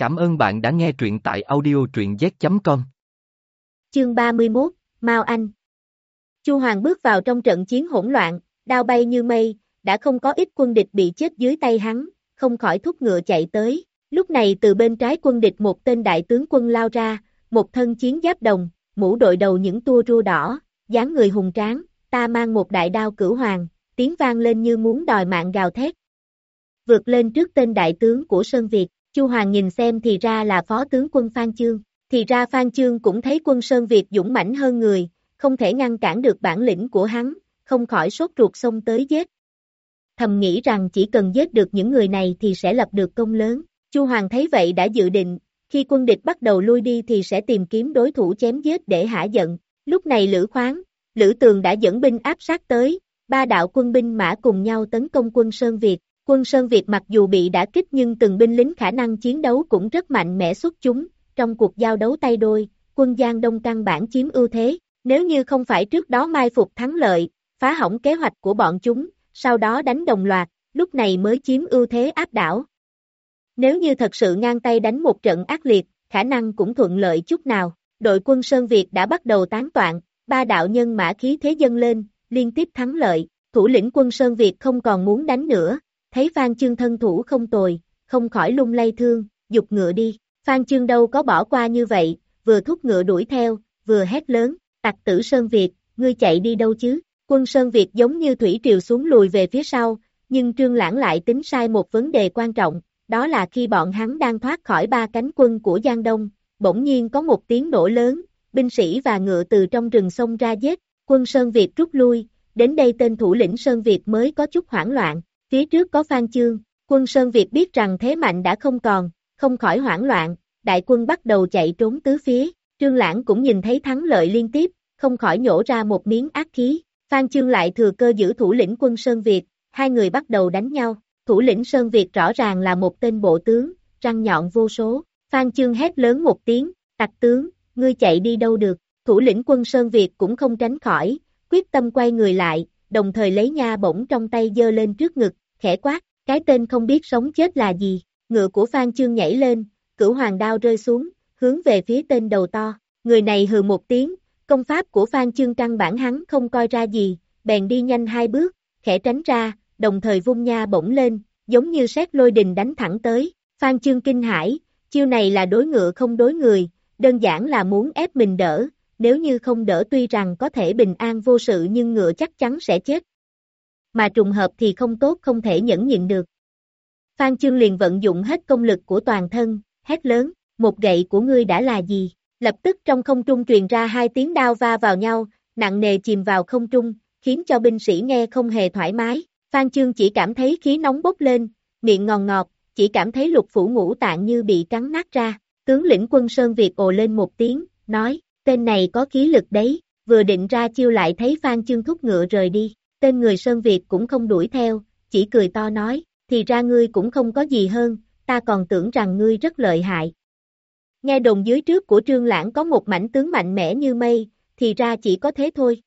Cảm ơn bạn đã nghe truyện tại audio truyện z.com. Chương 31, Mao Anh Chu Hoàng bước vào trong trận chiến hỗn loạn, đao bay như mây, đã không có ít quân địch bị chết dưới tay hắn, không khỏi thúc ngựa chạy tới. Lúc này từ bên trái quân địch một tên đại tướng quân lao ra, một thân chiến giáp đồng, mũ đội đầu những tua rua đỏ, dáng người hùng tráng, ta mang một đại đao cửu hoàng, tiếng vang lên như muốn đòi mạng gào thét. Vượt lên trước tên đại tướng của Sơn Việt, Chu Hoàng nhìn xem thì ra là phó tướng quân Phan Chương, thì ra Phan Chương cũng thấy quân Sơn Việt dũng mãnh hơn người, không thể ngăn cản được bản lĩnh của hắn, không khỏi sốt ruột xông tới giết. Thầm nghĩ rằng chỉ cần giết được những người này thì sẽ lập được công lớn. Chu Hoàng thấy vậy đã dự định, khi quân địch bắt đầu lui đi thì sẽ tìm kiếm đối thủ chém giết để hả giận. Lúc này Lữ Khoáng, Lữ Tường đã dẫn binh áp sát tới, ba đạo quân binh mã cùng nhau tấn công quân Sơn Việt. Quân Sơn Việt mặc dù bị đã kích nhưng từng binh lính khả năng chiến đấu cũng rất mạnh mẽ xuất chúng, trong cuộc giao đấu tay đôi, quân Giang Đông căn bản chiếm ưu thế, nếu như không phải trước đó mai phục thắng lợi, phá hỏng kế hoạch của bọn chúng, sau đó đánh đồng loạt, lúc này mới chiếm ưu thế áp đảo. Nếu như thật sự ngang tay đánh một trận ác liệt, khả năng cũng thuận lợi chút nào, đội quân Sơn Việt đã bắt đầu tán toạn, ba đạo nhân mã khí thế dâng lên, liên tiếp thắng lợi, thủ lĩnh quân Sơn Việt không còn muốn đánh nữa, thấy Phan Chương thân thủ không tồi, không khỏi lung lay thương, dục ngựa đi, Phan Chương đâu có bỏ qua như vậy, vừa thúc ngựa đuổi theo, vừa hét lớn, tặc tử Sơn Việt, ngươi chạy đi đâu chứ, quân Sơn Việt giống như thủy triều xuống lùi về phía sau, nhưng Trương Lãng lại tính sai một vấn đề quan trọng, đó là khi bọn hắn đang thoát khỏi ba cánh quân của Giang Đông, bỗng nhiên có một tiếng nổ lớn, binh sĩ và ngựa từ trong rừng sông ra giết, quân Sơn Việt rút lui, đến đây tên thủ lĩnh Sơn Việt mới có chút hoảng loạn, phía trước có Phan Chương, quân Sơn Việt biết rằng thế mạnh đã không còn, không khỏi hoảng loạn, đại quân bắt đầu chạy trốn tứ phía, Trương Lãng cũng nhìn thấy thắng lợi liên tiếp, không khỏi nhổ ra một miếng ác khí, Phan Chương lại thừa cơ giữ thủ lĩnh quân Sơn Việt, hai người bắt đầu đánh nhau, thủ lĩnh Sơn Việt rõ ràng là một tên bộ tướng, răng nhọn vô số, Phan Chương hét lớn một tiếng, tặc tướng, ngươi chạy đi đâu được, thủ lĩnh quân Sơn Việt cũng không tránh khỏi, quyết tâm quay người lại, đồng thời lấy nha bổng trong tay dơ lên trước ngực, khẽ quát, cái tên không biết sống chết là gì, ngựa của Phan Chương nhảy lên, cửu hoàng đao rơi xuống, hướng về phía tên đầu to, người này hừ một tiếng, công pháp của Phan Chương căn bản hắn không coi ra gì, bèn đi nhanh hai bước, khẽ tránh ra, đồng thời vung nha bổng lên, giống như xét lôi đình đánh thẳng tới, Phan Chương kinh hãi, chiêu này là đối ngựa không đối người, đơn giản là muốn ép mình đỡ, nếu như không đỡ tuy rằng có thể bình an vô sự nhưng ngựa chắc chắn sẽ chết. Mà trùng hợp thì không tốt không thể nhẫn nhịn được. Phan Chương liền vận dụng hết công lực của toàn thân, hét lớn, một gậy của ngươi đã là gì? Lập tức trong không trung truyền ra hai tiếng đao va vào nhau, nặng nề chìm vào không trung, khiến cho binh sĩ nghe không hề thoải mái. Phan Chương chỉ cảm thấy khí nóng bốc lên, miệng ngòn ngọt, chỉ cảm thấy lục phủ ngũ tạng như bị cắn nát ra. Tướng lĩnh quân Sơn Việt ồ lên một tiếng, nói, tên này có khí lực đấy, vừa định ra chiêu lại thấy Phan Chương thúc ngựa rời đi, tên người Sơn Việt cũng không đuổi theo, chỉ cười to nói, thì ra ngươi cũng không có gì hơn, ta còn tưởng rằng ngươi rất lợi hại. Nghe đồn dưới trước của Trương Lãng có một mảnh tướng mạnh mẽ như mây, thì ra chỉ có thế thôi.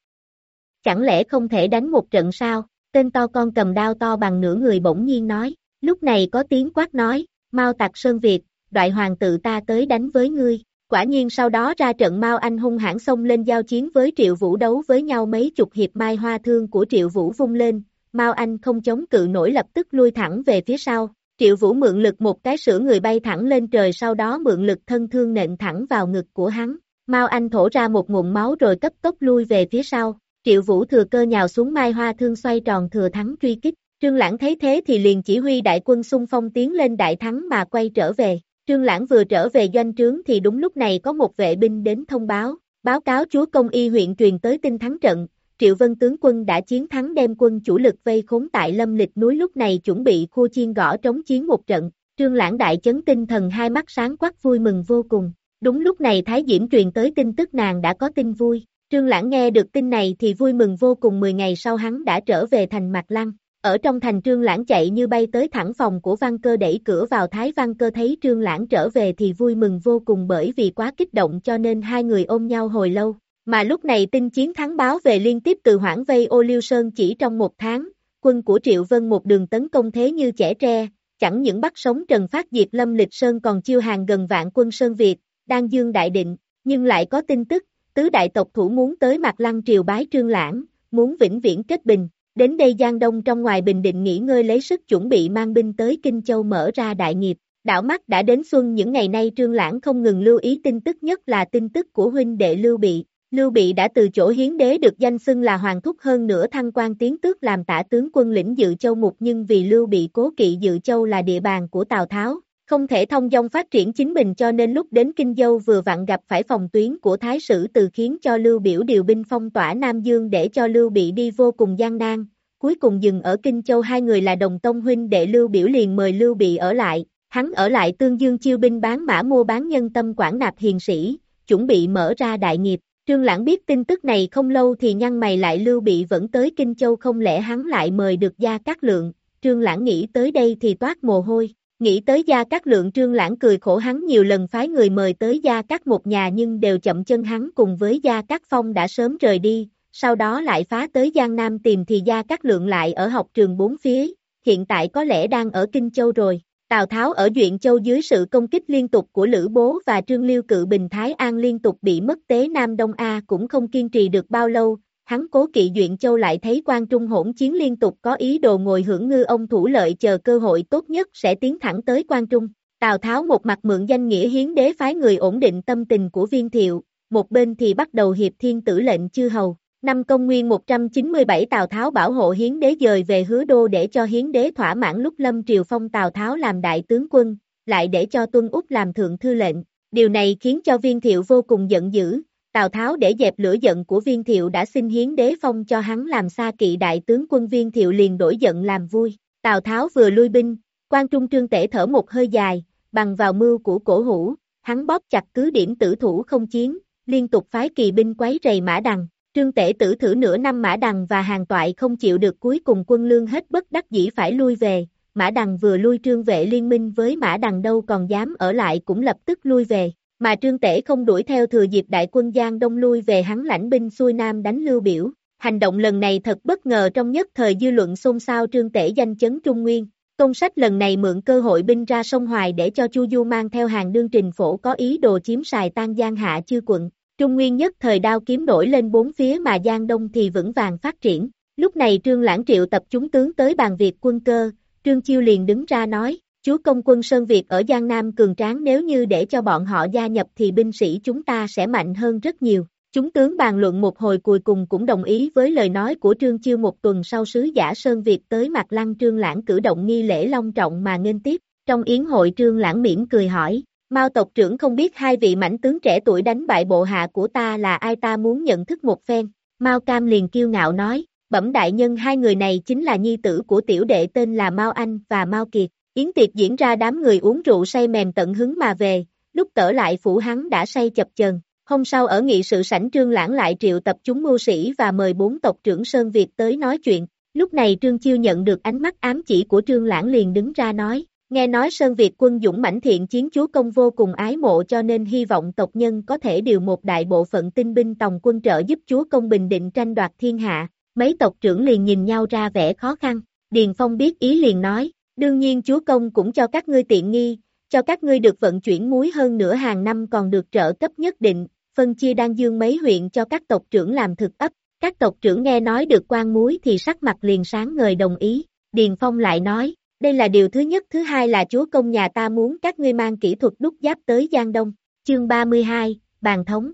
Chẳng lẽ không thể đánh một trận sao? Tên to con cầm đao to bằng nửa người bỗng nhiên nói, lúc này có tiếng quát nói, mau tặc Sơn Việt, đại hoàng tự ta tới đánh với ngươi. Quả nhiên sau đó ra trận Mao Anh hung hãn xông lên giao chiến với Triệu Vũ đấu với nhau mấy chục hiệp mai hoa thương của Triệu Vũ vung lên, Mao Anh không chống cự nổi lập tức lui thẳng về phía sau. Triệu Vũ mượn lực một cái sửa người bay thẳng lên trời sau đó mượn lực thân thương nện thẳng vào ngực của hắn. Mao Anh thổ ra một nguồn máu rồi cấp tốc lui về phía sau. Triệu Vũ thừa cơ nhào xuống mai hoa thương xoay tròn thừa thắng truy kích. Trương Lãng thấy thế thì liền chỉ huy đại quân xung phong tiến lên đại thắng mà quay trở về. Trương Lãng vừa trở về doanh trướng thì đúng lúc này có một vệ binh đến thông báo, báo cáo chúa công y huyện truyền tới tin thắng trận, Triệu Vân tướng quân đã chiến thắng đem quân chủ lực vây khốn tại Lâm Lịch núi lúc này chuẩn bị khu chiên gõ trống chiến một trận, Trương Lãng đại chấn tinh thần hai mắt sáng quắc vui mừng vô cùng. Đúng lúc này Thái Diễm truyền tới tin tức nàng đã có tin vui, Trương Lãng nghe được tin này thì vui mừng vô cùng 10 ngày sau hắn đã trở về thành Mạc Lăng. Ở trong thành Trương Lãng chạy như bay tới thẳng phòng của Văn Cơ đẩy cửa vào Thái Văn Cơ thấy Trương Lãng trở về thì vui mừng vô cùng bởi vì quá kích động cho nên hai người ôm nhau hồi lâu. Mà lúc này tin chiến thắng báo về liên tiếp từ hoảng vây ô liêu sơn chỉ trong một tháng, quân của Triệu Vân một đường tấn công thế như trẻ tre, chẳng những bắt sống Trần Phát Diệp Lâm Lịch Sơn còn chiêu hàng gần vạn quân Sơn Việt, đang dương đại định, nhưng lại có tin tức, tứ đại tộc thủ muốn tới mặt lăng triều bái trương lãng, muốn vĩnh viễn kết bình, đến đây Giang Đông trong ngoài Bình Định nghỉ ngơi lấy sức chuẩn bị mang binh tới Kinh Châu mở ra đại nghiệp. Đảo mắt đã đến xuân những ngày nay Trương Lãng không ngừng lưu ý tin tức nhất là tin tức của huynh đệ Lưu Bị. Lưu Bị đã từ chỗ hiến đế được danh xưng là hoàng thúc hơn nữa thăng quan tiến tước làm tả tướng quân lĩnh Dự Châu Mục nhưng vì Lưu Bị cố kỵ Dự Châu là địa bàn của Tào Tháo, không thể thông dong phát triển chính mình cho nên lúc đến Kinh Dâu vừa vặn gặp phải phòng tuyến của Thái sử từ khiến cho Lưu Biểu điều binh phong tỏa Nam Dương để cho Lưu Bị đi vô cùng gian nan, cuối cùng dừng ở Kinh Châu hai người là đồng tông huynh đệ Lưu Biểu liền mời Lưu Bị ở lại, hắn ở lại tương dương chiêu binh bán mã mua bán nhân tâm quản nạp hiền sĩ, chuẩn bị mở ra đại nghiệp. Trương Lãng biết tin tức này không lâu thì nhăn mày lại Lưu Bị vẫn tới Kinh Châu không lẽ hắn lại mời được Gia Cát Lượng, Trương Lãng nghĩ tới đây thì toát mồ hôi, nghĩ tới Gia Cát Lượng Trương Lãng cười khổ hắn nhiều lần phái người mời tới Gia Cát một nhà nhưng đều chậm chân hắn cùng với Gia Cát Phong đã sớm rời đi, sau đó lại phá tới Giang Nam tìm thì Gia Cát Lượng lại ở học trường bốn phía, hiện tại có lẽ đang ở Kinh Châu rồi. Tào Tháo ở Duyện Châu dưới sự công kích liên tục của Lữ Bố và Trương Liêu cự Bình Thái An liên tục bị mất tế Nam Đông A cũng không kiên trì được bao lâu, hắn cố kỵ Duyện Châu lại thấy quan trung hỗn chiến liên tục có ý đồ ngồi hưởng ngư ông thủ lợi chờ cơ hội tốt nhất sẽ tiến thẳng tới quan trung. Tào Tháo một mặt mượn danh nghĩa hiến đế phái người ổn định tâm tình của viên thiệu, một bên thì bắt đầu hiệp thiên tử lệnh chư hầu. Năm công nguyên 197 Tào Tháo bảo hộ hiến đế dời về hứa đô để cho hiến đế thỏa mãn lúc lâm triều phong Tào Tháo làm đại tướng quân, lại để cho tuân úc làm thượng thư lệnh. Điều này khiến cho viên thiệu vô cùng giận dữ, Tào Tháo để dẹp lửa giận của viên thiệu đã xin hiến đế phong cho hắn làm xa kỵ đại tướng quân viên thiệu liền đổi giận làm vui. Tào Tháo vừa lui binh, quan trung trương tể thở một hơi dài, bằng vào mưu của cổ hủ, hắn bóp chặt cứ điểm tử thủ không chiến, liên tục phái kỳ binh quấy rầy mã đằng, Trương Tể Tử thử nửa năm Mã Đằng và Hàng Toại không chịu được cuối cùng quân lương hết bất đắc dĩ phải lui về, Mã Đằng vừa lui trương vệ liên minh với Mã Đằng đâu còn dám ở lại cũng lập tức lui về, mà Trương Tể không đuổi theo thừa dịp đại quân Giang Đông lui về hắn lãnh binh xuôi Nam đánh lưu biểu. Hành động lần này thật bất ngờ trong nhất thời dư luận xôn xao Trương Tể danh chấn Trung Nguyên. Công sách lần này mượn cơ hội binh ra sông Hoài để cho Chu Du mang theo hàng đương trình phổ có ý đồ chiếm xài tan Giang Hạ chư quận. Trung Nguyên nhất thời đao kiếm đổi lên bốn phía mà Giang Đông thì vững vàng phát triển. Lúc này Trương Lãng Triệu tập chúng tướng tới bàn việc quân cơ, Trương Chiêu liền đứng ra nói, chúa công quân Sơn Việt ở Giang Nam cường tráng nếu như để cho bọn họ gia nhập thì binh sĩ chúng ta sẽ mạnh hơn rất nhiều. Chúng tướng bàn luận một hồi cuối cùng cũng đồng ý với lời nói của Trương Chiêu một tuần sau sứ giả Sơn Việt tới mặt lăng Trương Lãng cử động nghi lễ long trọng mà nghênh tiếp. Trong yến hội Trương Lãng mỉm cười hỏi, Mao tộc trưởng không biết hai vị mảnh tướng trẻ tuổi đánh bại bộ hạ của ta là ai ta muốn nhận thức một phen. Mao Cam liền kiêu ngạo nói, bẩm đại nhân hai người này chính là nhi tử của tiểu đệ tên là Mao Anh và Mao Kiệt. Yến tiệc diễn ra đám người uống rượu say mềm tận hứng mà về, lúc tở lại phủ hắn đã say chập chờn. Hôm sau ở nghị sự sảnh trương lãng lại triệu tập chúng mưu sĩ và mời bốn tộc trưởng Sơn Việt tới nói chuyện. Lúc này Trương Chiêu nhận được ánh mắt ám chỉ của trương lãng liền đứng ra nói, Nghe nói Sơn Việt quân dũng mãnh thiện chiến chúa công vô cùng ái mộ cho nên hy vọng tộc nhân có thể điều một đại bộ phận tinh binh tòng quân trợ giúp chúa công bình định tranh đoạt thiên hạ. Mấy tộc trưởng liền nhìn nhau ra vẻ khó khăn. Điền Phong biết ý liền nói, đương nhiên chúa công cũng cho các ngươi tiện nghi, cho các ngươi được vận chuyển muối hơn nửa hàng năm còn được trợ cấp nhất định, phân chia đan dương mấy huyện cho các tộc trưởng làm thực ấp. Các tộc trưởng nghe nói được quan muối thì sắc mặt liền sáng ngời đồng ý. Điền Phong lại nói, đây là điều thứ nhất thứ hai là chúa công nhà ta muốn các ngươi mang kỹ thuật đúc giáp tới Giang Đông. Chương 32, Bàn Thống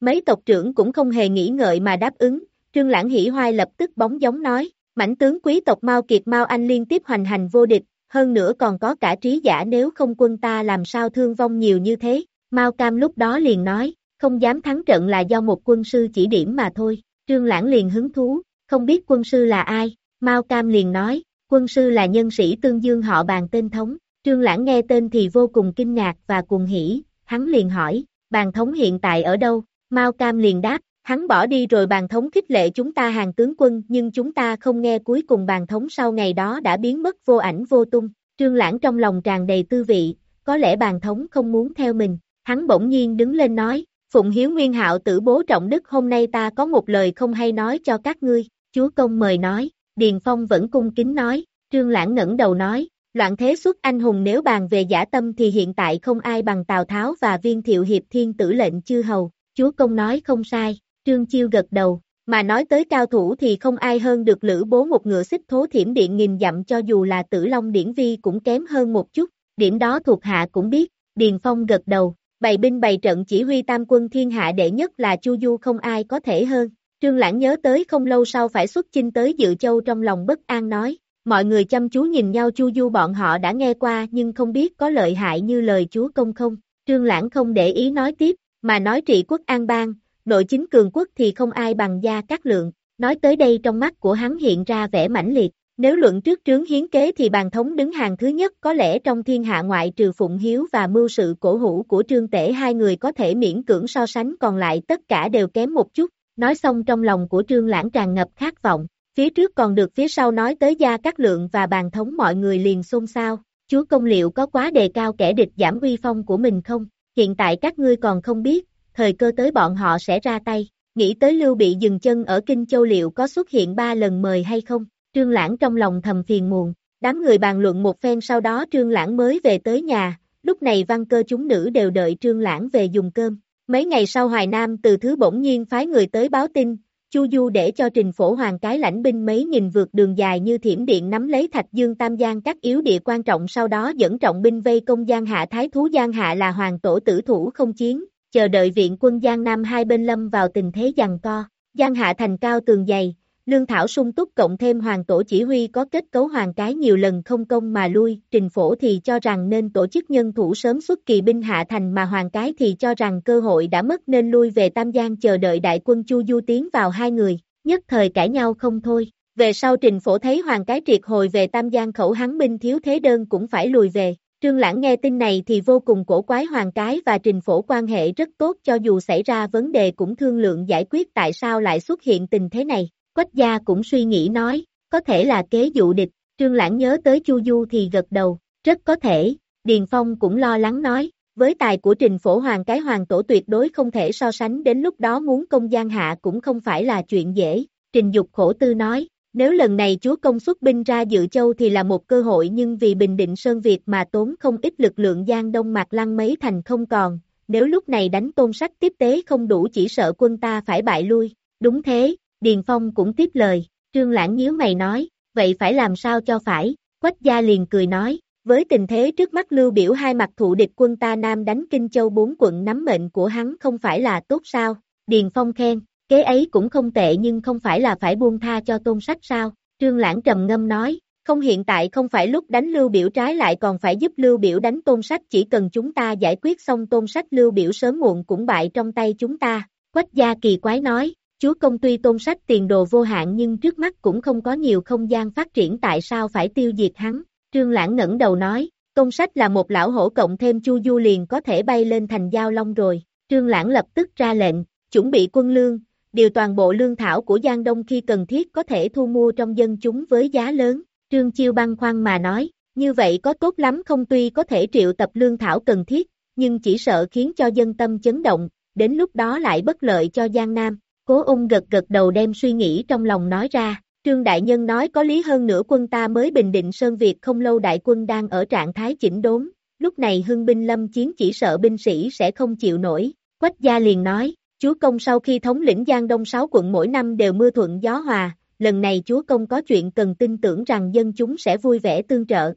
Mấy tộc trưởng cũng không hề nghĩ ngợi mà đáp ứng, Trương Lãng Hỷ Hoai lập tức bóng giống nói, mảnh tướng quý tộc Mao Kiệt Mao Anh liên tiếp hoành hành vô địch, hơn nữa còn có cả trí giả nếu không quân ta làm sao thương vong nhiều như thế. Mao Cam lúc đó liền nói, không dám thắng trận là do một quân sư chỉ điểm mà thôi. Trương Lãng liền hứng thú, không biết quân sư là ai. Mao Cam liền nói, Quân sư là nhân sĩ tương dương họ bàn tên thống, trương lãng nghe tên thì vô cùng kinh ngạc và cuồng hỉ, hắn liền hỏi, bàn thống hiện tại ở đâu, Mao Cam liền đáp, hắn bỏ đi rồi bàn thống khích lệ chúng ta hàng tướng quân nhưng chúng ta không nghe cuối cùng bàn thống sau ngày đó đã biến mất vô ảnh vô tung, trương lãng trong lòng tràn đầy tư vị, có lẽ bàn thống không muốn theo mình, hắn bỗng nhiên đứng lên nói, Phụng Hiếu Nguyên Hạo tử bố trọng đức hôm nay ta có một lời không hay nói cho các ngươi, chúa công mời nói, Điền Phong vẫn cung kính nói, Trương Lãng ngẩng đầu nói, Loạn thế xuất anh hùng nếu bàn về giả tâm thì hiện tại không ai bằng Tào Tháo và viên thiệu hiệp thiên tử lệnh chư hầu, chúa công nói không sai, Trương Chiêu gật đầu, mà nói tới cao thủ thì không ai hơn được lữ bố một ngựa xích thố thiểm điện nghìn dặm cho dù là tử long điển vi cũng kém hơn một chút, điểm đó thuộc hạ cũng biết, Điền Phong gật đầu, bày binh bày trận chỉ huy tam quân thiên hạ đệ nhất là Chu Du không ai có thể hơn. Trương Lãng nhớ tới không lâu sau phải xuất chinh tới Dự Châu trong lòng bất an nói, mọi người chăm chú nhìn nhau Chu Du bọn họ đã nghe qua nhưng không biết có lợi hại như lời chúa công không. Trương Lãng không để ý nói tiếp, mà nói trị quốc an bang, nội chính cường quốc thì không ai bằng gia các lượng. Nói tới đây trong mắt của hắn hiện ra vẻ mãnh liệt, nếu luận trước trướng hiến kế thì bàn thống đứng hàng thứ nhất có lẽ trong thiên hạ ngoại trừ Phụng Hiếu và mưu sự cổ hữu của trương tể hai người có thể miễn cưỡng so sánh còn lại tất cả đều kém một chút. Nói xong trong lòng của trương lãng tràn ngập khát vọng, phía trước còn được phía sau nói tới gia các lượng và bàn thống mọi người liền xôn xao. Chúa công liệu có quá đề cao kẻ địch giảm uy phong của mình không? Hiện tại các ngươi còn không biết, thời cơ tới bọn họ sẽ ra tay. Nghĩ tới Lưu bị dừng chân ở Kinh Châu liệu có xuất hiện ba lần mời hay không? Trương Lãng trong lòng thầm phiền muộn, đám người bàn luận một phen sau đó Trương Lãng mới về tới nhà, lúc này văn cơ chúng nữ đều đợi Trương Lãng về dùng cơm. Mấy ngày sau Hoài Nam từ thứ bỗng nhiên phái người tới báo tin, Chu Du để cho Trình Phổ Hoàng cái lãnh binh mấy nghìn vượt đường dài như thiểm điện nắm lấy Thạch Dương Tam Giang các yếu địa quan trọng sau đó dẫn trọng binh vây công Giang Hạ Thái Thú Giang Hạ là hoàng tổ tử thủ không chiến, chờ đợi viện quân Giang Nam hai bên lâm vào tình thế giằng co. Giang Hạ thành cao tường dày, Lương Thảo sung túc cộng thêm hoàng tổ chỉ huy có kết cấu hoàng cái nhiều lần không công mà lui, trình phổ thì cho rằng nên tổ chức nhân thủ sớm xuất kỳ binh hạ thành mà hoàng cái thì cho rằng cơ hội đã mất nên lui về Tam Giang chờ đợi đại quân Chu Du tiến vào hai người, nhất thời cãi nhau không thôi. Về sau trình phổ thấy hoàng cái triệt hồi về Tam Giang khẩu hắn binh thiếu thế đơn cũng phải lùi về. Trương Lãng nghe tin này thì vô cùng cổ quái hoàng cái và trình phổ quan hệ rất tốt cho dù xảy ra vấn đề cũng thương lượng giải quyết tại sao lại xuất hiện tình thế này. Quách gia cũng suy nghĩ nói, có thể là kế dụ địch, trương lãng nhớ tới Chu Du thì gật đầu, rất có thể, Điền Phong cũng lo lắng nói, với tài của trình phổ hoàng cái hoàng tổ tuyệt đối không thể so sánh đến lúc đó muốn công gian hạ cũng không phải là chuyện dễ, trình dục khổ tư nói, nếu lần này chúa công xuất binh ra dự châu thì là một cơ hội nhưng vì Bình Định Sơn Việt mà tốn không ít lực lượng Giang Đông Mạc Lăng mấy thành không còn, nếu lúc này đánh tôn sách tiếp tế không đủ chỉ sợ quân ta phải bại lui, đúng thế, Điền Phong cũng tiếp lời, Trương Lãng nhíu mày nói, vậy phải làm sao cho phải, Quách gia liền cười nói, với tình thế trước mắt lưu biểu hai mặt thụ địch quân ta Nam đánh Kinh Châu bốn quận nắm mệnh của hắn không phải là tốt sao, Điền Phong khen, kế ấy cũng không tệ nhưng không phải là phải buông tha cho tôn sách sao, Trương Lãng trầm ngâm nói, không hiện tại không phải lúc đánh lưu biểu trái lại còn phải giúp lưu biểu đánh tôn sách chỉ cần chúng ta giải quyết xong tôn sách lưu biểu sớm muộn cũng bại trong tay chúng ta, Quách gia kỳ quái nói, Chúa công tuy tôn sách tiền đồ vô hạn nhưng trước mắt cũng không có nhiều không gian phát triển tại sao phải tiêu diệt hắn. Trương Lãng ngẩng đầu nói, tôn sách là một lão hổ cộng thêm chu du liền có thể bay lên thành giao long rồi. Trương Lãng lập tức ra lệnh, chuẩn bị quân lương, điều toàn bộ lương thảo của Giang Đông khi cần thiết có thể thu mua trong dân chúng với giá lớn. Trương Chiêu băng khoăn mà nói, như vậy có tốt lắm không tuy có thể triệu tập lương thảo cần thiết, nhưng chỉ sợ khiến cho dân tâm chấn động, đến lúc đó lại bất lợi cho Giang Nam. Cố ung gật gật đầu đem suy nghĩ trong lòng nói ra, Trương Đại Nhân nói có lý hơn nữa quân ta mới bình định Sơn Việt không lâu đại quân đang ở trạng thái chỉnh đốn, lúc này hưng binh lâm chiến chỉ sợ binh sĩ sẽ không chịu nổi, Quách gia liền nói, chúa công sau khi thống lĩnh Giang Đông 6 quận mỗi năm đều mưa thuận gió hòa, lần này chúa công có chuyện cần tin tưởng rằng dân chúng sẽ vui vẻ tương trợ.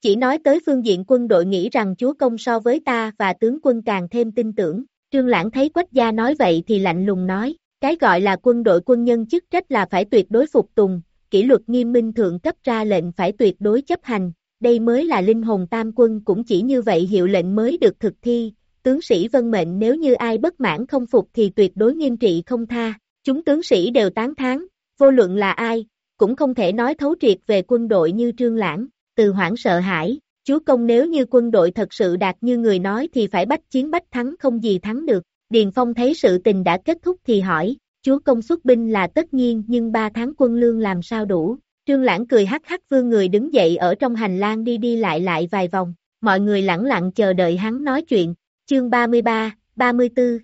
Chỉ nói tới phương diện quân đội nghĩ rằng chúa công so với ta và tướng quân càng thêm tin tưởng, Trương Lãng thấy Quách gia nói vậy thì lạnh lùng nói, cái gọi là quân đội quân nhân chức trách là phải tuyệt đối phục tùng, kỷ luật nghiêm minh thượng cấp ra lệnh phải tuyệt đối chấp hành, đây mới là linh hồn tam quân cũng chỉ như vậy hiệu lệnh mới được thực thi, tướng sĩ vân mệnh nếu như ai bất mãn không phục thì tuyệt đối nghiêm trị không tha, chúng tướng sĩ đều tán thán, vô luận là ai, cũng không thể nói thấu triệt về quân đội như Trương Lãng, từ hoảng sợ hãi, Chúa công nếu như quân đội thật sự đạt như người nói thì phải bách chiến bách thắng không gì thắng được. Điền Phong thấy sự tình đã kết thúc thì hỏi, chúa công xuất binh là tất nhiên nhưng ba tháng quân lương làm sao đủ. Trương Lãng cười hắc hắc vương người đứng dậy ở trong hành lang đi đi lại lại vài vòng, mọi người lặng lặng chờ đợi hắn nói chuyện. Chương 33, 34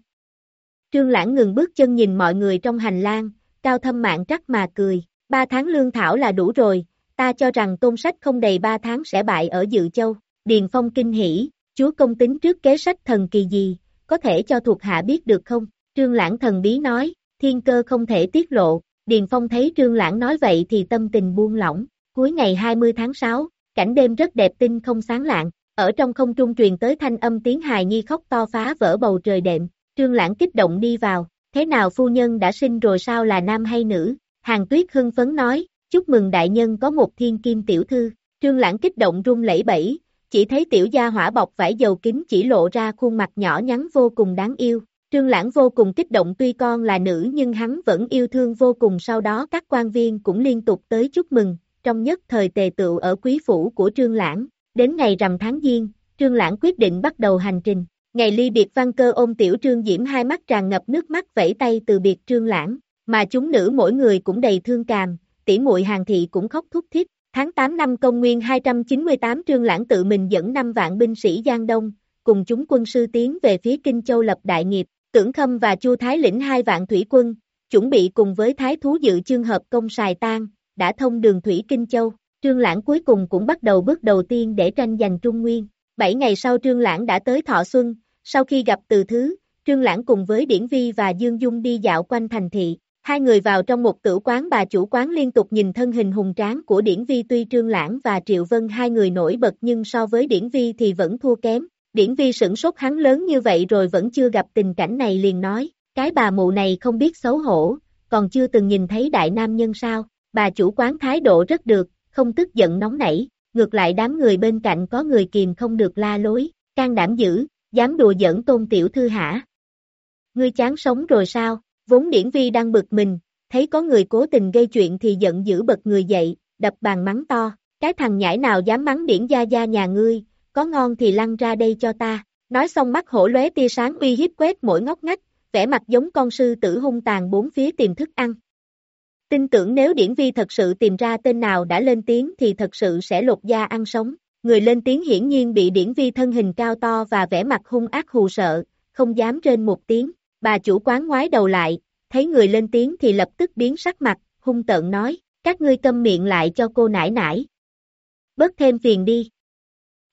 Trương Lãng ngừng bước chân nhìn mọi người trong hành lang, cao thâm mạng trắc mà cười, ba tháng lương thảo là đủ rồi, ta cho rằng tôn sách không đầy ba tháng sẽ bại ở Dự Châu, Điền Phong kinh hỉ, chúa công tính trước kế sách thần kỳ gì, có thể cho thuộc hạ biết được không? Trương Lãng thần bí nói, thiên cơ không thể tiết lộ, Điền Phong thấy Trương Lãng nói vậy thì tâm tình buông lỏng, cuối ngày 20 tháng 6, cảnh đêm rất đẹp tinh không sáng lạng, ở trong không trung truyền tới thanh âm tiếng hài nhi khóc to phá vỡ bầu trời đệm, Trương Lãng kích động đi vào, thế nào phu nhân đã sinh rồi sao là nam hay nữ? Hàng Tuyết hưng phấn nói, chúc mừng đại nhân có một thiên kim tiểu thư, Trương Lãng kích động run lẩy bẩy, chỉ thấy tiểu gia hỏa bọc vải dầu kính chỉ lộ ra khuôn mặt nhỏ nhắn vô cùng đáng yêu. Trương Lãng vô cùng kích động tuy con là nữ nhưng hắn vẫn yêu thương vô cùng sau đó các quan viên cũng liên tục tới chúc mừng, trong nhất thời tề tựu ở quý phủ của Trương Lãng. Đến ngày rằm tháng Giêng, Trương Lãng quyết định bắt đầu hành trình. Ngày ly biệt văn cơ ôm tiểu Trương Diễm hai mắt tràn ngập nước mắt vẫy tay từ biệt Trương Lãng, mà chúng nữ mỗi người cũng đầy thương cảm, tỷ muội hàng thị cũng khóc thúc thích. Tháng 8 năm công nguyên 298 Trương Lãng tự mình dẫn 5 vạn binh sĩ Giang Đông, cùng chúng quân sư tiến về phía Kinh Châu lập đại nghiệp, Tưởng Khâm và Chu Thái lĩnh hai vạn thủy quân, chuẩn bị cùng với Thái Thú dự chương hợp công xài Tan, đã thông đường thủy Kinh Châu. Trương Lãng cuối cùng cũng bắt đầu bước đầu tiên để tranh giành Trung Nguyên. Bảy ngày sau Trương Lãng đã tới Thọ Xuân, sau khi gặp Từ Thứ, Trương Lãng cùng với Điển Vi và Dương Dung đi dạo quanh thành thị. Hai người vào trong một tử quán bà chủ quán liên tục nhìn thân hình hùng tráng của Điển Vi tuy Trương Lãng và Triệu Vân hai người nổi bật nhưng so với Điển Vi thì vẫn thua kém. Điển Vi sửng sốt hắn lớn như vậy rồi vẫn chưa gặp tình cảnh này liền nói, cái bà mụ này không biết xấu hổ, còn chưa từng nhìn thấy đại nam nhân sao, bà chủ quán thái độ rất được, không tức giận nóng nảy, ngược lại đám người bên cạnh có người kìm không được la lối, can đảm dữ, dám đùa giỡn tôn tiểu thư hả? Ngươi chán sống rồi sao? Vốn điển vi đang bực mình, thấy có người cố tình gây chuyện thì giận dữ bật người dậy, đập bàn mắng to, cái thằng nhãi nào dám mắng điển gia gia nhà ngươi, có ngon thì lăn ra đây cho ta. Nói xong mắt hổ lóe tia sáng uy hiếp quét mỗi ngóc ngách, vẻ mặt giống con sư tử hung tàn bốn phía tìm thức ăn. Tin tưởng nếu điển vi thật sự tìm ra tên nào đã lên tiếng thì thật sự sẽ lột da ăn sống. Người lên tiếng hiển nhiên bị điển vi thân hình cao to và vẻ mặt hung ác hù sợ, không dám trên một tiếng. Bà chủ quán ngoái đầu lại, thấy người lên tiếng thì lập tức biến sắc mặt, hung tợn nói, các ngươi câm miệng lại cho cô nải nải. Bớt thêm phiền đi.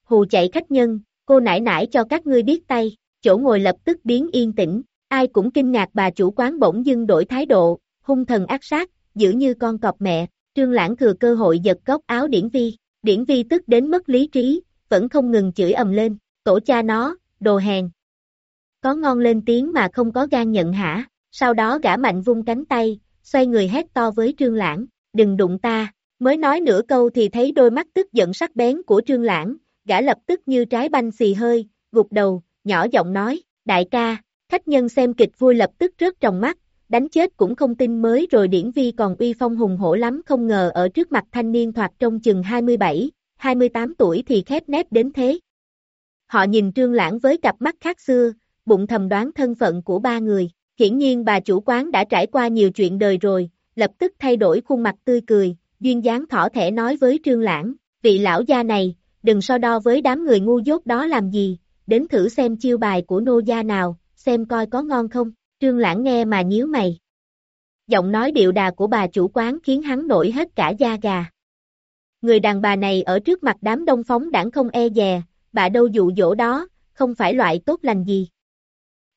Hù chạy khách nhân, cô nải nải cho các ngươi biết tay, chỗ ngồi lập tức biến yên tĩnh, ai cũng kinh ngạc bà chủ quán bỗng dưng đổi thái độ, hung thần ác sát, giữ như con cọp mẹ, trương lãng thừa cơ hội giật góc áo điển vi, điển vi tức đến mất lý trí, vẫn không ngừng chửi ầm lên, tổ cha nó, đồ hèn. Có ngon lên tiếng mà không có gan nhận hả, sau đó gã mạnh vung cánh tay, xoay người hét to với trương lãng, đừng đụng ta, mới nói nửa câu thì thấy đôi mắt tức giận sắc bén của trương lãng, gã lập tức như trái banh xì hơi, gục đầu, nhỏ giọng nói, đại ca, khách nhân xem kịch vui lập tức rớt trong mắt, đánh chết cũng không tin mới rồi điển vi còn uy phong hùng hổ lắm không ngờ ở trước mặt thanh niên thoạt trong chừng 27, 28 tuổi thì khép nép đến thế. Họ nhìn trương lãng với cặp mắt khác xưa, bụng thầm đoán thân phận của ba người, hiển nhiên bà chủ quán đã trải qua nhiều chuyện đời rồi, lập tức thay đổi khuôn mặt tươi cười, duyên dáng thỏ thẻ nói với trương lãng, vị lão gia này, đừng so đo với đám người ngu dốt đó làm gì, đến thử xem chiêu bài của nô gia nào, xem coi có ngon không. Trương Lãng nghe mà nhíu mày. Giọng nói điệu đà của bà chủ quán khiến hắn nổi hết cả da gà. Người đàn bà này ở trước mặt đám đông phóng đảng không e dè, bà đâu dụ dỗ đó, không phải loại tốt lành gì.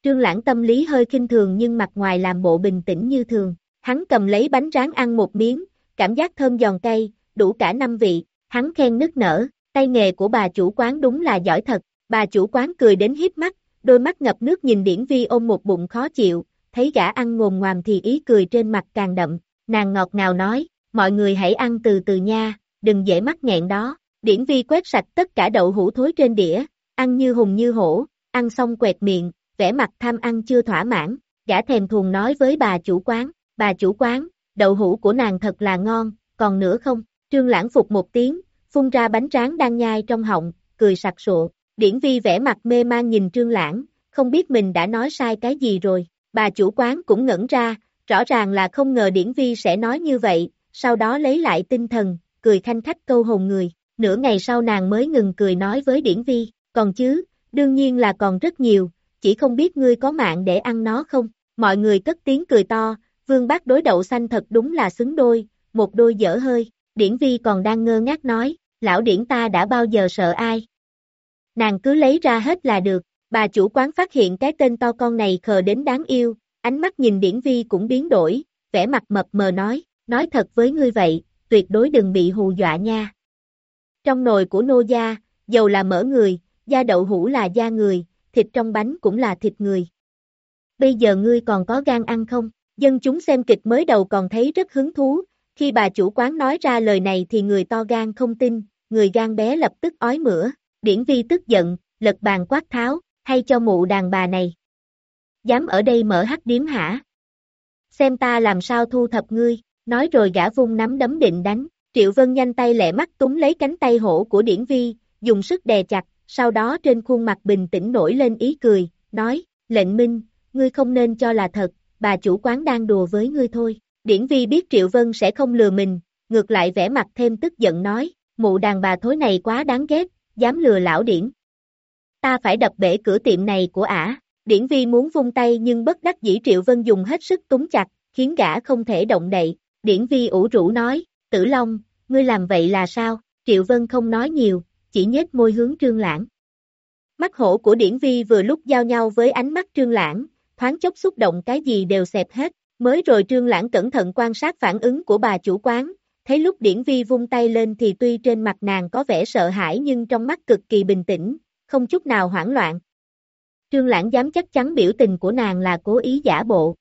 Trương Lãng tâm lý hơi kinh thường nhưng mặt ngoài làm bộ bình tĩnh như thường. Hắn cầm lấy bánh rán ăn một miếng, cảm giác thơm giòn cay, đủ cả năm vị, hắn khen nức nở, tay nghề của bà chủ quán đúng là giỏi thật, bà chủ quán cười đến hiếp mắt, đôi mắt ngập nước nhìn điển vi ôm một bụng khó chịu, thấy gã ăn ngồm ngoàm thì ý cười trên mặt càng đậm, nàng ngọt ngào nói, mọi người hãy ăn từ từ nha, đừng dễ mắc nghẹn đó, điển vi quét sạch tất cả đậu hũ thối trên đĩa, ăn như hùng như hổ, ăn xong quẹt miệng, vẻ mặt tham ăn chưa thỏa mãn, gã thèm thuồng nói với bà chủ quán, bà chủ quán, đậu hũ của nàng thật là ngon, còn nữa không, trương lãng phục một tiếng, phun ra bánh tráng đang nhai trong họng, cười sặc sụa, Điển Vi vẻ mặt mê man nhìn Trương Lãng, không biết mình đã nói sai cái gì rồi, bà chủ quán cũng ngẩn ra, rõ ràng là không ngờ Điển Vi sẽ nói như vậy, sau đó lấy lại tinh thần, cười khanh khách câu hồn người, nửa ngày sau nàng mới ngừng cười nói với Điển Vi, còn chứ, đương nhiên là còn rất nhiều, chỉ không biết ngươi có mạng để ăn nó không, mọi người cất tiếng cười to, vương bác đối đậu xanh thật đúng là xứng đôi, một đôi dở hơi, Điển Vi còn đang ngơ ngác nói, lão điển ta đã bao giờ sợ ai. Nàng cứ lấy ra hết là được, bà chủ quán phát hiện cái tên to con này khờ đến đáng yêu, ánh mắt nhìn Điển Vi cũng biến đổi, vẻ mặt mập mờ nói, nói thật với ngươi vậy, tuyệt đối đừng bị hù dọa nha. Trong nồi của nô gia, dầu là mỡ người, da đậu hũ là da người, thịt trong bánh cũng là thịt người. Bây giờ ngươi còn có gan ăn không? Dân chúng xem kịch mới đầu còn thấy rất hứng thú, khi bà chủ quán nói ra lời này thì người to gan không tin, người gan bé lập tức ói mửa, điển vi tức giận, lật bàn quát tháo, hay cho mụ đàn bà này. Dám ở đây mở hắc điếm hả? Xem ta làm sao thu thập ngươi, nói rồi gã vung nắm đấm định đánh, Triệu Vân nhanh tay lẹ mắt túng lấy cánh tay hổ của điển vi, dùng sức đè chặt, sau đó trên khuôn mặt bình tĩnh nổi lên ý cười, nói, lệnh minh, ngươi không nên cho là thật, bà chủ quán đang đùa với ngươi thôi. Điển vi biết Triệu Vân sẽ không lừa mình, ngược lại vẻ mặt thêm tức giận nói, mụ đàn bà thối này quá đáng ghét, dám lừa lão điển. Ta phải đập bể cửa tiệm này của ả. Điển vi muốn vung tay nhưng bất đắc dĩ Triệu Vân dùng hết sức túng chặt, khiến gã không thể động đậy. Điển vi ủ rũ nói, tử long, ngươi làm vậy là sao? Triệu Vân không nói nhiều, chỉ nhếch môi hướng trương lãng. Mắt hổ của Điển Vi vừa lúc giao nhau với ánh mắt trương lãng, thoáng chốc xúc động cái gì đều xẹp hết, mới rồi trương lãng cẩn thận quan sát phản ứng của bà chủ quán, thấy lúc Điển Vi vung tay lên thì tuy trên mặt nàng có vẻ sợ hãi nhưng trong mắt cực kỳ bình tĩnh, không chút nào hoảng loạn. Trương lãng dám chắc chắn biểu tình của nàng là cố ý giả bộ.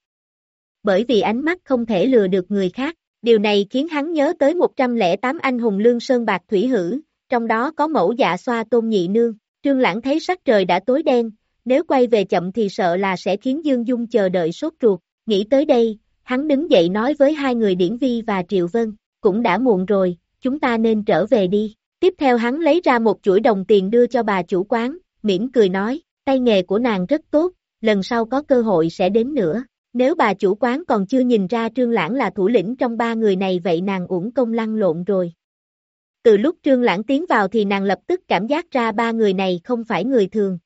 Bởi vì ánh mắt không thể lừa được người khác, điều này khiến hắn nhớ tới 108 anh hùng lương sơn bạc thủy hử, trong đó có mẫu dạ xoa tôn nhị nương. Trương Lãng thấy sắc trời đã tối đen, nếu quay về chậm thì sợ là sẽ khiến Dương Dung chờ đợi sốt ruột. Nghĩ tới đây, hắn đứng dậy nói với hai người Điển Vi và Triệu Vân, cũng đã muộn rồi, chúng ta nên trở về đi. Tiếp theo hắn lấy ra một chuỗi đồng tiền đưa cho bà chủ quán, mỉm cười nói, tay nghề của nàng rất tốt, lần sau có cơ hội sẽ đến nữa. Nếu bà chủ quán còn chưa nhìn ra Trương Lãng là thủ lĩnh trong ba người này vậy nàng uổng công lăn lộn rồi. Từ lúc Trương Lãng tiến vào thì nàng lập tức cảm giác ra ba người này không phải người thường.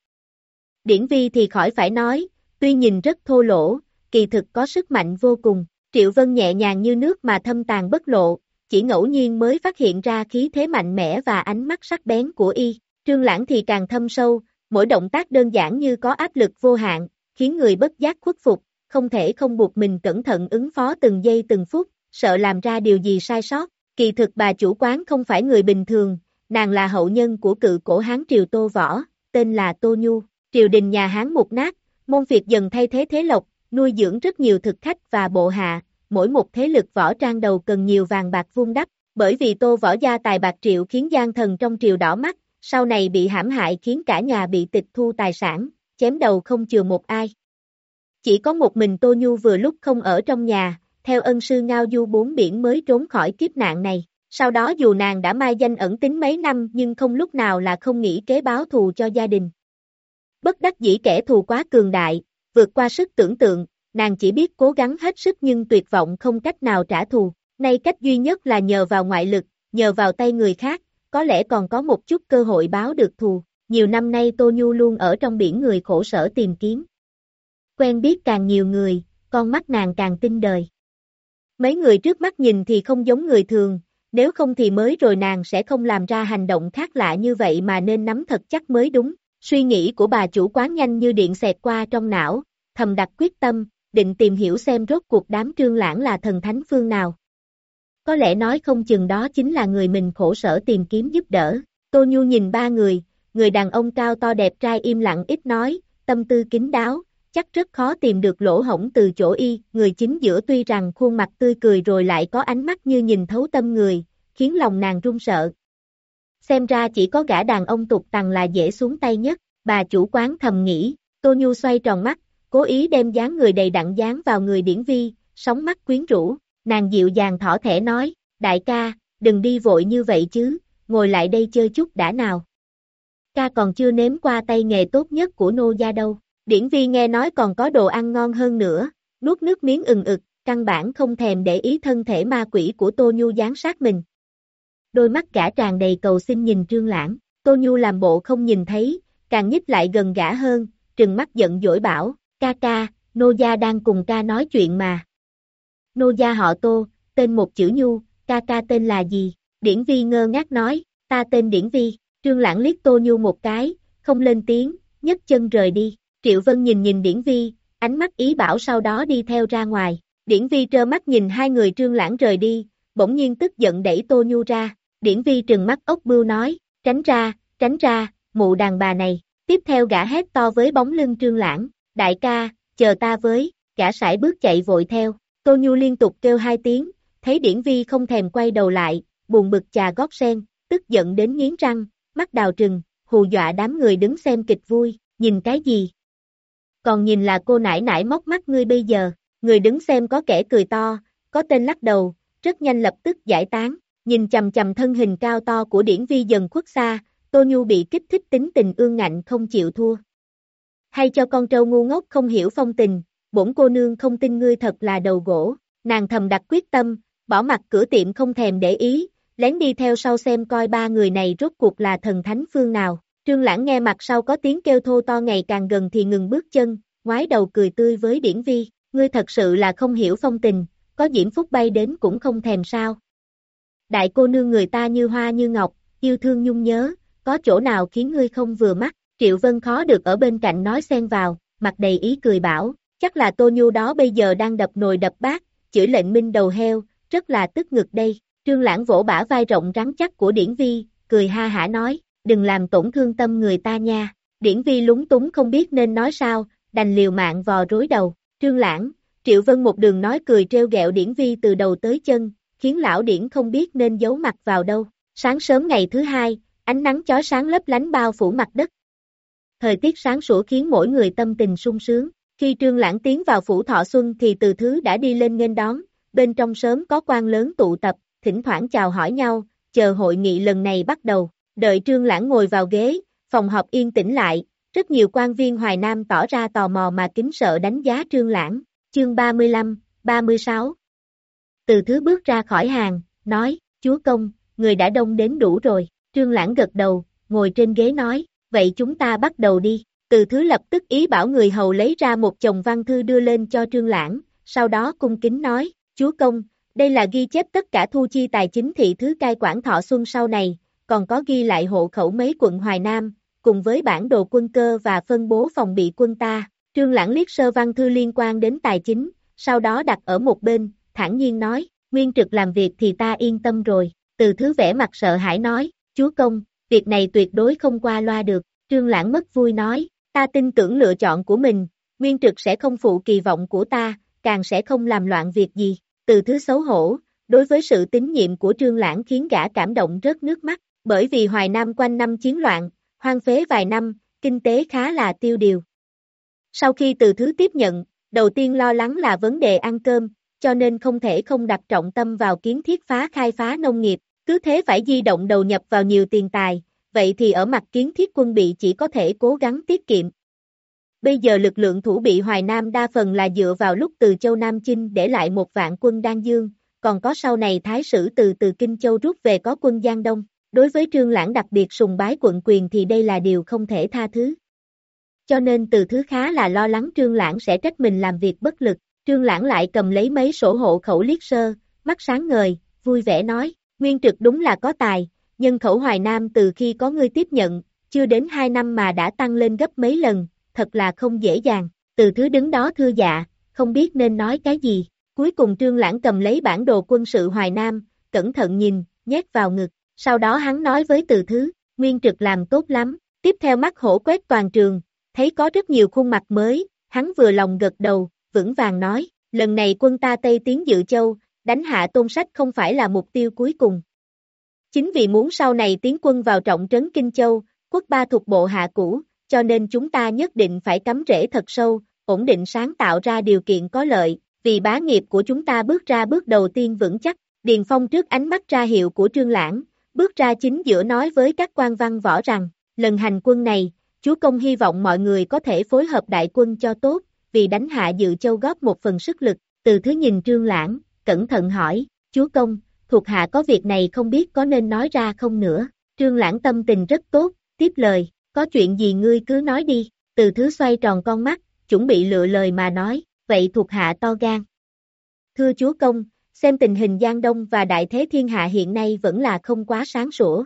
Điển Vi thì khỏi phải nói, tuy nhìn rất thô lỗ, kỳ thực có sức mạnh vô cùng. Triệu Vân nhẹ nhàng như nước mà thâm tàn bất lộ, chỉ ngẫu nhiên mới phát hiện ra khí thế mạnh mẽ và ánh mắt sắc bén của y. Trương Lãng thì càng thâm sâu, mỗi động tác đơn giản như có áp lực vô hạn, khiến người bất giác khuất phục, không thể không buộc mình cẩn thận ứng phó từng giây từng phút, sợ làm ra điều gì sai sót. Kỳ thực bà chủ quán không phải người bình thường, nàng là hậu nhân của cự cổ Hán Triều Tô Võ, tên là Tô Nhu. Triều đình nhà Hán mục nát, môn phiệt dần thay thế thế lộc, nuôi dưỡng rất nhiều thực khách và bộ hạ, mỗi một thế lực võ trang đầu cần nhiều vàng bạc vung đắp, bởi vì Tô Võ gia tài bạc triệu khiến gian thần trong triều đỏ mắt, sau này bị hãm hại khiến cả nhà bị tịch thu tài sản, chém đầu không chừa một ai. Chỉ có một mình Tô Nhu vừa lúc không ở trong nhà, theo ân sư ngao du bốn biển mới trốn khỏi kiếp nạn này. Sau đó dù nàng đã mai danh ẩn tính mấy năm nhưng không lúc nào là không nghĩ kế báo thù cho gia đình. Bất đắc dĩ kẻ thù quá cường đại, vượt qua sức tưởng tượng, nàng chỉ biết cố gắng hết sức nhưng tuyệt vọng không cách nào trả thù. Nay cách duy nhất là nhờ vào ngoại lực, nhờ vào tay người khác, có lẽ còn có một chút cơ hội báo được thù. Nhiều năm nay Tô Nhu luôn ở trong biển người khổ sở tìm kiếm. Quen biết càng nhiều người, con mắt nàng càng tin đời. Mấy người trước mắt nhìn thì không giống người thường, nếu không thì mới rồi nàng sẽ không làm ra hành động khác lạ như vậy mà nên nắm thật chắc mới đúng. Suy nghĩ của bà chủ quán nhanh như điện xẹt qua trong não, thầm đặt quyết tâm, định tìm hiểu xem rốt cuộc đám trương lãng là thần thánh phương nào. Có lẽ nói không chừng đó chính là người mình khổ sở tìm kiếm giúp đỡ. Tô Nhu nhìn ba người, người đàn ông cao to đẹp trai im lặng ít nói, tâm tư kín đáo, chắc rất khó tìm được lỗ hổng từ chỗ y, người chính giữa tuy rằng khuôn mặt tươi cười rồi lại có ánh mắt như nhìn thấu tâm người, khiến lòng nàng run sợ. Xem ra chỉ có gã đàn ông tục tằng là dễ xuống tay nhất, bà chủ quán thầm nghĩ, Tô Nhu xoay tròn mắt, cố ý đem dáng người đầy đặn dáng vào người điển vi, sóng mắt quyến rũ, nàng dịu dàng thỏ thẻ nói, đại ca, đừng đi vội như vậy chứ, ngồi lại đây chơi chút đã nào. Ca còn chưa nếm qua tay nghề tốt nhất của nô gia đâu. Điển vi nghe nói còn có đồ ăn ngon hơn nữa, nuốt nước miếng ừng ực, căn bản không thèm để ý thân thể ma quỷ của Tô Nhu dán sát mình. Đôi mắt cả tràn đầy cầu xin nhìn Trương Lãng, Tô Nhu làm bộ không nhìn thấy, càng nhích lại gần gã hơn, trừng mắt giận dỗi bảo, ca ca, nô gia đang cùng ca nói chuyện mà. Nô gia họ Tô, tên một chữ Nhu, ca ca tên là gì? Điển Vi ngơ ngác nói, ta tên Điển Vi, Trương Lãng liếc Tô Nhu một cái, không lên tiếng, nhấc chân rời đi. Triệu Vân nhìn nhìn Điển Vi, ánh mắt ý bảo sau đó đi theo ra ngoài. Điển Vi trơ mắt nhìn hai người Trương Lãng rời đi, bỗng nhiên tức giận đẩy Tô Nhu ra. Điển Vi trừng mắt ốc bưu nói, tránh ra, tránh ra, mụ đàn bà này. Tiếp theo gã hét to với bóng lưng Trương Lãng, đại ca, chờ ta với, gã sải bước chạy vội theo. Tô Nhu liên tục kêu hai tiếng, thấy Điển Vi không thèm quay đầu lại, buồn bực chà gót sen, tức giận đến nghiến răng, mắt đào trừng, hù dọa đám người đứng xem kịch vui, nhìn cái gì? Còn nhìn là cô nải nải móc mắt ngươi bây giờ, người đứng xem có kẻ cười to, có tên lắc đầu, rất nhanh lập tức giải tán, nhìn chầm chầm thân hình cao to của điển vi dần khuất xa, Tô Nhu bị kích thích tính tình ương ngạnh không chịu thua. Hay cho con trâu ngu ngốc không hiểu phong tình, bổn cô nương không tin ngươi thật là đầu gỗ, nàng thầm đặt quyết tâm, bỏ mặt cửa tiệm không thèm để ý, lén đi theo sau xem coi ba người này rốt cuộc là thần thánh phương nào. Trương Lãng nghe mặt sau có tiếng kêu thô to ngày càng gần thì ngừng bước chân, ngoái đầu cười tươi với Điển Vi, ngươi thật sự là không hiểu phong tình, có diễm phúc bay đến cũng không thèm sao. Đại cô nương người ta như hoa như ngọc, yêu thương nhung nhớ, có chỗ nào khiến ngươi không vừa mắt, Triệu Vân khó được ở bên cạnh nói xen vào, mặt đầy ý cười bảo, chắc là Tô Nhu đó bây giờ đang đập nồi đập bát, chửi lệnh minh đầu heo, rất là tức ngực đây. Trương Lãng vỗ bả vai rộng rắn chắc của Điển Vi, cười ha hả nói, đừng làm tổn thương tâm người ta nha. Điển Vi lúng túng không biết nên nói sao, đành liều mạng vò rối đầu. Trương Lãng, Triệu Vân một đường nói cười treo gẹo Điển Vi từ đầu tới chân, khiến lão Điển không biết nên giấu mặt vào đâu. Sáng sớm ngày thứ hai, ánh nắng chói sáng lấp lánh bao phủ mặt đất. Thời tiết sáng sủa khiến mỗi người tâm tình sung sướng. Khi Trương Lãng tiến vào phủ Thọ Xuân thì từ thứ đã đi lên nghênh đón, bên trong sớm có quan lớn tụ tập, thỉnh thoảng chào hỏi nhau, chờ hội nghị lần này bắt đầu. Đợi Trương Lãng ngồi vào ghế, phòng họp yên tĩnh lại, rất nhiều quan viên Hoài Nam tỏ ra tò mò mà kính sợ đánh giá Trương Lãng. Chương 35, 36 Từ thứ bước ra khỏi hàng, nói, chúa công, người đã đông đến đủ rồi. Trương Lãng gật đầu, ngồi trên ghế nói, vậy chúng ta bắt đầu đi. Từ thứ lập tức ý bảo người hầu lấy ra một chồng văn thư đưa lên cho Trương Lãng, sau đó cung kính nói, chúa công, đây là ghi chép tất cả thu chi tài chính thị thứ cai quản thọ xuân sau này, còn có ghi lại hộ khẩu mấy quận Hoài Nam, cùng với bản đồ quân cơ và phân bố phòng bị quân ta. Trương Lãng liếc sơ văn thư liên quan đến tài chính, sau đó đặt ở một bên, thản nhiên nói, nguyên trực làm việc thì ta yên tâm rồi. Từ thứ vẻ mặt sợ hãi nói, chúa công, việc này tuyệt đối không qua loa được. Trương Lãng mất vui nói, ta tin tưởng lựa chọn của mình, nguyên trực sẽ không phụ kỳ vọng của ta, càng sẽ không làm loạn việc gì. Từ thứ xấu hổ, đối với sự tín nhiệm của Trương Lãng khiến gã cảm động rớt nước mắt, bởi vì Hoài Nam quanh năm chiến loạn, hoang phế vài năm, kinh tế khá là tiêu điều. Sau khi từ thứ tiếp nhận, đầu tiên lo lắng là vấn đề ăn cơm, cho nên không thể không đặt trọng tâm vào kiến thiết phá khai phá nông nghiệp, cứ thế phải di động đầu nhập vào nhiều tiền tài, vậy thì ở mặt kiến thiết quân bị chỉ có thể cố gắng tiết kiệm. Bây giờ lực lượng thủ bị Hoài Nam đa phần là dựa vào lúc từ Châu Nam Chinh để lại một vạn quân Đan Dương, còn có sau này Thái sử từ từ Kinh Châu rút về có quân Giang Đông. Đối với Trương Lãng đặc biệt sùng bái quận quyền thì đây là điều không thể tha thứ. Cho nên từ thứ khá là lo lắng Trương Lãng sẽ trách mình làm việc bất lực. Trương Lãng lại cầm lấy mấy sổ hộ khẩu liếc sơ, mắt sáng ngời, vui vẻ nói, Nguyên trực đúng là có tài, nhân khẩu Hoài Nam từ khi có ngươi tiếp nhận, chưa đến 2 năm mà đã tăng lên gấp mấy lần, thật là không dễ dàng. Từ thứ đứng đó thưa dạ, không biết nên nói cái gì. Cuối cùng Trương Lãng cầm lấy bản đồ quân sự Hoài Nam, cẩn thận nhìn, nhét vào ngực. Sau đó hắn nói với từ thứ, Nguyên trực làm tốt lắm. Tiếp theo mắt hổ quét toàn trường, thấy có rất nhiều khuôn mặt mới, hắn vừa lòng gật đầu, vững vàng nói, lần này quân ta Tây tiến dự châu, đánh hạ tôn sách không phải là mục tiêu cuối cùng. Chính vì muốn sau này tiến quân vào trọng trấn Kinh Châu, quốc ba thuộc bộ hạ cũ, cho nên chúng ta nhất định phải cắm rễ thật sâu, ổn định sáng tạo ra điều kiện có lợi, vì bá nghiệp của chúng ta bước ra bước đầu tiên vững chắc, Điền Phong trước ánh mắt ra hiệu của Trương Lãng, bước ra chính giữa nói với các quan văn võ rằng, lần hành quân này, chúa công hy vọng mọi người có thể phối hợp đại quân cho tốt, vì đánh hạ dự châu góp một phần sức lực, từ thứ nhìn Trương Lãng, cẩn thận hỏi, chúa công, thuộc hạ có việc này không biết có nên nói ra không nữa, Trương Lãng tâm tình rất tốt, tiếp lời, có chuyện gì ngươi cứ nói đi, từ thứ xoay tròn con mắt, chuẩn bị lựa lời mà nói, vậy thuộc hạ to gan. Thưa chúa công, xem tình hình Giang Đông và Đại Thế Thiên Hạ hiện nay vẫn là không quá sáng sủa.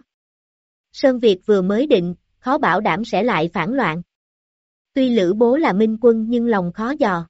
Sơn Việt vừa mới định, khó bảo đảm sẽ lại phản loạn. Tuy Lữ Bố là minh quân nhưng lòng khó dò.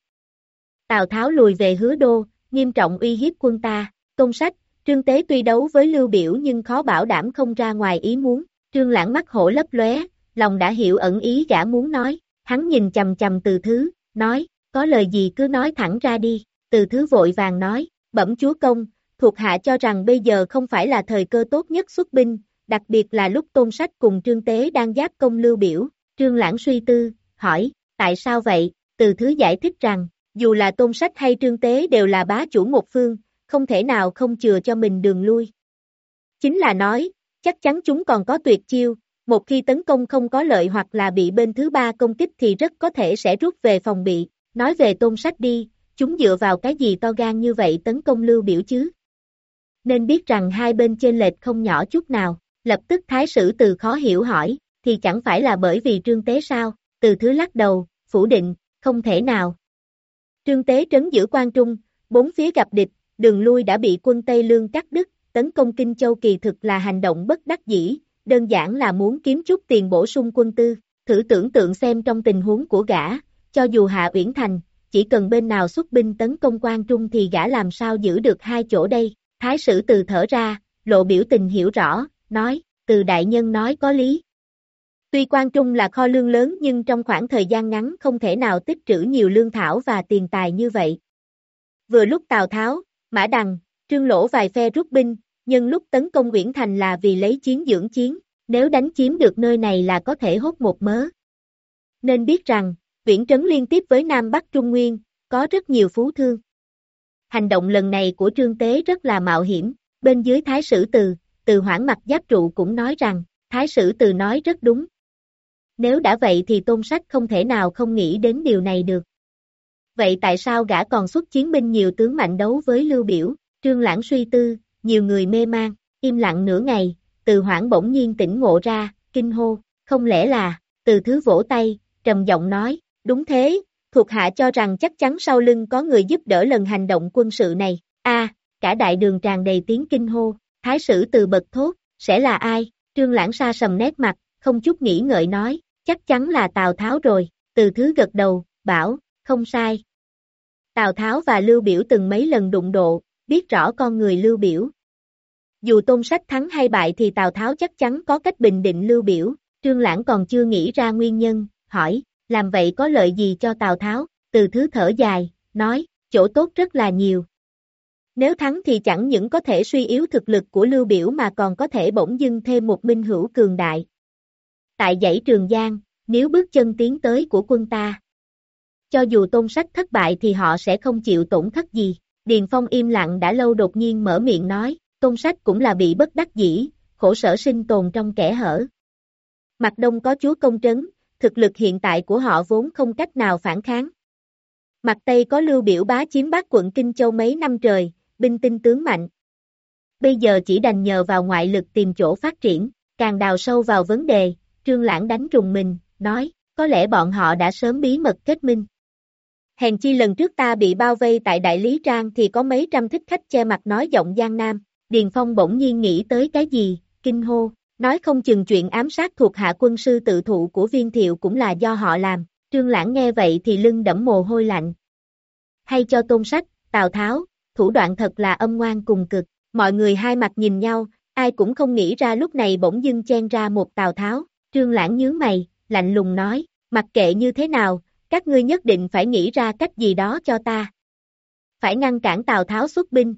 Tào Tháo lùi về hứa đô, nghiêm trọng uy hiếp quân ta, công sách, Trương Tế tuy đấu với Lưu Biểu nhưng khó bảo đảm không ra ngoài ý muốn, Trương Lãng mắt hổ lấp lóe, lòng đã hiểu ẩn ý gã muốn nói, hắn nhìn chầm chầm từ thứ, nói, có lời gì cứ nói thẳng ra đi, từ thứ vội vàng nói, bẩm chúa công, thuộc hạ cho rằng bây giờ không phải là thời cơ tốt nhất xuất binh, đặc biệt là lúc tôn sách cùng trương tế đang giáp công lưu biểu, trương lãng suy tư, hỏi, tại sao vậy, từ thứ giải thích rằng, dù là tôn sách hay trương tế đều là bá chủ một phương, không thể nào không chừa cho mình đường lui. Chính là nói, chắc chắn chúng còn có tuyệt chiêu, một khi tấn công không có lợi hoặc là bị bên thứ ba công kích thì rất có thể sẽ rút về phòng bị, nói về tôn sách đi, chúng dựa vào cái gì to gan như vậy tấn công lưu biểu chứ. Nên biết rằng hai bên trên lệch không nhỏ chút nào, lập tức thái sử từ khó hiểu hỏi, thì chẳng phải là bởi vì trương tế sao, từ thứ lắc đầu, phủ định, không thể nào. Trương tế trấn giữ quan trung, bốn phía gặp địch, đường lui đã bị quân Tây Lương cắt đứt, tấn công Kinh Châu kỳ thực là hành động bất đắc dĩ, đơn giản là muốn kiếm chút tiền bổ sung quân tư, thử tưởng tượng xem trong tình huống của gã, cho dù Hạ Uyển Thành, chỉ cần bên nào xuất binh tấn công quan trung thì gã làm sao giữ được hai chỗ đây, thái sử từ thở ra, lộ biểu tình hiểu rõ, nói, từ đại nhân nói có lý. Tuy quan trung là kho lương lớn nhưng trong khoảng thời gian ngắn không thể nào tích trữ nhiều lương thảo và tiền tài như vậy. Vừa lúc Tào Tháo, Mã Đằng, Trương Lỗ vài phe rút binh, nhưng lúc tấn công Nguyễn Thành là vì lấy chiến dưỡng chiến, nếu đánh chiếm được nơi này là có thể hốt một mớ. Nên biết rằng, Viễn trấn liên tiếp với Nam Bắc Trung Nguyên, có rất nhiều phú thương. Hành động lần này của Trương Tế rất là mạo hiểm, bên dưới Thái Sử Từ, từ hoảng mặt giáp trụ cũng nói rằng, Thái Sử Từ nói rất đúng. Nếu đã vậy thì tôn sách không thể nào không nghĩ đến điều này được. Vậy tại sao gã còn xuất chiến binh nhiều tướng mạnh đấu với Lưu Biểu, Trương Lãng suy tư, nhiều người mê man, im lặng nửa ngày, từ hoảng bỗng nhiên tỉnh ngộ ra, kinh hô, không lẽ là, từ thứ vỗ tay, trầm giọng nói, đúng thế, thuộc hạ cho rằng chắc chắn sau lưng có người giúp đỡ lần hành động quân sự này, a cả đại đường tràn đầy tiếng kinh hô, thái sử từ bật thốt, sẽ là ai, trương lãng xa sầm nét mặt, không chút nghĩ ngợi nói, chắc chắn là Tào Tháo rồi, từ thứ gật đầu, bảo, không sai. Tào Tháo và Lưu Biểu từng mấy lần đụng độ, biết rõ con người Lưu Biểu, dù tôn sách thắng hay bại thì Tào Tháo chắc chắn có cách bình định lưu biểu, Trương Lãng còn chưa nghĩ ra nguyên nhân, hỏi, làm vậy có lợi gì cho Tào Tháo, từ thứ thở dài, nói, chỗ tốt rất là nhiều. Nếu thắng thì chẳng những có thể suy yếu thực lực của lưu biểu mà còn có thể bỗng dưng thêm một minh hữu cường đại. Tại dãy Trường Giang, nếu bước chân tiến tới của quân ta, cho dù tôn sách thất bại thì họ sẽ không chịu tổn thất gì. Điền Phong im lặng đã lâu đột nhiên mở miệng nói, Tôn sách cũng là bị bất đắc dĩ, khổ sở sinh tồn trong kẻ hở. Mặt đông có chúa công trấn, thực lực hiện tại của họ vốn không cách nào phản kháng. Mặt Tây có lưu biểu bá chiếm bát quận Kinh Châu mấy năm trời, binh tinh tướng mạnh. Bây giờ chỉ đành nhờ vào ngoại lực tìm chỗ phát triển, càng đào sâu vào vấn đề, trương lãng đánh trùng mình, nói, có lẽ bọn họ đã sớm bí mật kết minh. Hèn chi lần trước ta bị bao vây tại Đại Lý Trang thì có mấy trăm thích khách che mặt nói giọng Giang Nam, Điền Phong bỗng nhiên nghĩ tới cái gì, kinh hô, nói không chừng chuyện ám sát thuộc hạ quân sư tự thụ của viên thiệu cũng là do họ làm, trương lãng nghe vậy thì lưng đẫm mồ hôi lạnh. Hay cho tôn sách, Tào Tháo, thủ đoạn thật là âm ngoan cùng cực, mọi người hai mặt nhìn nhau, ai cũng không nghĩ ra lúc này bỗng dưng chen ra một Tào Tháo, trương lãng nhướng mày, lạnh lùng nói, mặc kệ như thế nào, các ngươi nhất định phải nghĩ ra cách gì đó cho ta. Phải ngăn cản Tào Tháo xuất binh,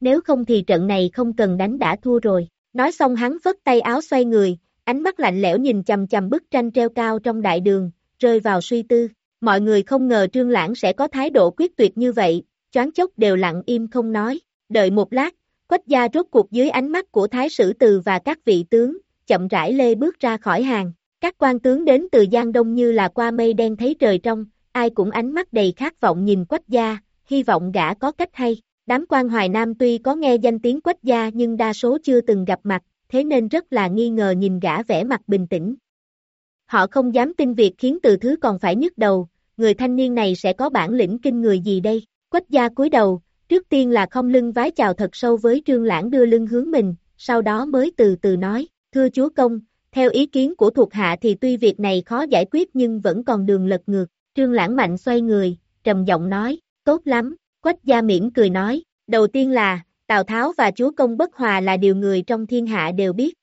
nếu không thì trận này không cần đánh đã thua rồi. Nói xong hắn phất tay áo xoay người, ánh mắt lạnh lẽo nhìn chầm chầm bức tranh treo cao trong đại đường, rơi vào suy tư. Mọi người không ngờ Trương Lãng sẽ có thái độ quyết tuyệt như vậy, choáng chốc đều lặng im không nói. Đợi một lát, quách gia rốt cuộc dưới ánh mắt của thái sử từ và các vị tướng, chậm rãi lê bước ra khỏi hàng. Các quan tướng đến từ Giang Đông như là qua mây đen thấy trời trong, ai cũng ánh mắt đầy khát vọng nhìn quách gia, hy vọng gã có cách hay. Đám quan Hoài Nam tuy có nghe danh tiếng quách gia nhưng đa số chưa từng gặp mặt, thế nên rất là nghi ngờ nhìn gã vẻ mặt bình tĩnh. Họ không dám tin việc khiến từ thứ còn phải nhức đầu, người thanh niên này sẽ có bản lĩnh kinh người gì đây. Quách gia cúi đầu, Trước tiên là không lưng vái chào thật sâu với trương lãng đưa lưng hướng mình, sau đó mới từ từ nói, thưa chúa công, theo ý kiến của thuộc hạ thì tuy việc này khó giải quyết nhưng vẫn còn đường lật ngược, trương lãng mạnh xoay người, trầm giọng nói, tốt lắm, quách gia miễn cười nói, đầu tiên là, Tào Tháo và chúa công bất hòa là điều người trong thiên hạ đều biết.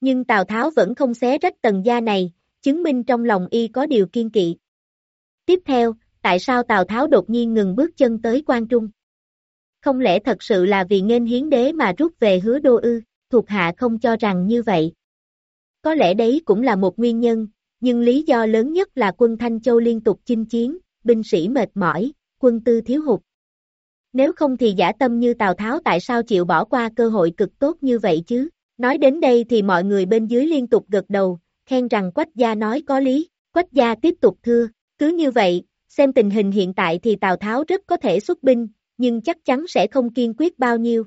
Nhưng Tào Tháo vẫn không xé rách tầng gia này, chứng minh trong lòng y có điều kiên kỵ. Tiếp theo, tại sao Tào Tháo đột nhiên ngừng bước chân tới quan trung? Không lẽ thật sự là vì nghênh hiến đế mà rút về hứa đô ư, thuộc hạ không cho rằng như vậy. Có lẽ đấy cũng là một nguyên nhân, nhưng lý do lớn nhất là quân Thanh Châu liên tục chinh chiến, binh sĩ mệt mỏi, quân tư thiếu hụt. Nếu không thì giả tâm như Tào Tháo tại sao chịu bỏ qua cơ hội cực tốt như vậy chứ? Nói đến đây thì mọi người bên dưới liên tục gật đầu, khen rằng Quách gia nói có lý, Quách gia tiếp tục thưa, cứ như vậy, xem tình hình hiện tại thì Tào Tháo rất có thể xuất binh, nhưng chắc chắn sẽ không kiên quyết bao nhiêu.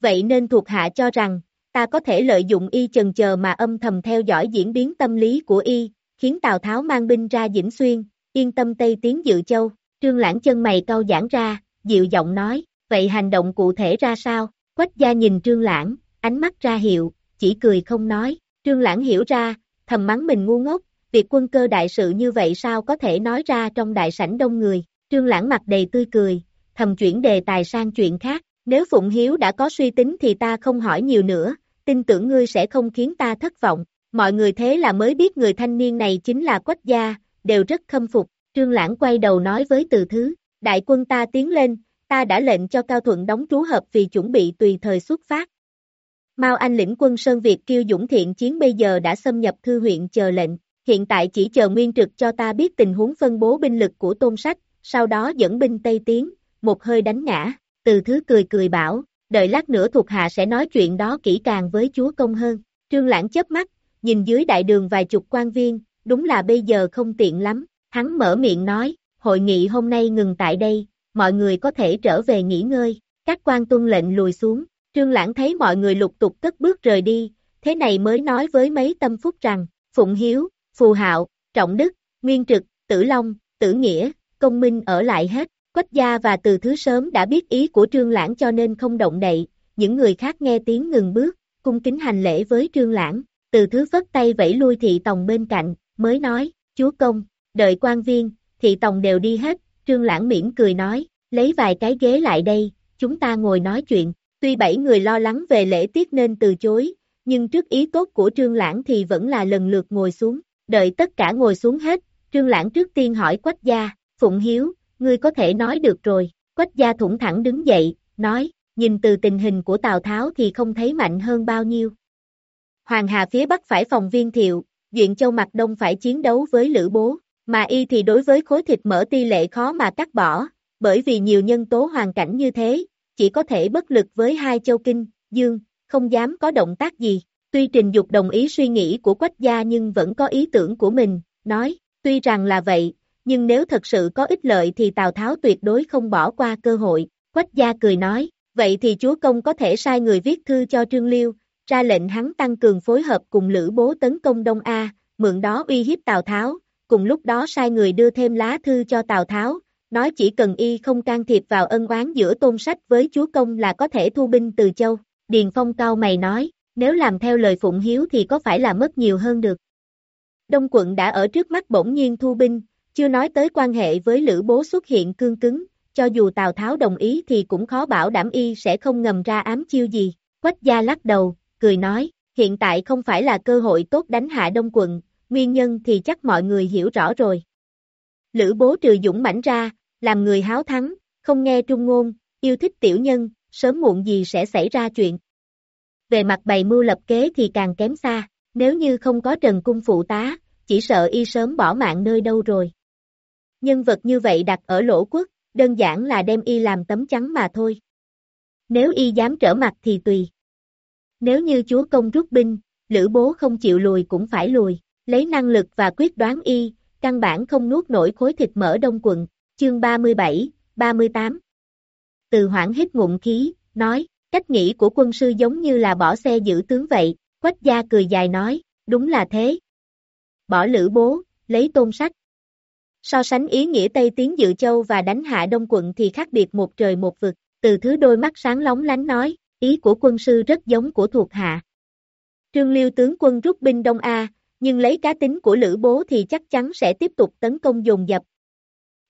Vậy nên thuộc hạ cho rằng, ta có thể lợi dụng y chần chờ mà âm thầm theo dõi diễn biến tâm lý của y, khiến Tào Tháo mang binh ra Dĩnh Xuyên, yên tâm Tây tiến dự châu, trương lãng chân mày cau giãn ra, dịu giọng nói, vậy hành động cụ thể ra sao, quách gia nhìn trương lãng, ánh mắt ra hiệu, chỉ cười không nói, trương lãng hiểu ra, thầm mắng mình ngu ngốc, việc quân cơ đại sự như vậy sao có thể nói ra trong đại sảnh đông người, trương lãng mặt đầy tươi cười, thầm chuyển đề tài sang chuyện khác, nếu Phụng Hiếu đã có suy tính thì ta không hỏi nhiều nữa, tin tưởng ngươi sẽ không khiến ta thất vọng, mọi người thế là mới biết người thanh niên này chính là Quách Gia, đều rất khâm phục, Trương Lãng quay đầu nói với từ thứ, đại quân ta tiến lên, ta đã lệnh cho Cao Thuận đóng trú hợp vì chuẩn bị tùy thời xuất phát. Mao Anh lĩnh quân Sơn Việt kêu dũng thiện chiến bây giờ đã xâm nhập thư huyện chờ lệnh, hiện tại chỉ chờ nguyên trực cho ta biết tình huống phân bố binh lực của tôn sách, sau đó dẫn binh Tây Tiến, một hơi đánh ngã, từ thứ cười cười bảo, đợi lát nữa thuộc hạ sẽ nói chuyện đó kỹ càng với chúa công hơn. Trương Lãng chớp mắt, nhìn dưới đại đường vài chục quan viên, đúng là bây giờ không tiện lắm, hắn mở miệng nói, hội nghị hôm nay ngừng tại đây, mọi người có thể trở về nghỉ ngơi, các quan tuân lệnh lùi xuống, Trương Lãng thấy mọi người lục tục cất bước rời đi, thế này mới nói với mấy tâm phúc rằng, Phụng Hiếu, Phù Hạo, Trọng Đức, Nguyên Trực, Tử Long, Tử Nghĩa, Công Minh ở lại hết, Quách gia và từ thứ sớm đã biết ý của trương lãng cho nên không động đậy, những người khác nghe tiếng ngừng bước, cung kính hành lễ với trương lãng, từ thứ phất tay vẫy lui thị tòng bên cạnh, mới nói, chúa công, đợi quan viên, thị tòng đều đi hết, trương lãng mỉm cười nói, lấy vài cái ghế lại đây, chúng ta ngồi nói chuyện, tuy bảy người lo lắng về lễ tiết nên từ chối, nhưng trước ý tốt của trương lãng thì vẫn là lần lượt ngồi xuống, đợi tất cả ngồi xuống hết, trương lãng trước tiên hỏi quách gia, phụng hiếu, ngươi có thể nói được rồi, quách gia thủng thẳng đứng dậy, nói, nhìn từ tình hình của Tào Tháo thì không thấy mạnh hơn bao nhiêu. Hoàng Hà phía Bắc phải phòng viên thiệu, Duyện Châu mặt Đông phải chiến đấu với Lữ Bố, mà y thì đối với khối thịt mỡ ti lệ khó mà cắt bỏ, bởi vì nhiều nhân tố hoàn cảnh như thế, chỉ có thể bất lực với hai châu kinh, dương, không dám có động tác gì. Tuy Trình Dục đồng ý suy nghĩ của Quách gia nhưng vẫn có ý tưởng của mình, nói, tuy rằng là vậy, nhưng nếu thật sự có ích lợi thì Tào Tháo tuyệt đối không bỏ qua cơ hội. Quách gia cười nói, vậy thì chúa công có thể sai người viết thư cho Trương Liêu, ra lệnh hắn tăng cường phối hợp cùng Lữ Bố tấn công Đông A, mượn đó uy hiếp Tào Tháo, cùng lúc đó sai người đưa thêm lá thư cho Tào Tháo, nói chỉ cần y không can thiệp vào ân oán giữa tôn sách với chúa công là có thể thu binh từ châu. Điền Phong cao mày nói, nếu làm theo lời Phụng Hiếu thì có phải là mất nhiều hơn được. Đông quận đã ở trước mắt bỗng nhiên thu binh, chưa nói tới quan hệ với Lữ Bố xuất hiện cương cứng, cho dù Tào Tháo đồng ý thì cũng khó bảo đảm y sẽ không ngầm ra ám chiêu gì. Quách gia lắc đầu, cười nói, hiện tại không phải là cơ hội tốt đánh hạ Đông quận, nguyên nhân thì chắc mọi người hiểu rõ rồi. Lữ Bố trừ dũng mãnh ra, làm người háo thắng, không nghe trung ngôn, yêu thích tiểu nhân, sớm muộn gì sẽ xảy ra chuyện. Về mặt bày mưu lập kế thì càng kém xa, nếu như không có Trần Cung phụ tá, chỉ sợ y sớm bỏ mạng nơi đâu rồi. Nhân vật như vậy đặt ở lỗ quốc, đơn giản là đem y làm tấm chắn mà thôi. Nếu y dám trở mặt thì tùy. Nếu như chúa công rút binh, lữ bố không chịu lùi cũng phải lùi, lấy năng lực và quyết đoán y, căn bản không nuốt nổi khối thịt mỡ đông quận, chương 37, 38. Từ hoảng hít ngụm khí, nói, cách nghĩ của quân sư giống như là bỏ xe giữ tướng vậy, quách gia cười dài nói, đúng là thế. Bỏ lữ bố, lấy tôn sách, So sánh ý nghĩa Tây Tiến Dự Châu và đánh hạ Đông quận thì khác biệt một trời một vực, từ thứ đôi mắt sáng lóng lánh nói, ý của quân sư rất giống của thuộc hạ. Trương Liêu tướng quân rút binh Đông A, nhưng lấy cá tính của Lữ Bố thì chắc chắn sẽ tiếp tục tấn công dồn dập.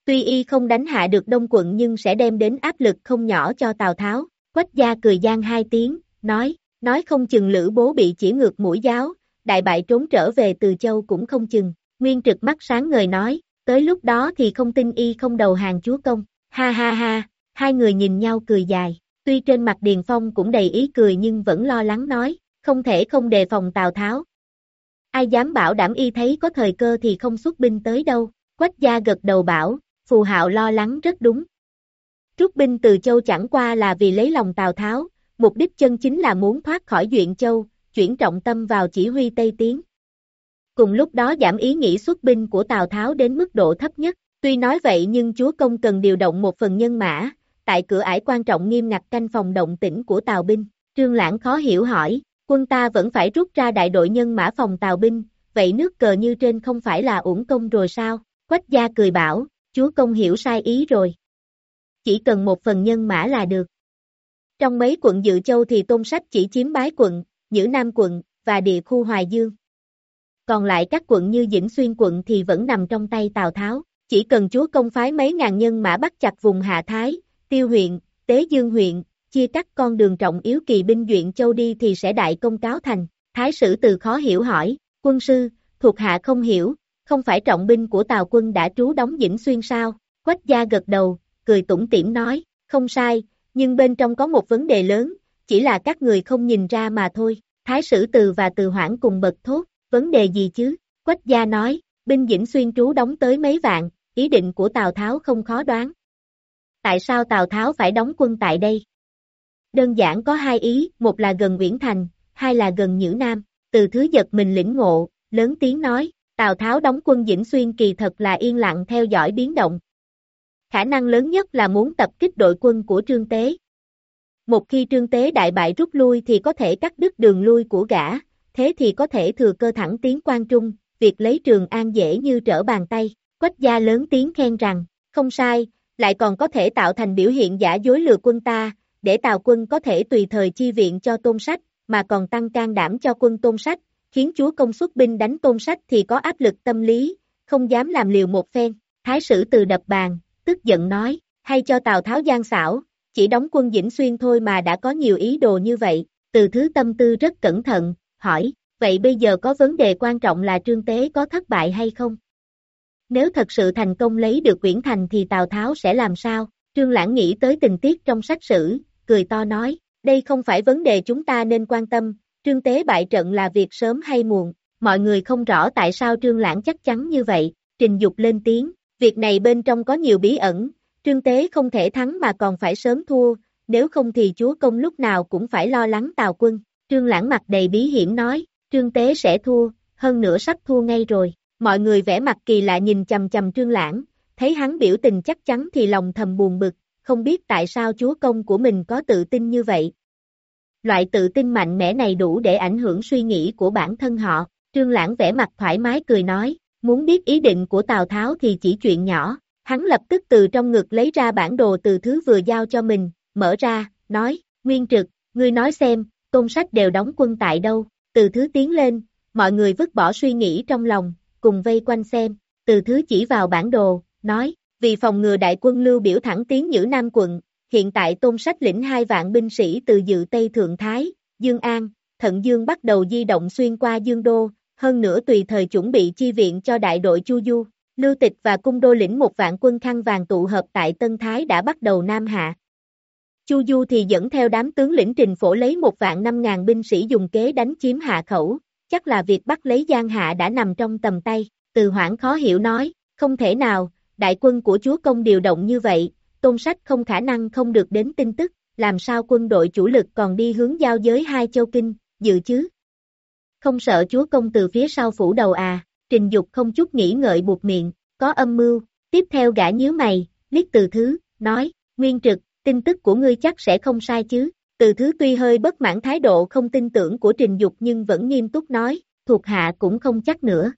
Tuy y không đánh hạ được Đông quận nhưng sẽ đem đến áp lực không nhỏ cho Tào Tháo, Quách gia cười gian hai tiếng, nói, nói không chừng Lữ Bố bị chỉ ngược mũi giáo, đại bại trốn trở về từ châu cũng không chừng, Nguyên trực mắt sáng ngời nói, tới lúc đó thì không tin y không đầu hàng chúa công, ha ha ha, hai người nhìn nhau cười dài, tuy trên mặt Điền Phong cũng đầy ý cười nhưng vẫn lo lắng nói, không thể không đề phòng Tào Tháo. Ai dám bảo đảm y thấy có thời cơ thì không xuất binh tới đâu, quách gia gật đầu bảo, phù hạo lo lắng rất đúng. Rút binh từ châu chẳng qua là vì lấy lòng Tào Tháo, mục đích chân chính là muốn thoát khỏi Duyện Châu, chuyển trọng tâm vào chỉ huy Tây Tiến. Cùng lúc đó giảm ý nghĩ xuất binh của Tào Tháo đến mức độ thấp nhất, tuy nói vậy nhưng chúa công cần điều động một phần nhân mã, tại cửa ải quan trọng nghiêm ngặt canh phòng động tĩnh của Tào binh, Trương Lãng khó hiểu hỏi, quân ta vẫn phải rút ra đại đội nhân mã phòng Tào binh, vậy nước cờ như trên không phải là uổng công rồi sao? Quách gia cười bảo, chúa công hiểu sai ý rồi. Chỉ cần một phần nhân mã là được. Trong mấy quận Dự Châu thì Tôn Sách chỉ chiếm Bái quận, Nhữ Nam quận, và địa khu Hoài Dương. Còn lại các quận như Dĩnh Xuyên quận thì vẫn nằm trong tay Tào Tháo, chỉ cần chúa công phái mấy ngàn nhân mã bắt chặt vùng Hạ Thái, Tiêu huyện, Tế Dương huyện, chia cắt con đường trọng yếu kỳ binh Duyện Châu đi thì sẽ đại công cáo thành. Thái sử từ khó hiểu hỏi, quân sư, thuộc hạ không hiểu, không phải trọng binh của Tào quân đã trú đóng Dĩnh Xuyên sao? Quách gia gật đầu, cười tủm tỉm nói, không sai, nhưng bên trong có một vấn đề lớn, chỉ là các người không nhìn ra mà thôi. Thái sử từ và từ hoảng cùng bật thốt, vấn đề gì chứ? Quách gia nói, binh Dĩnh Xuyên trú đóng tới mấy vạn, ý định của Tào Tháo không khó đoán. Tại sao Tào Tháo phải đóng quân tại đây? Đơn giản có hai ý, một là gần Nguyễn Thành, hai là gần Nhữ Nam. Từ thứ giật mình lĩnh ngộ, lớn tiếng nói, Tào Tháo đóng quân Dĩnh Xuyên kỳ thật là yên lặng theo dõi biến động. Khả năng lớn nhất là muốn tập kích đội quân của Trương Tế. Một khi Trương Tế đại bại rút lui thì có thể cắt đứt đường lui của gã, thế thì có thể thừa cơ thẳng tiến quan trung, việc lấy Trường An dễ như trở bàn tay. Quách gia lớn tiếng khen rằng, không sai, lại còn có thể tạo thành biểu hiện giả dối lừa quân ta, để Tào quân có thể tùy thời chi viện cho tôn sách, mà còn tăng can đảm cho quân tôn sách, khiến chúa công xuất binh đánh tôn sách thì có áp lực tâm lý, không dám làm liều một phen. Thái sử từ đập bàn, tức giận nói, hay cho Tào Tháo gian xảo, chỉ đóng quân Dĩnh Xuyên thôi mà đã có nhiều ý đồ như vậy, từ thứ tâm tư rất cẩn thận, hỏi, vậy bây giờ có vấn đề quan trọng là trương tế có thất bại hay không? Nếu thật sự thành công lấy được Quyển Thành thì Tào Tháo sẽ làm sao? Trương Lãng nghĩ tới tình tiết trong sách sử, cười to nói, đây không phải vấn đề chúng ta nên quan tâm, trương tế bại trận là việc sớm hay muộn, mọi người không rõ tại sao Trương Lãng chắc chắn như vậy, trình dục lên tiếng, việc này bên trong có nhiều bí ẩn, trương tế không thể thắng mà còn phải sớm thua, nếu không thì chúa công lúc nào cũng phải lo lắng tào quân, Trương Lãng mặt đầy bí hiểm nói, trương tế sẽ thua, hơn nữa sắp thua ngay rồi, mọi người vẻ mặt kỳ lạ nhìn chầm chầm Trương Lãng, thấy hắn biểu tình chắc chắn thì lòng thầm buồn bực, không biết tại sao chúa công của mình có tự tin như vậy. Loại tự tin mạnh mẽ này đủ để ảnh hưởng suy nghĩ của bản thân họ, Trương Lãng vẽ mặt thoải mái cười nói, muốn biết ý định của Tào Tháo thì chỉ chuyện nhỏ, hắn lập tức từ trong ngực lấy ra bản đồ từ thứ vừa giao cho mình, mở ra, nói, Nguyên Trực, ngươi nói xem, tôn sách đều đóng quân tại đâu, từ thứ tiến lên, mọi người vứt bỏ suy nghĩ trong lòng, cùng vây quanh xem, từ thứ chỉ vào bản đồ, nói, vì phòng ngừa đại quân lưu biểu thẳng tiến nhữ Nam quận, hiện tại tôn sách lĩnh hai vạn binh sĩ từ dự Tây Thượng Thái, Dương An, Thận Dương bắt đầu di động xuyên qua Dương Đô, hơn nữa tùy thời chuẩn bị chi viện cho đại đội Chu Du. Lưu Tịch và cung đô lĩnh một vạn quân khăn vàng tụ hợp tại Tân Thái đã bắt đầu Nam Hạ. Chu Du thì dẫn theo đám tướng lĩnh trình phổ lấy một vạn năm ngàn binh sĩ dùng kế đánh chiếm hạ khẩu, chắc là việc bắt lấy Giang Hạ đã nằm trong tầm tay, từ hoảng khó hiểu nói, không thể nào, đại quân của chúa công điều động như vậy, tôn sách không khả năng không được đến tin tức, làm sao quân đội chủ lực còn đi hướng giao giới hai châu kinh, dự chứ? Không sợ chúa công từ phía sau phủ đầu à, trình dục không chút nghĩ ngợi buộc miệng, có âm mưu, tiếp theo gã nhíu mày, liếc từ thứ, nói, nguyên trực, tin tức của ngươi chắc sẽ không sai chứ, từ thứ tuy hơi bất mãn thái độ không tin tưởng của trình dục nhưng vẫn nghiêm túc nói, thuộc hạ cũng không chắc nữa.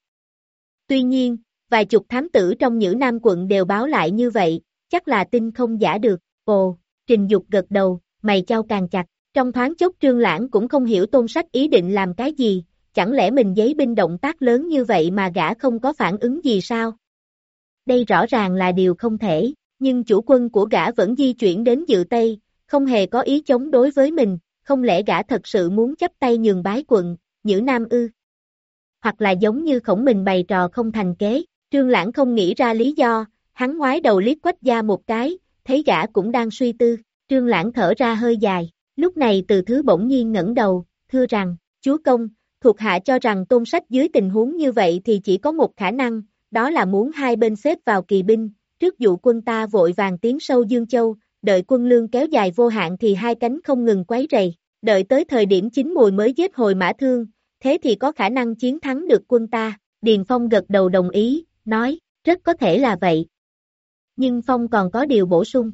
Tuy nhiên, vài chục thám tử trong những nam quận đều báo lại như vậy, chắc là tin không giả được, ồ, trình dục gật đầu, mày trao càng chặt, trong thoáng chốc trương lãng cũng không hiểu tôn sách ý định làm cái gì, chẳng lẽ mình giấy binh động tác lớn như vậy mà gã không có phản ứng gì sao? Đây rõ ràng là điều không thể, nhưng chủ quân của gã vẫn di chuyển đến dự Tây, không hề có ý chống đối với mình, không lẽ gã thật sự muốn chấp tay nhường bái quận, nhữ nam ư? Hoặc là giống như khổng mình bày trò không thành kế, trương lãng không nghĩ ra lý do, hắn ngoái đầu liếc quách gia một cái, thấy gã cũng đang suy tư, trương lãng thở ra hơi dài, lúc này từ thứ bỗng nhiên ngẩng đầu, thưa rằng, chúa công, thuộc hạ cho rằng tôn sách dưới tình huống như vậy thì chỉ có một khả năng, đó là muốn hai bên xếp vào kỳ binh, trước dụ quân ta vội vàng tiến sâu Dương Châu, đợi quân lương kéo dài vô hạn thì hai cánh không ngừng quấy rầy, đợi tới thời điểm chính mùi mới giết hồi mã thương, thế thì có khả năng chiến thắng được quân ta, Điền Phong gật đầu đồng ý, nói, rất có thể là vậy. Nhưng Phong còn có điều bổ sung.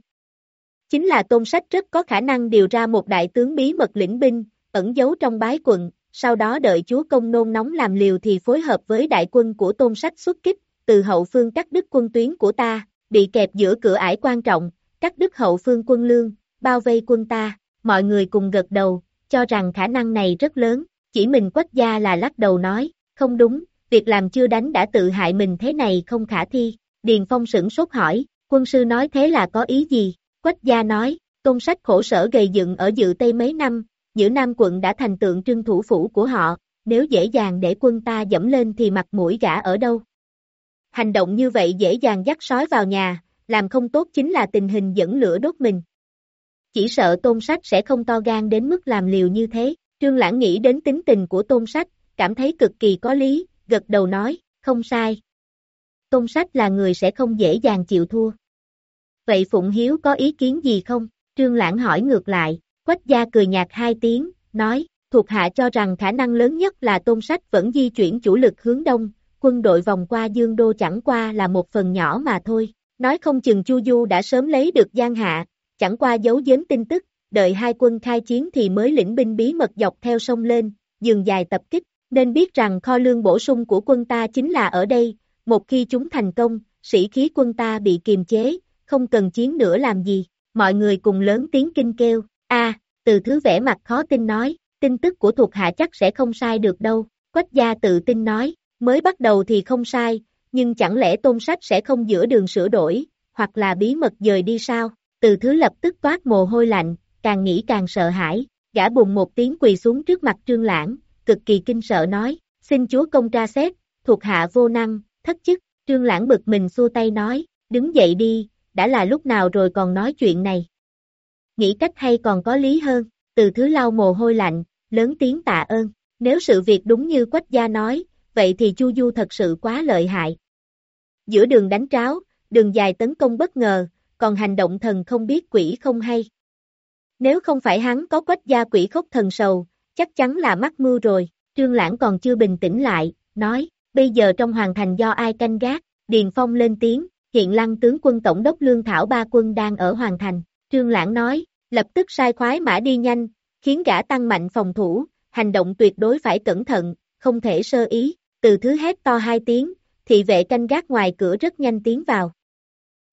Chính là tôn sách rất có khả năng điều ra một đại tướng bí mật lĩnh binh, ẩn giấu trong bái quận, sau đó đợi chúa công nôn nóng làm liều thì phối hợp với đại quân của tôn sách xuất kích, từ hậu phương cắt đứt quân tuyến của ta, bị kẹp giữa cửa ải quan trọng, cắt đứt hậu phương quân lương, bao vây quân ta, mọi người cùng gật đầu, cho rằng khả năng này rất lớn, chỉ mình quách gia là lắc đầu nói, không đúng, việc làm chưa đánh đã tự hại mình thế này không khả thi, Điền Phong sửng sốt hỏi, quân sư nói thế là có ý gì, quách gia nói, công sách khổ sở gầy dựng ở dự Tây mấy năm, giữa Nam quận đã thành tượng trưng thủ phủ của họ, nếu dễ dàng để quân ta dẫm lên thì mặt mũi gã ở đâu. Hành động như vậy dễ dàng dắt sói vào nhà, làm không tốt chính là tình hình dẫn lửa đốt mình. Chỉ sợ tôn sách sẽ không to gan đến mức làm liều như thế, trương lãng nghĩ đến tính tình của tôn sách, cảm thấy cực kỳ có lý, gật đầu nói, không sai. Tôn sách là người sẽ không dễ dàng chịu thua. Vậy Phụng Hiếu có ý kiến gì không? Trương Lãng hỏi ngược lại, Quách gia cười nhạt hai tiếng, nói, thuộc hạ cho rằng khả năng lớn nhất là tôn sách vẫn di chuyển chủ lực hướng đông, quân đội vòng qua Dương Đô chẳng qua là một phần nhỏ mà thôi. Nói không chừng Chu Du đã sớm lấy được Giang Hạ, chẳng qua giấu giếm tin tức, đợi hai quân khai chiến thì mới lĩnh binh bí mật dọc theo sông lên, dừng dài tập kích, nên biết rằng kho lương bổ sung của quân ta chính là ở đây, một khi chúng thành công, sĩ khí quân ta bị kiềm chế, không cần chiến nữa làm gì, mọi người cùng lớn tiếng kinh kêu, a từ thứ vẻ mặt khó tin nói, tin tức của thuộc hạ chắc sẽ không sai được đâu, quách gia tự tin nói, mới bắt đầu thì không sai, nhưng chẳng lẽ tôn sách sẽ không giữa đường sửa đổi, hoặc là bí mật dời đi sao, từ thứ lập tức toát mồ hôi lạnh, càng nghĩ càng sợ hãi, gã bùng một tiếng quỳ xuống trước mặt trương lãng, cực kỳ kinh sợ nói, xin chúa công tra xét, thuộc hạ vô năng, thất chức, trương lãng bực mình xua tay nói, đứng dậy đi, đã là lúc nào rồi còn nói chuyện này. Nghĩ cách hay còn có lý hơn, từ thứ lau mồ hôi lạnh, lớn tiếng tạ ơn, nếu sự việc đúng như quách gia nói, vậy thì Chu Du thật sự quá lợi hại. Giữa đường đánh tráo, đường dài tấn công bất ngờ, còn hành động thần không biết quỷ không hay. Nếu không phải hắn có quách gia quỷ khốc thần sầu, chắc chắn là mắc mưu rồi, Trương Lãng còn chưa bình tĩnh lại, nói, bây giờ trong hoàng thành do ai canh gác, Điền Phong lên tiếng, hiện lăng tướng quân tổng đốc Lương Thảo ba quân đang ở hoàng thành, Trương Lãng nói, lập tức sai khoái mã đi nhanh, khiến gã tăng mạnh phòng thủ, hành động tuyệt đối phải cẩn thận, không thể sơ ý, từ thứ hét to hai tiếng, thị vệ canh gác ngoài cửa rất nhanh tiến vào.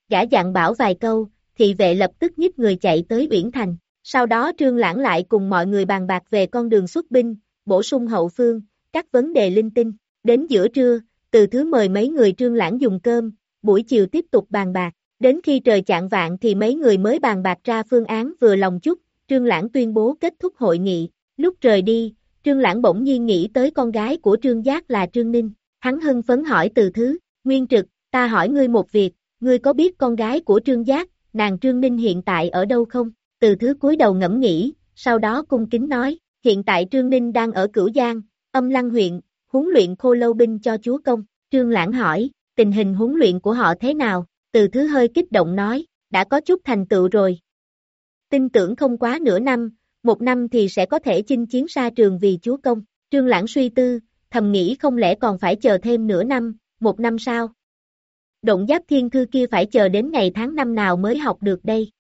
Gã dặn bảo vài câu, thị vệ lập tức nhích người chạy tới Uyển Thành, sau đó trương lãng lại cùng mọi người bàn bạc về con đường xuất binh, bổ sung hậu phương, các vấn đề linh tinh, đến giữa trưa, từ thứ mời mấy người trương lãng dùng cơm, buổi chiều tiếp tục bàn bạc, đến khi trời chạng vạn thì mấy người mới bàn bạc ra phương án vừa lòng chút, trương lãng tuyên bố kết thúc hội nghị, lúc rời đi, trương lãng bỗng nhiên nghĩ tới con gái của trương giác là trương ninh, hắn hưng phấn hỏi từ thứ, nguyên trực, ta hỏi ngươi một việc, ngươi có biết con gái của trương giác, nàng trương ninh hiện tại ở đâu không? Từ thứ cúi đầu ngẫm nghĩ, sau đó cung kính nói, hiện tại trương ninh đang ở Cửu Giang, âm lăng huyện, huấn luyện khô lâu binh cho chúa công, trương lãng hỏi, tình hình huấn luyện của họ thế nào? Từ thứ hơi kích động nói, đã có chút thành tựu rồi. Tin tưởng không quá nửa năm, một năm thì sẽ có thể chinh chiến xa trường vì chúa công. Trương Lãng suy tư, thầm nghĩ không lẽ còn phải chờ thêm nửa năm, một năm sao? Động giáp thiên thư kia phải chờ đến ngày tháng năm nào mới học được đây.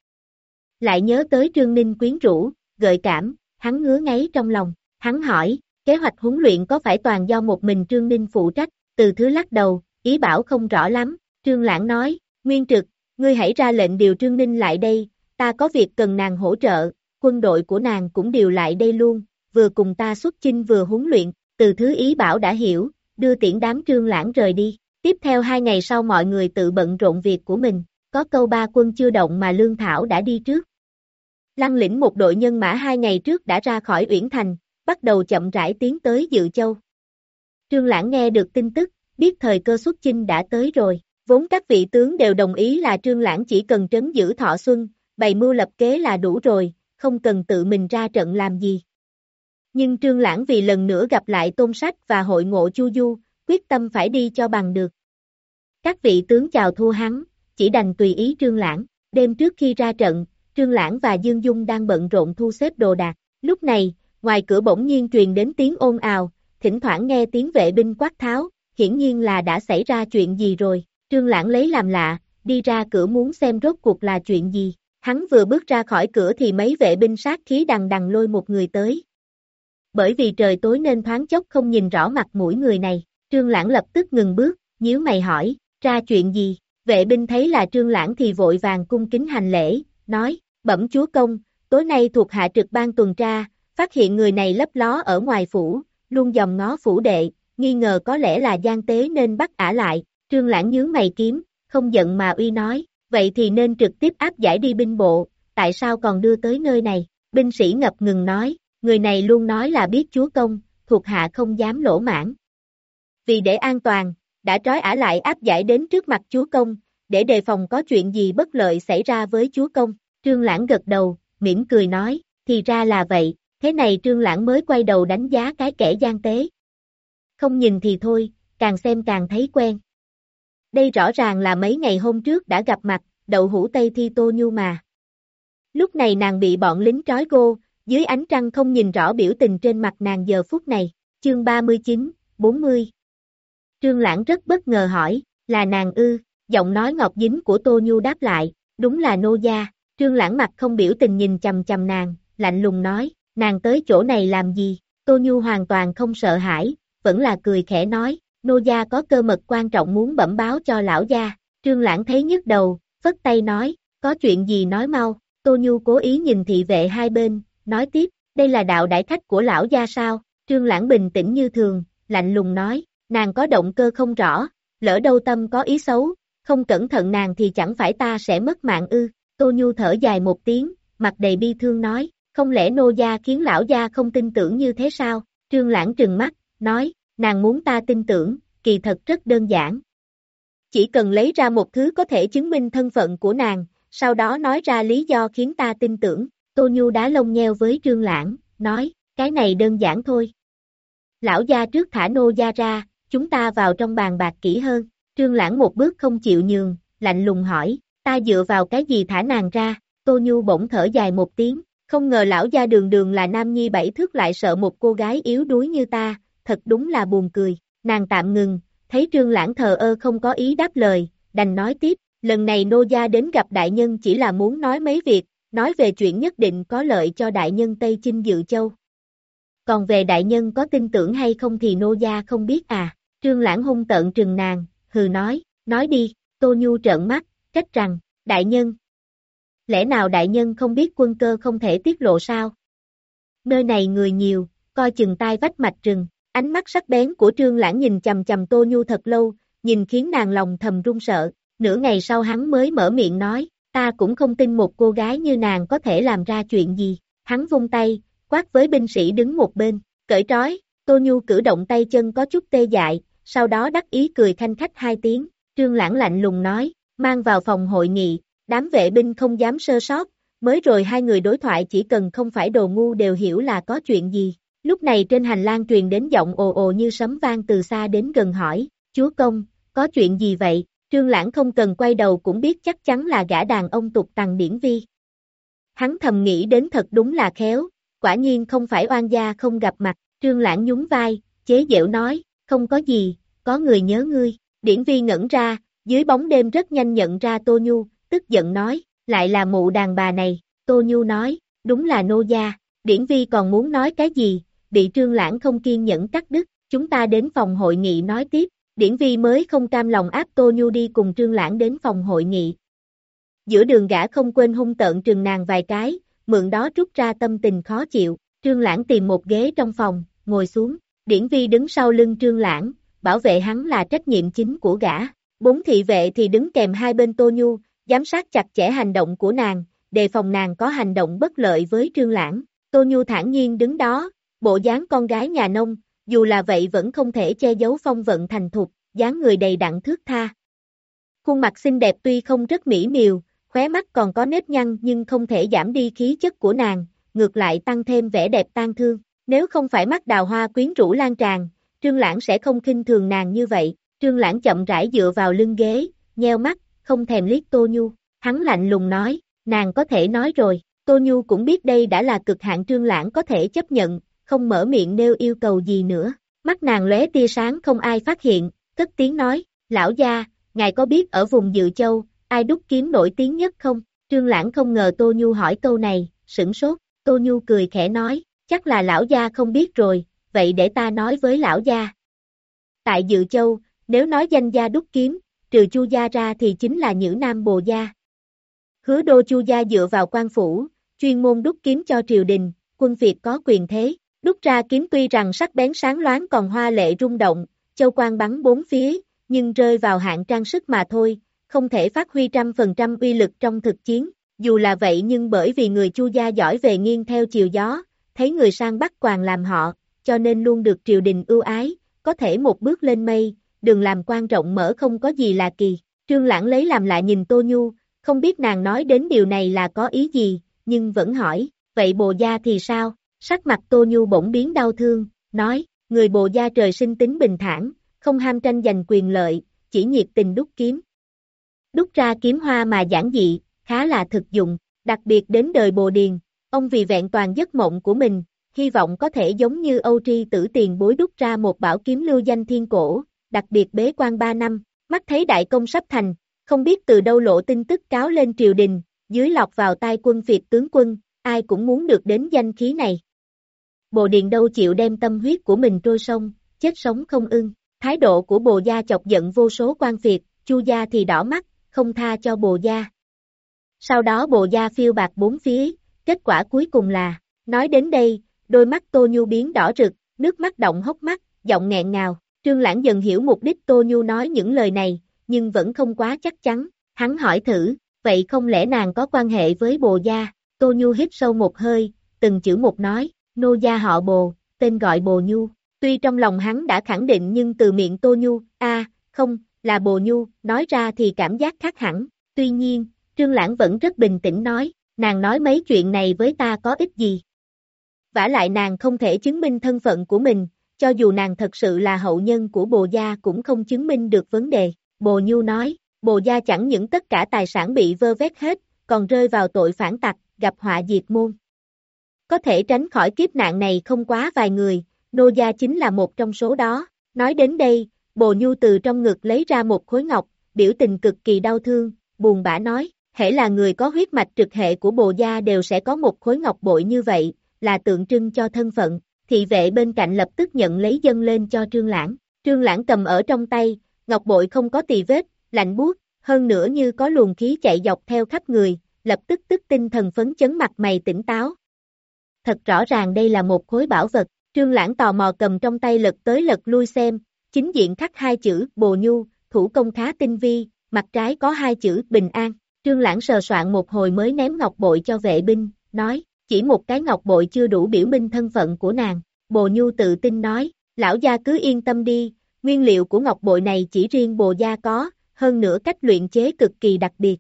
Lại nhớ tới Trương Ninh quyến rũ, gợi cảm, hắn ngứa ngáy trong lòng, hắn hỏi, kế hoạch huấn luyện có phải toàn do một mình Trương Ninh phụ trách, từ thứ lắc đầu, ý bảo không rõ lắm, trương lãng nói, Nguyên trực, ngươi hãy ra lệnh điều trương ninh lại đây, ta có việc cần nàng hỗ trợ, quân đội của nàng cũng điều lại đây luôn, vừa cùng ta xuất chinh vừa huấn luyện, từ thứ ý bảo đã hiểu, đưa tiễn đám trương lãng rời đi. Tiếp theo hai ngày sau mọi người tự bận rộn việc của mình, có câu ba quân chưa động mà Lương Thảo đã đi trước. Lăng lĩnh một đội nhân mã hai ngày trước đã ra khỏi Uyển Thành, bắt đầu chậm rãi tiến tới Dự Châu. Trương Lãng nghe được tin tức, biết thời cơ xuất chinh đã tới rồi, vốn các vị tướng đều đồng ý là Trương Lãng chỉ cần trấn giữ thọ xuân, bày mưu lập kế là đủ rồi, không cần tự mình ra trận làm gì. Nhưng Trương Lãng vì lần nữa gặp lại Tôn Sách và hội ngộ Chu Du, quyết tâm phải đi cho bằng được. Các vị tướng chào thua hắn, chỉ đành tùy ý Trương Lãng. Đêm trước khi ra trận, Trương Lãng và Dương Dung đang bận rộn thu xếp đồ đạc. Lúc này, ngoài cửa bỗng nhiên truyền đến tiếng ồn ào, thỉnh thoảng nghe tiếng vệ binh quát tháo, hiển nhiên là đã xảy ra chuyện gì rồi. Trương Lãng lấy làm lạ, đi ra cửa muốn xem rốt cuộc là chuyện gì. Hắn vừa bước ra khỏi cửa thì mấy vệ binh sát khí đằng đằng lôi một người tới. Bởi vì trời tối nên thoáng chốc không nhìn rõ mặt mũi người này, Trương Lãng lập tức ngừng bước, nhíu mày hỏi, ra chuyện gì? Vệ binh thấy là Trương Lãng thì vội vàng cung kính hành lễ, nói, bẩm chúa công, tối nay thuộc hạ trực ban tuần tra, phát hiện người này lấp ló ở ngoài phủ, luôn dòng ngó phủ đệ, nghi ngờ có lẽ là gian tế nên bắt ả lại, Trương Lãng nhướng mày kiếm, không giận mà uy nói, vậy thì nên trực tiếp áp giải đi binh bộ, tại sao còn đưa tới nơi này? Binh sĩ ngập ngừng nói, người này luôn nói là biết chúa công, thuộc hạ không dám lỗ mãn. Vì để an toàn, đã trói ả lại áp giải đến trước mặt chúa công, để đề phòng có chuyện gì bất lợi xảy ra với chúa công. Trương Lãng gật đầu, mỉm cười nói, thì ra là vậy, thế này Trương Lãng mới quay đầu đánh giá cái kẻ gian tế. Không nhìn thì thôi, càng xem càng thấy quen. Đây rõ ràng là mấy ngày hôm trước đã gặp mặt, đậu hũ Tây Thi Tô Nhu mà. Lúc này nàng bị bọn lính trói gô, dưới ánh trăng không nhìn rõ biểu tình trên mặt nàng giờ phút này. Chương 39, 40 Trương Lãng rất bất ngờ hỏi, là nàng ư, giọng nói ngọc dính của Tô Nhu đáp lại, đúng là nô gia, Trương Lãng mặt không biểu tình nhìn chầm chầm nàng, lạnh lùng nói, nàng tới chỗ này làm gì, Tô Nhu hoàn toàn không sợ hãi, vẫn là cười khẽ nói, nô gia có cơ mật quan trọng muốn bẩm báo cho lão gia, Trương Lãng thấy nhức đầu, phất tay nói, có chuyện gì nói mau, Tô Nhu cố ý nhìn thị vệ hai bên, nói tiếp, đây là đạo đại khách của lão gia sao, Trương Lãng bình tĩnh như thường, lạnh lùng nói, nàng có động cơ không rõ, lỡ đâu tâm có ý xấu, không cẩn thận nàng thì chẳng phải ta sẽ mất mạng ư, Tô Nhu thở dài một tiếng, mặt đầy bi thương nói, không lẽ nô gia khiến lão gia không tin tưởng như thế sao, Trương Lãng trừng mắt, nói, nàng muốn ta tin tưởng, kỳ thật rất đơn giản. Chỉ cần lấy ra một thứ có thể chứng minh thân phận của nàng, sau đó nói ra lý do khiến ta tin tưởng, Tô Nhu đá lông nheo với Trương Lãng, nói, cái này đơn giản thôi. Lão gia trước thả nô gia ra, chúng ta vào trong bàn bạc kỹ hơn, Trương Lãng một bước không chịu nhường, lạnh lùng hỏi, ta dựa vào cái gì thả nàng ra, Tô Nhu bỗng thở dài một tiếng, không ngờ lão gia đường đường là nam nhi bảy thước lại sợ một cô gái yếu đuối như ta, thật đúng là buồn cười, nàng tạm ngừng, thấy Trương Lãng thờ ơ không có ý đáp lời, đành nói tiếp, lần này nô gia đến gặp đại nhân chỉ là muốn nói mấy việc, nói về chuyện nhất định có lợi cho đại nhân Tây Chinh Dự Châu. Còn về đại nhân có tin tưởng hay không thì nô gia không biết à, Trương Lãng hung tợn trừng nàng, hừ nói, nói đi, Tô Nhu trợn mắt, trách rằng, đại nhân. Lẽ nào đại nhân không biết quân cơ không thể tiết lộ sao? Nơi này người nhiều, coi chừng tai vách mạch rừng, ánh mắt sắc bén của Trương Lãng nhìn chầm chầm Tô Nhu thật lâu, nhìn khiến nàng lòng thầm run sợ, nửa ngày sau hắn mới mở miệng nói, ta cũng không tin một cô gái như nàng có thể làm ra chuyện gì, hắn vung tay, quát với binh sĩ đứng một bên, cởi trói, Tô Nhu cử động tay chân có chút tê dại, sau đó đắc ý cười khanh khách hai tiếng, trương lãng lạnh lùng nói, mang vào phòng hội nghị, đám vệ binh không dám sơ sót, mới rồi hai người đối thoại chỉ cần không phải đồ ngu đều hiểu là có chuyện gì. Lúc này trên hành lang truyền đến giọng ồ ồ như sấm vang từ xa đến gần hỏi, chúa công, có chuyện gì vậy? Trương Lãng không cần quay đầu cũng biết chắc chắn là gã đàn ông tục tằng điển vi. Hắn thầm nghĩ đến thật đúng là khéo, quả nhiên không phải oan gia không gặp mặt, Trương Lãng nhún vai, chế giễu nói, không có gì, có người nhớ ngươi, điển vi ngẩn ra, dưới bóng đêm rất nhanh nhận ra Tô Nhu, tức giận nói, lại là mụ đàn bà này, Tô Nhu nói, đúng là nô gia, điển vi còn muốn nói cái gì, bị trương lãng không kiên nhẫn cắt đứt, chúng ta đến phòng hội nghị nói tiếp, Điển Vi mới không cam lòng áp Tô Nhu đi cùng Trương Lãng đến phòng hội nghị. Giữa đường gã không quên hung tợn trừng nàng vài cái, mượn đó rút ra tâm tình khó chịu, Trương Lãng tìm một ghế trong phòng, ngồi xuống, Điển Vi đứng sau lưng Trương Lãng, bảo vệ hắn là trách nhiệm chính của gã. Bốn thị vệ thì đứng kèm hai bên Tô Nhu, giám sát chặt chẽ hành động của nàng, đề phòng nàng có hành động bất lợi với Trương Lãng. Tô Nhu thản nhiên đứng đó, bộ dáng con gái nhà nông, dù là vậy vẫn không thể che giấu phong vận thành thục, dáng người đầy đặn thước tha. Khuôn mặt xinh đẹp tuy không rất mỹ miều, khóe mắt còn có nếp nhăn nhưng không thể giảm đi khí chất của nàng, ngược lại tăng thêm vẻ đẹp tan thương. Nếu không phải mắt đào hoa quyến rũ lan tràn, Trương Lãng sẽ không khinh thường nàng như vậy. Trương Lãng chậm rãi dựa vào lưng ghế, nheo mắt, không thèm liếc Tô Nhu. Hắn lạnh lùng nói, nàng có thể nói rồi. Tô Nhu cũng biết đây đã là cực hạn Trương Lãng có thể chấp nhận, không mở miệng nêu yêu cầu gì nữa. Mắt nàng lóe tia sáng không ai phát hiện, cất tiếng nói, lão gia, ngài có biết ở vùng Dự Châu, ai đúc kiếm nổi tiếng nhất không? Trương Lãng không ngờ Tô Nhu hỏi câu này, sửng sốt, Tô Nhu cười khẽ nói, chắc là lão gia không biết rồi, vậy để ta nói với lão gia. Tại Dự Châu, nếu nói danh gia đúc kiếm, trừ Chu gia ra thì chính là Nhữ Nam Bồ gia. Hứa đô Chu gia dựa vào quan phủ, chuyên môn đúc kiếm cho triều đình, quân Việt có quyền thế, đúc ra kiếm tuy rằng sắc bén sáng loáng còn hoa lệ rung động, châu quan bắn bốn phía, nhưng rơi vào hạng trang sức mà thôi, không thể phát huy trăm phần trăm uy lực trong thực chiến. Dù là vậy nhưng bởi vì người chu gia giỏi về nghiêng theo chiều gió, thấy người sang bắt quàng làm họ, cho nên luôn được triều đình ưu ái, có thể một bước lên mây, đường làm quan rộng mở không có gì là kỳ. Trương Lãng lấy làm lạ nhìn Tô Nhu, không biết nàng nói đến điều này là có ý gì, nhưng vẫn hỏi, vậy bồ gia thì sao? Sắc mặt Tô Nhu bỗng biến đau thương, nói, người bồ gia trời sinh tính bình thản, không ham tranh giành quyền lợi, chỉ nhiệt tình đúc kiếm. Đúc ra kiếm hoa mà giản dị, khá là thực dụng, đặc biệt đến đời bồ điền, ông vì vẹn toàn giấc mộng của mình, hy vọng có thể giống như Âu Tri tử tiền bối đúc ra một bảo kiếm lưu danh thiên cổ, đặc biệt bế quan 3 năm, mắt thấy đại công sắp thành, không biết từ đâu lộ tin tức cáo lên triều đình, dưới lọc vào tai quân Việt tướng quân, ai cũng muốn được đến danh khí này. Bồ Điền đâu chịu đem tâm huyết của mình trôi sông, chết sống không ưng. Thái độ của bồ gia chọc giận vô số quan Việt, chu gia thì đỏ mắt, không tha cho bồ gia. Sau đó bồ gia phiêu bạc bốn phía, kết quả cuối cùng là, nói đến đây, đôi mắt Tô Nhu biến đỏ rực, nước mắt động hốc mắt, giọng nghẹn ngào. Trương Lãng dần hiểu mục đích Tô Nhu nói những lời này, nhưng vẫn không quá chắc chắn. Hắn hỏi thử, vậy không lẽ nàng có quan hệ với bồ gia? Tô Nhu hít sâu một hơi, từng chữ một nói, nô gia họ bồ, tên gọi bồ Nhu. Tuy trong lòng hắn đã khẳng định nhưng từ miệng Tô Nhu, a không, là bồ Nhu, nói ra thì cảm giác khác hẳn. Tuy nhiên, Trương Lãng vẫn rất bình tĩnh nói, nàng nói mấy chuyện này với ta có ích gì. vả lại nàng không thể chứng minh thân phận của mình, cho dù nàng thật sự là hậu nhân của bồ gia cũng không chứng minh được vấn đề. Bồ Nhu nói, bồ gia chẳng những tất cả tài sản bị vơ vét hết, còn rơi vào tội phản tặc, gặp họa diệt môn. Có thể tránh khỏi kiếp nạn này không quá vài người, nô gia chính là một trong số đó. Nói đến đây, bồ nhu từ trong ngực lấy ra một khối ngọc, biểu tình cực kỳ đau thương, buồn bã nói, hễ là người có huyết mạch trực hệ của bồ gia đều sẽ có một khối ngọc bội như vậy, là tượng trưng cho thân phận. Thị vệ bên cạnh lập tức nhận lấy dân lên cho trương lãng. Trương lãng cầm ở trong tay, ngọc bội không có tì vết, lạnh buốt, hơn nữa như có luồng khí chạy dọc theo khắp người, lập tức tức tinh thần phấn chấn mặt mày tỉnh táo. Thật rõ ràng đây là một khối bảo vật, trương lãng tò mò cầm trong tay lật tới lật lui xem, chính diện khắc hai chữ bồ nhu, thủ công khá tinh vi, mặt trái có hai chữ bình an. Trương lãng sờ soạn một hồi mới ném ngọc bội cho vệ binh, nói, chỉ một cái ngọc bội chưa đủ biểu minh thân phận của nàng. Bồ Nhu tự tin nói, lão gia cứ yên tâm đi, nguyên liệu của ngọc bội này chỉ riêng bồ gia có, hơn nữa cách luyện chế cực kỳ đặc biệt.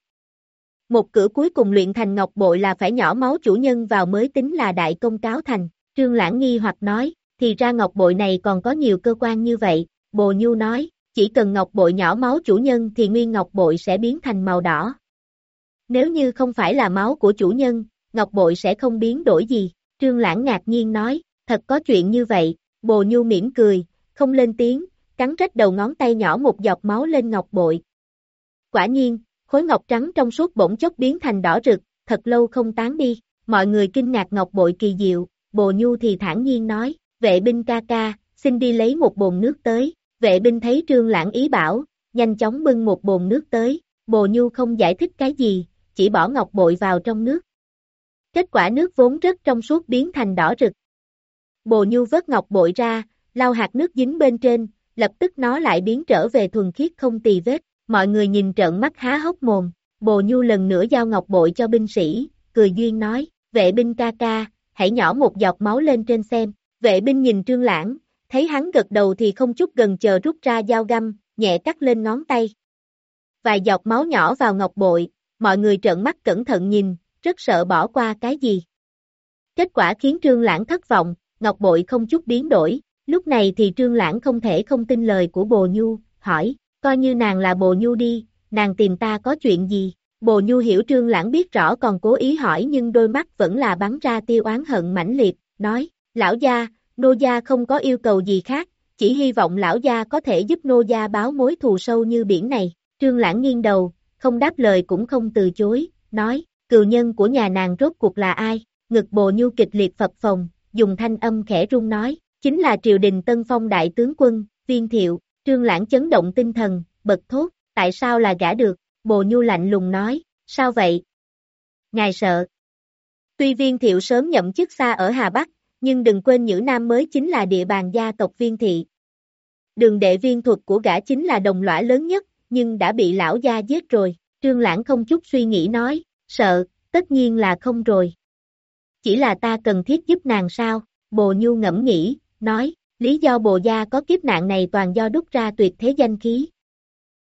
Một cửa cuối cùng luyện thành ngọc bội là phải nhỏ máu chủ nhân vào mới tính là đại công cáo thành. Trương Lãng nghi hoặc nói, thì ra ngọc bội này còn có nhiều cơ quan như vậy. Bồ Nhu nói, chỉ cần ngọc bội nhỏ máu chủ nhân thì nguyên ngọc bội sẽ biến thành màu đỏ. Nếu như không phải là máu của chủ nhân, ngọc bội sẽ không biến đổi gì. Trương Lãng ngạc nhiên nói, thật có chuyện như vậy. Bồ Nhu mỉm cười, không lên tiếng, cắn rách đầu ngón tay nhỏ một giọt máu lên ngọc bội. Quả nhiên, khối ngọc trắng trong suốt bỗng chốc biến thành đỏ rực, thật lâu không tán đi, mọi người kinh ngạc ngọc bội kỳ diệu, bồ nhu thì thản nhiên nói, vệ binh ca ca, xin đi lấy một bồn nước tới, vệ binh thấy trương lãng ý bảo, nhanh chóng bưng một bồn nước tới, bồ nhu không giải thích cái gì, chỉ bỏ ngọc bội vào trong nước. Kết quả nước vốn rất trong suốt biến thành đỏ rực. Bồ nhu vớt ngọc bội ra, lau hạt nước dính bên trên, lập tức nó lại biến trở về thuần khiết không tì vết, mọi người nhìn trợn mắt há hốc mồm, bồ nhu lần nữa giao ngọc bội cho binh sĩ, cười duyên nói, vệ binh ca ca, hãy nhỏ một giọt máu lên trên xem, vệ binh nhìn trương lãng, thấy hắn gật đầu thì không chút gần chờ rút ra dao găm, nhẹ cắt lên ngón tay. Vài giọt máu nhỏ vào ngọc bội, mọi người trợn mắt cẩn thận nhìn, rất sợ bỏ qua cái gì. Kết quả khiến trương lãng thất vọng, ngọc bội không chút biến đổi, lúc này thì trương lãng không thể không tin lời của bồ nhu, hỏi, coi như nàng là bồ nhu đi, nàng tìm ta có chuyện gì? Bồ Nhu hiểu Trương Lãng biết rõ còn cố ý hỏi nhưng đôi mắt vẫn là bắn ra tiêu oán hận mãnh liệt, nói, lão gia, nô gia không có yêu cầu gì khác, chỉ hy vọng lão gia có thể giúp nô gia báo mối thù sâu như biển này. Trương Lãng nghiêng đầu, không đáp lời cũng không từ chối, nói, cừu nhân của nhà nàng rốt cuộc là ai? Ngực Bồ Nhu kịch liệt phập phồng, dùng thanh âm khẽ run nói, chính là triều đình Tân Phong đại tướng quân, viên thiệu, Trương Lãng chấn động tinh thần, bật thốt, tại sao là gã được? Bồ Nhu lạnh lùng nói, sao vậy? Ngài sợ. Tuy viên thiệu sớm nhậm chức xa ở Hà Bắc, nhưng đừng quên Nhữ Nam mới chính là địa bàn gia tộc viên thị. Đường đệ viên thuật của gã chính là đồng lõa lớn nhất, nhưng đã bị lão gia giết rồi. Trương Lãng không chút suy nghĩ nói, sợ, tất nhiên là không rồi. Chỉ là ta cần thiết giúp nàng sao? Bồ Nhu ngẫm nghĩ, nói, lý do bồ gia có kiếp nạn này toàn do đúc ra tuyệt thế danh khí,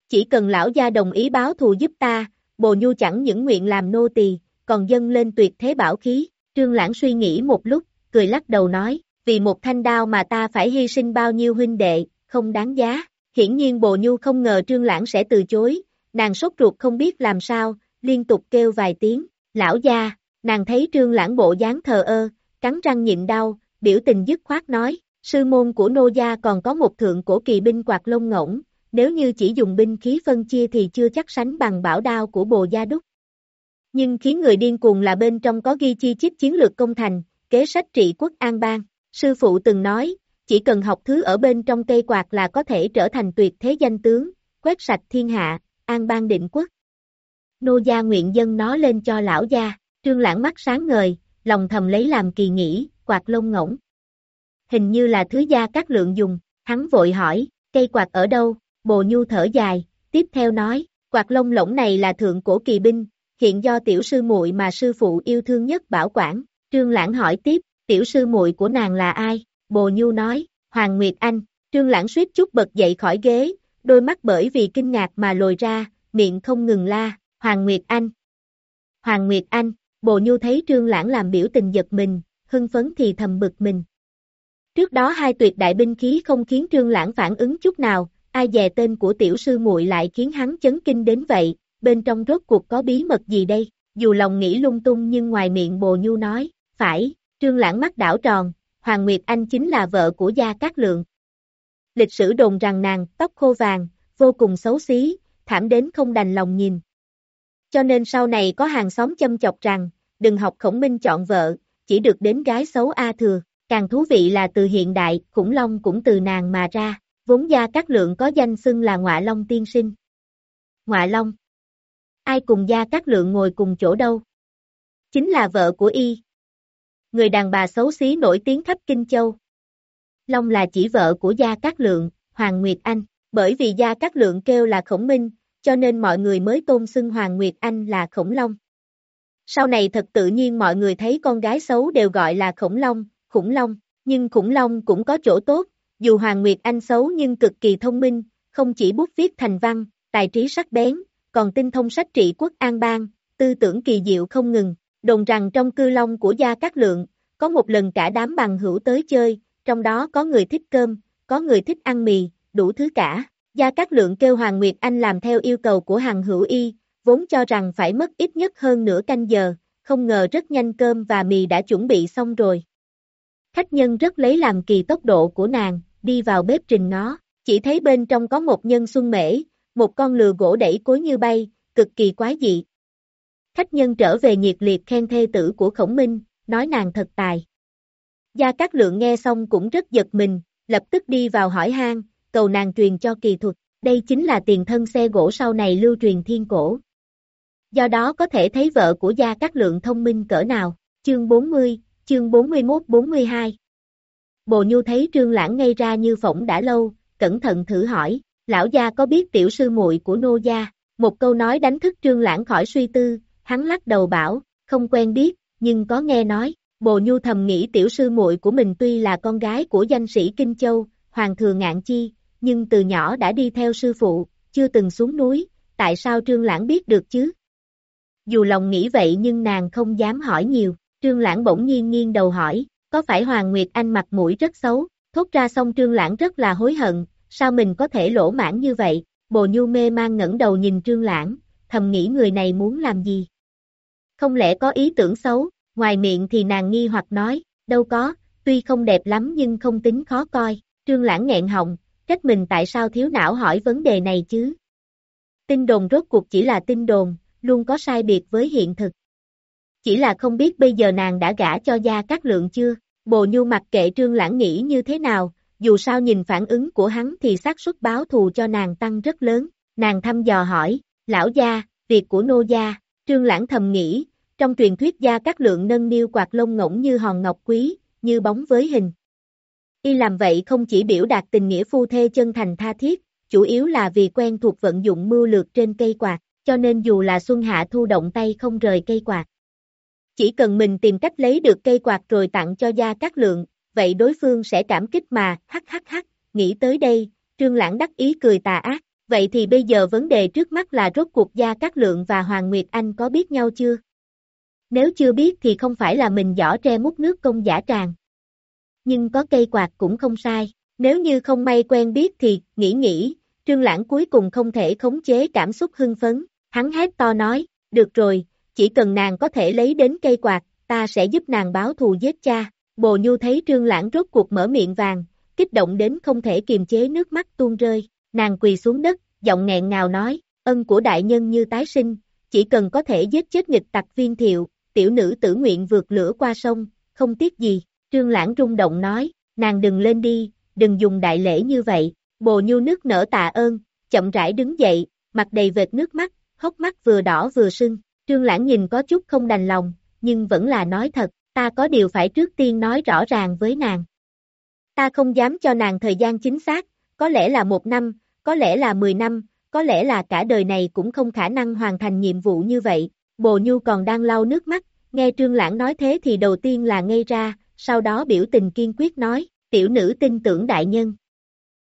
chỉ cần lão gia đồng ý báo thù giúp ta, bồ nhu chẳng những nguyện làm nô tỳ, còn dâng lên tuyệt thế bảo khí, trương lãng suy nghĩ một lúc, cười lắc đầu nói, vì một thanh đao mà ta phải hy sinh bao nhiêu huynh đệ, không đáng giá, hiển nhiên bồ nhu không ngờ trương lãng sẽ từ chối, nàng sốt ruột không biết làm sao, liên tục kêu vài tiếng, lão gia, nàng thấy trương lãng bộ dáng thờ ơ, cắn răng nhịn đau, biểu tình dứt khoát nói, sư môn của nô gia còn có một thượng cổ kỳ binh quạt lông ngỗng, nếu như chỉ dùng binh khí phân chia thì chưa chắc sánh bằng bảo đao của bồ gia đúc. Nhưng khiến người điên cuồng là bên trong có ghi chi chít chiến lược công thành, kế sách trị quốc an bang. Sư phụ từng nói, chỉ cần học thứ ở bên trong cây quạt là có thể trở thành tuyệt thế danh tướng, quét sạch thiên hạ, an bang định quốc. Nô gia nguyện dân nó lên cho lão gia, trương lãng mắt sáng ngời, lòng thầm lấy làm kỳ nghỉ, quạt lông ngỗng. Hình như là thứ gia các lượng dùng, hắn vội hỏi, cây quạt ở đâu, Bồ Nhu thở dài, tiếp theo nói, quạt lông lỗng này là thượng cổ kỳ binh, hiện do tiểu sư muội mà sư phụ yêu thương nhất bảo quản. Trương Lãng hỏi tiếp, tiểu sư muội của nàng là ai? Bồ Nhu nói, Hoàng Nguyệt Anh. Trương Lãng suýt chút bật dậy khỏi ghế, đôi mắt bởi vì kinh ngạc mà lồi ra, miệng không ngừng la, Hoàng Nguyệt Anh. Hoàng Nguyệt Anh, Bồ Nhu thấy Trương Lãng làm biểu tình giật mình, hưng phấn thì thầm bực mình. Trước đó hai tuyệt đại binh khí không khiến Trương Lãng phản ứng chút nào, ai dè tên của tiểu sư muội lại khiến hắn chấn kinh đến vậy, bên trong rốt cuộc có bí mật gì đây, dù lòng nghĩ lung tung nhưng ngoài miệng bồ nhu nói, phải, trương lãng mắt đảo tròn, Hoàng Nguyệt Anh chính là vợ của Gia Cát Lượng. Lịch sử đồn rằng nàng, tóc khô vàng, vô cùng xấu xí, thảm đến không đành lòng nhìn. Cho nên sau này có hàng xóm châm chọc rằng, đừng học khổng minh chọn vợ, chỉ được đến gái xấu A thừa, càng thú vị là từ hiện đại, khủng long cũng từ nàng mà ra. Vốn gia các lượng có danh xưng là ngọa long tiên sinh. Ngọa long. Ai cùng gia các lượng ngồi cùng chỗ đâu? Chính là vợ của y. Người đàn bà xấu xí nổi tiếng khắp Kinh Châu. Long là chỉ vợ của gia các lượng, Hoàng Nguyệt Anh. Bởi vì gia các lượng kêu là khổng minh, cho nên mọi người mới tôn xưng Hoàng Nguyệt Anh là khổng long. Sau này thật tự nhiên mọi người thấy con gái xấu đều gọi là khổng long, khủng long, nhưng khủng long cũng có chỗ tốt, dù Hoàng Nguyệt Anh xấu nhưng cực kỳ thông minh, không chỉ bút viết thành văn, tài trí sắc bén, còn tinh thông sách trị quốc an bang, tư tưởng kỳ diệu không ngừng. Đồn rằng trong cư long của Gia các Lượng, có một lần cả đám bằng hữu tới chơi, trong đó có người thích cơm, có người thích ăn mì, đủ thứ cả. Gia Cát Lượng kêu Hoàng Nguyệt Anh làm theo yêu cầu của hàng hữu y, vốn cho rằng phải mất ít nhất hơn nửa canh giờ, không ngờ rất nhanh cơm và mì đã chuẩn bị xong rồi. Khách nhân rất lấy làm kỳ tốc độ của nàng, đi vào bếp trình nó, chỉ thấy bên trong có một nhân xuân mễ, một con lừa gỗ đẩy cối như bay, cực kỳ quái dị. Khách nhân trở về nhiệt liệt khen thê tử của khổng minh, nói nàng thật tài. Gia Cát Lượng nghe xong cũng rất giật mình, lập tức đi vào hỏi han, cầu nàng truyền cho kỳ thuật, đây chính là tiền thân xe gỗ sau này lưu truyền thiên cổ. Do đó có thể thấy vợ của Gia Cát Lượng thông minh cỡ nào, chương 40, chương 41-42. Bồ Nhu thấy Trương Lãng ngây ra như phỏng đã lâu, cẩn thận thử hỏi, lão gia có biết tiểu sư muội của nô gia, một câu nói đánh thức Trương Lãng khỏi suy tư, hắn lắc đầu bảo, không quen biết, nhưng có nghe nói, Bồ Nhu thầm nghĩ tiểu sư muội của mình tuy là con gái của danh sĩ Kinh Châu, Hoàng thừa ngạn chi, nhưng từ nhỏ đã đi theo sư phụ, chưa từng xuống núi, tại sao Trương Lãng biết được chứ? Dù lòng nghĩ vậy nhưng nàng không dám hỏi nhiều, Trương Lãng bỗng nhiên nghiêng đầu hỏi, có phải Hoàng Nguyệt Anh mặt mũi rất xấu, thốt ra xong Trương Lãng rất là hối hận, sao mình có thể lỗ mãn như vậy, Bồ Nhu mê mang ngẩng đầu nhìn Trương Lãng, thầm nghĩ người này muốn làm gì? Không lẽ có ý tưởng xấu, ngoài miệng thì nàng nghi hoặc nói, đâu có, tuy không đẹp lắm nhưng không tính khó coi, Trương Lãng nghẹn họng, trách mình tại sao thiếu não hỏi vấn đề này chứ. Tin đồn rốt cuộc chỉ là tin đồn, luôn có sai biệt với hiện thực. Chỉ là không biết bây giờ nàng đã gả cho gia các lượng chưa, bồ nhu mặc kệ trương lãng nghĩ như thế nào, dù sao nhìn phản ứng của hắn thì xác suất báo thù cho nàng tăng rất lớn, nàng thăm dò hỏi, lão gia, việc của nô gia, trương lãng thầm nghĩ, trong truyền thuyết gia các lượng nâng niu quạt lông ngỗng như hòn ngọc quý, như bóng với hình. Y làm vậy không chỉ biểu đạt tình nghĩa phu thê chân thành tha thiết, chủ yếu là vì quen thuộc vận dụng mưu lược trên cây quạt, cho nên dù là xuân hạ thu động tay không rời cây quạt. Chỉ cần mình tìm cách lấy được cây quạt rồi tặng cho gia cát lượng, vậy đối phương sẽ cảm kích mà, hắc hắc hắc, nghĩ tới đây, trương lãng đắc ý cười tà ác, vậy thì bây giờ vấn đề trước mắt là rốt cuộc gia cát lượng và Hoàng Nguyệt Anh có biết nhau chưa? Nếu chưa biết thì không phải là mình giỏ tre múc nước công giả tràng. Nhưng có cây quạt cũng không sai, nếu như không may quen biết thì, nghĩ nghĩ, trương lãng cuối cùng không thể khống chế cảm xúc hưng phấn, hắn hét to nói, được rồi, chỉ cần nàng có thể lấy đến cây quạt, ta sẽ giúp nàng báo thù giết cha. Bồ Nhu thấy Trương Lãng rốt cuộc mở miệng vàng, kích động đến không thể kiềm chế nước mắt tuôn rơi, nàng quỳ xuống đất, giọng nghẹn ngào nói, ân của đại nhân như tái sinh, chỉ cần có thể giết chết nghịch tặc viên thiệu, tiểu nữ tử nguyện vượt lửa qua sông, không tiếc gì, Trương Lãng rung động nói, nàng đừng lên đi, đừng dùng đại lễ như vậy, Bồ Nhu nước nở tạ ơn, chậm rãi đứng dậy, mặt đầy vệt nước mắt, hốc mắt vừa đỏ vừa sưng, Trương Lãng nhìn có chút không đành lòng, nhưng vẫn là nói thật, ta có điều phải trước tiên nói rõ ràng với nàng. Ta không dám cho nàng thời gian chính xác, có lẽ là một năm, có lẽ là mười năm, có lẽ là cả đời này cũng không khả năng hoàn thành nhiệm vụ như vậy. Bồ Nhu còn đang lau nước mắt, nghe Trương Lãng nói thế thì đầu tiên là ngây ra, sau đó biểu tình kiên quyết nói, tiểu nữ tin tưởng đại nhân.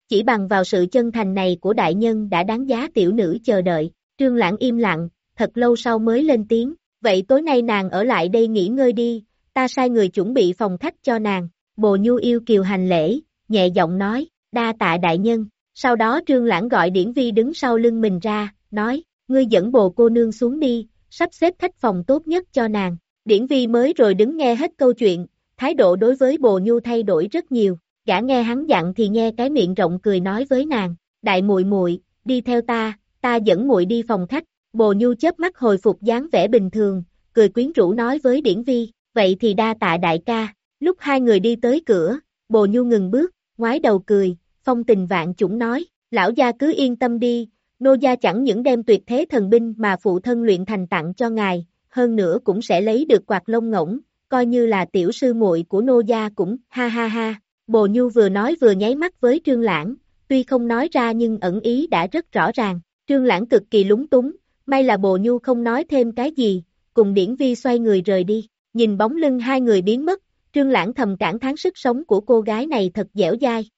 Chỉ bằng vào sự chân thành này của đại nhân đã đáng giá tiểu nữ chờ đợi, Trương Lãng im lặng, thật lâu sau mới lên tiếng, vậy tối nay nàng ở lại đây nghỉ ngơi đi, ta sai người chuẩn bị phòng khách cho nàng, bồ nhu yêu kiều hành lễ, nhẹ giọng nói, đa tạ đại nhân, sau đó trương lãng gọi điển vi đứng sau lưng mình ra, nói, ngươi dẫn bồ cô nương xuống đi, sắp xếp khách phòng tốt nhất cho nàng, điển vi mới rồi đứng nghe hết câu chuyện, thái độ đối với bồ nhu thay đổi rất nhiều, gã nghe hắn dặn thì nghe cái miệng rộng cười nói với nàng, đại muội muội, đi theo ta, ta dẫn muội đi phòng khách, Bồ Nhu chớp mắt hồi phục dáng vẻ bình thường, cười quyến rũ nói với Điển Vi, vậy thì đa tạ đại ca, lúc hai người đi tới cửa, Bồ Nhu ngừng bước, ngoái đầu cười, phong tình vạn chủng nói, lão gia cứ yên tâm đi, nô gia chẳng những đem tuyệt thế thần binh mà phụ thân luyện thành tặng cho ngài, hơn nữa cũng sẽ lấy được quạt lông ngỗng, coi như là tiểu sư muội của nô gia cũng, ha ha ha, Bồ Nhu vừa nói vừa nháy mắt với Trương Lãng, tuy không nói ra nhưng ẩn ý đã rất rõ ràng, Trương Lãng cực kỳ lúng túng, may là Bồ Nhu không nói thêm cái gì, cùng Điển Vi xoay người rời đi, nhìn bóng lưng hai người biến mất, Trương Lãng thầm cảm thán sức sống của cô gái này thật dẻo dai.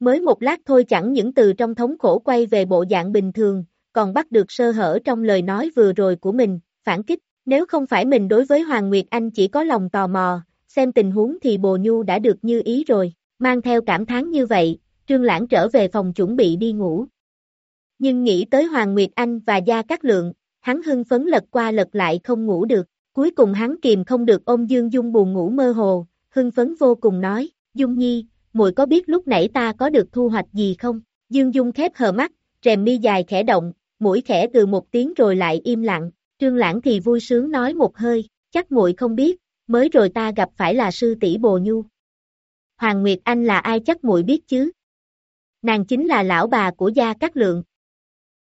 Mới một lát thôi chẳng những từ trong thống khổ quay về bộ dạng bình thường, còn bắt được sơ hở trong lời nói vừa rồi của mình, phản kích, nếu không phải mình đối với Hoàng Nguyệt Anh chỉ có lòng tò mò, xem tình huống thì Bồ Nhu đã được như ý rồi, mang theo cảm thán như vậy, Trương Lãng trở về phòng chuẩn bị đi ngủ. Nhưng nghĩ tới Hoàng Nguyệt Anh và Gia Cát Lượng, hắn hưng phấn lật qua lật lại không ngủ được, cuối cùng hắn kìm không được ôm Dương Dung buồn ngủ mơ hồ, hưng phấn vô cùng nói, Dung Nhi, muội có biết lúc nãy ta có được thu hoạch gì không? Dương Dung khép hờ mắt, rèm mi dài khẽ động, mũi khẽ từ một tiếng rồi lại im lặng, Trương Lãng thì vui sướng nói một hơi, chắc muội không biết, mới rồi ta gặp phải là sư tỷ Bồ Nhu. Hoàng Nguyệt Anh là ai chắc muội biết chứ? nàng chính là lão bà của Gia Cát Lượng.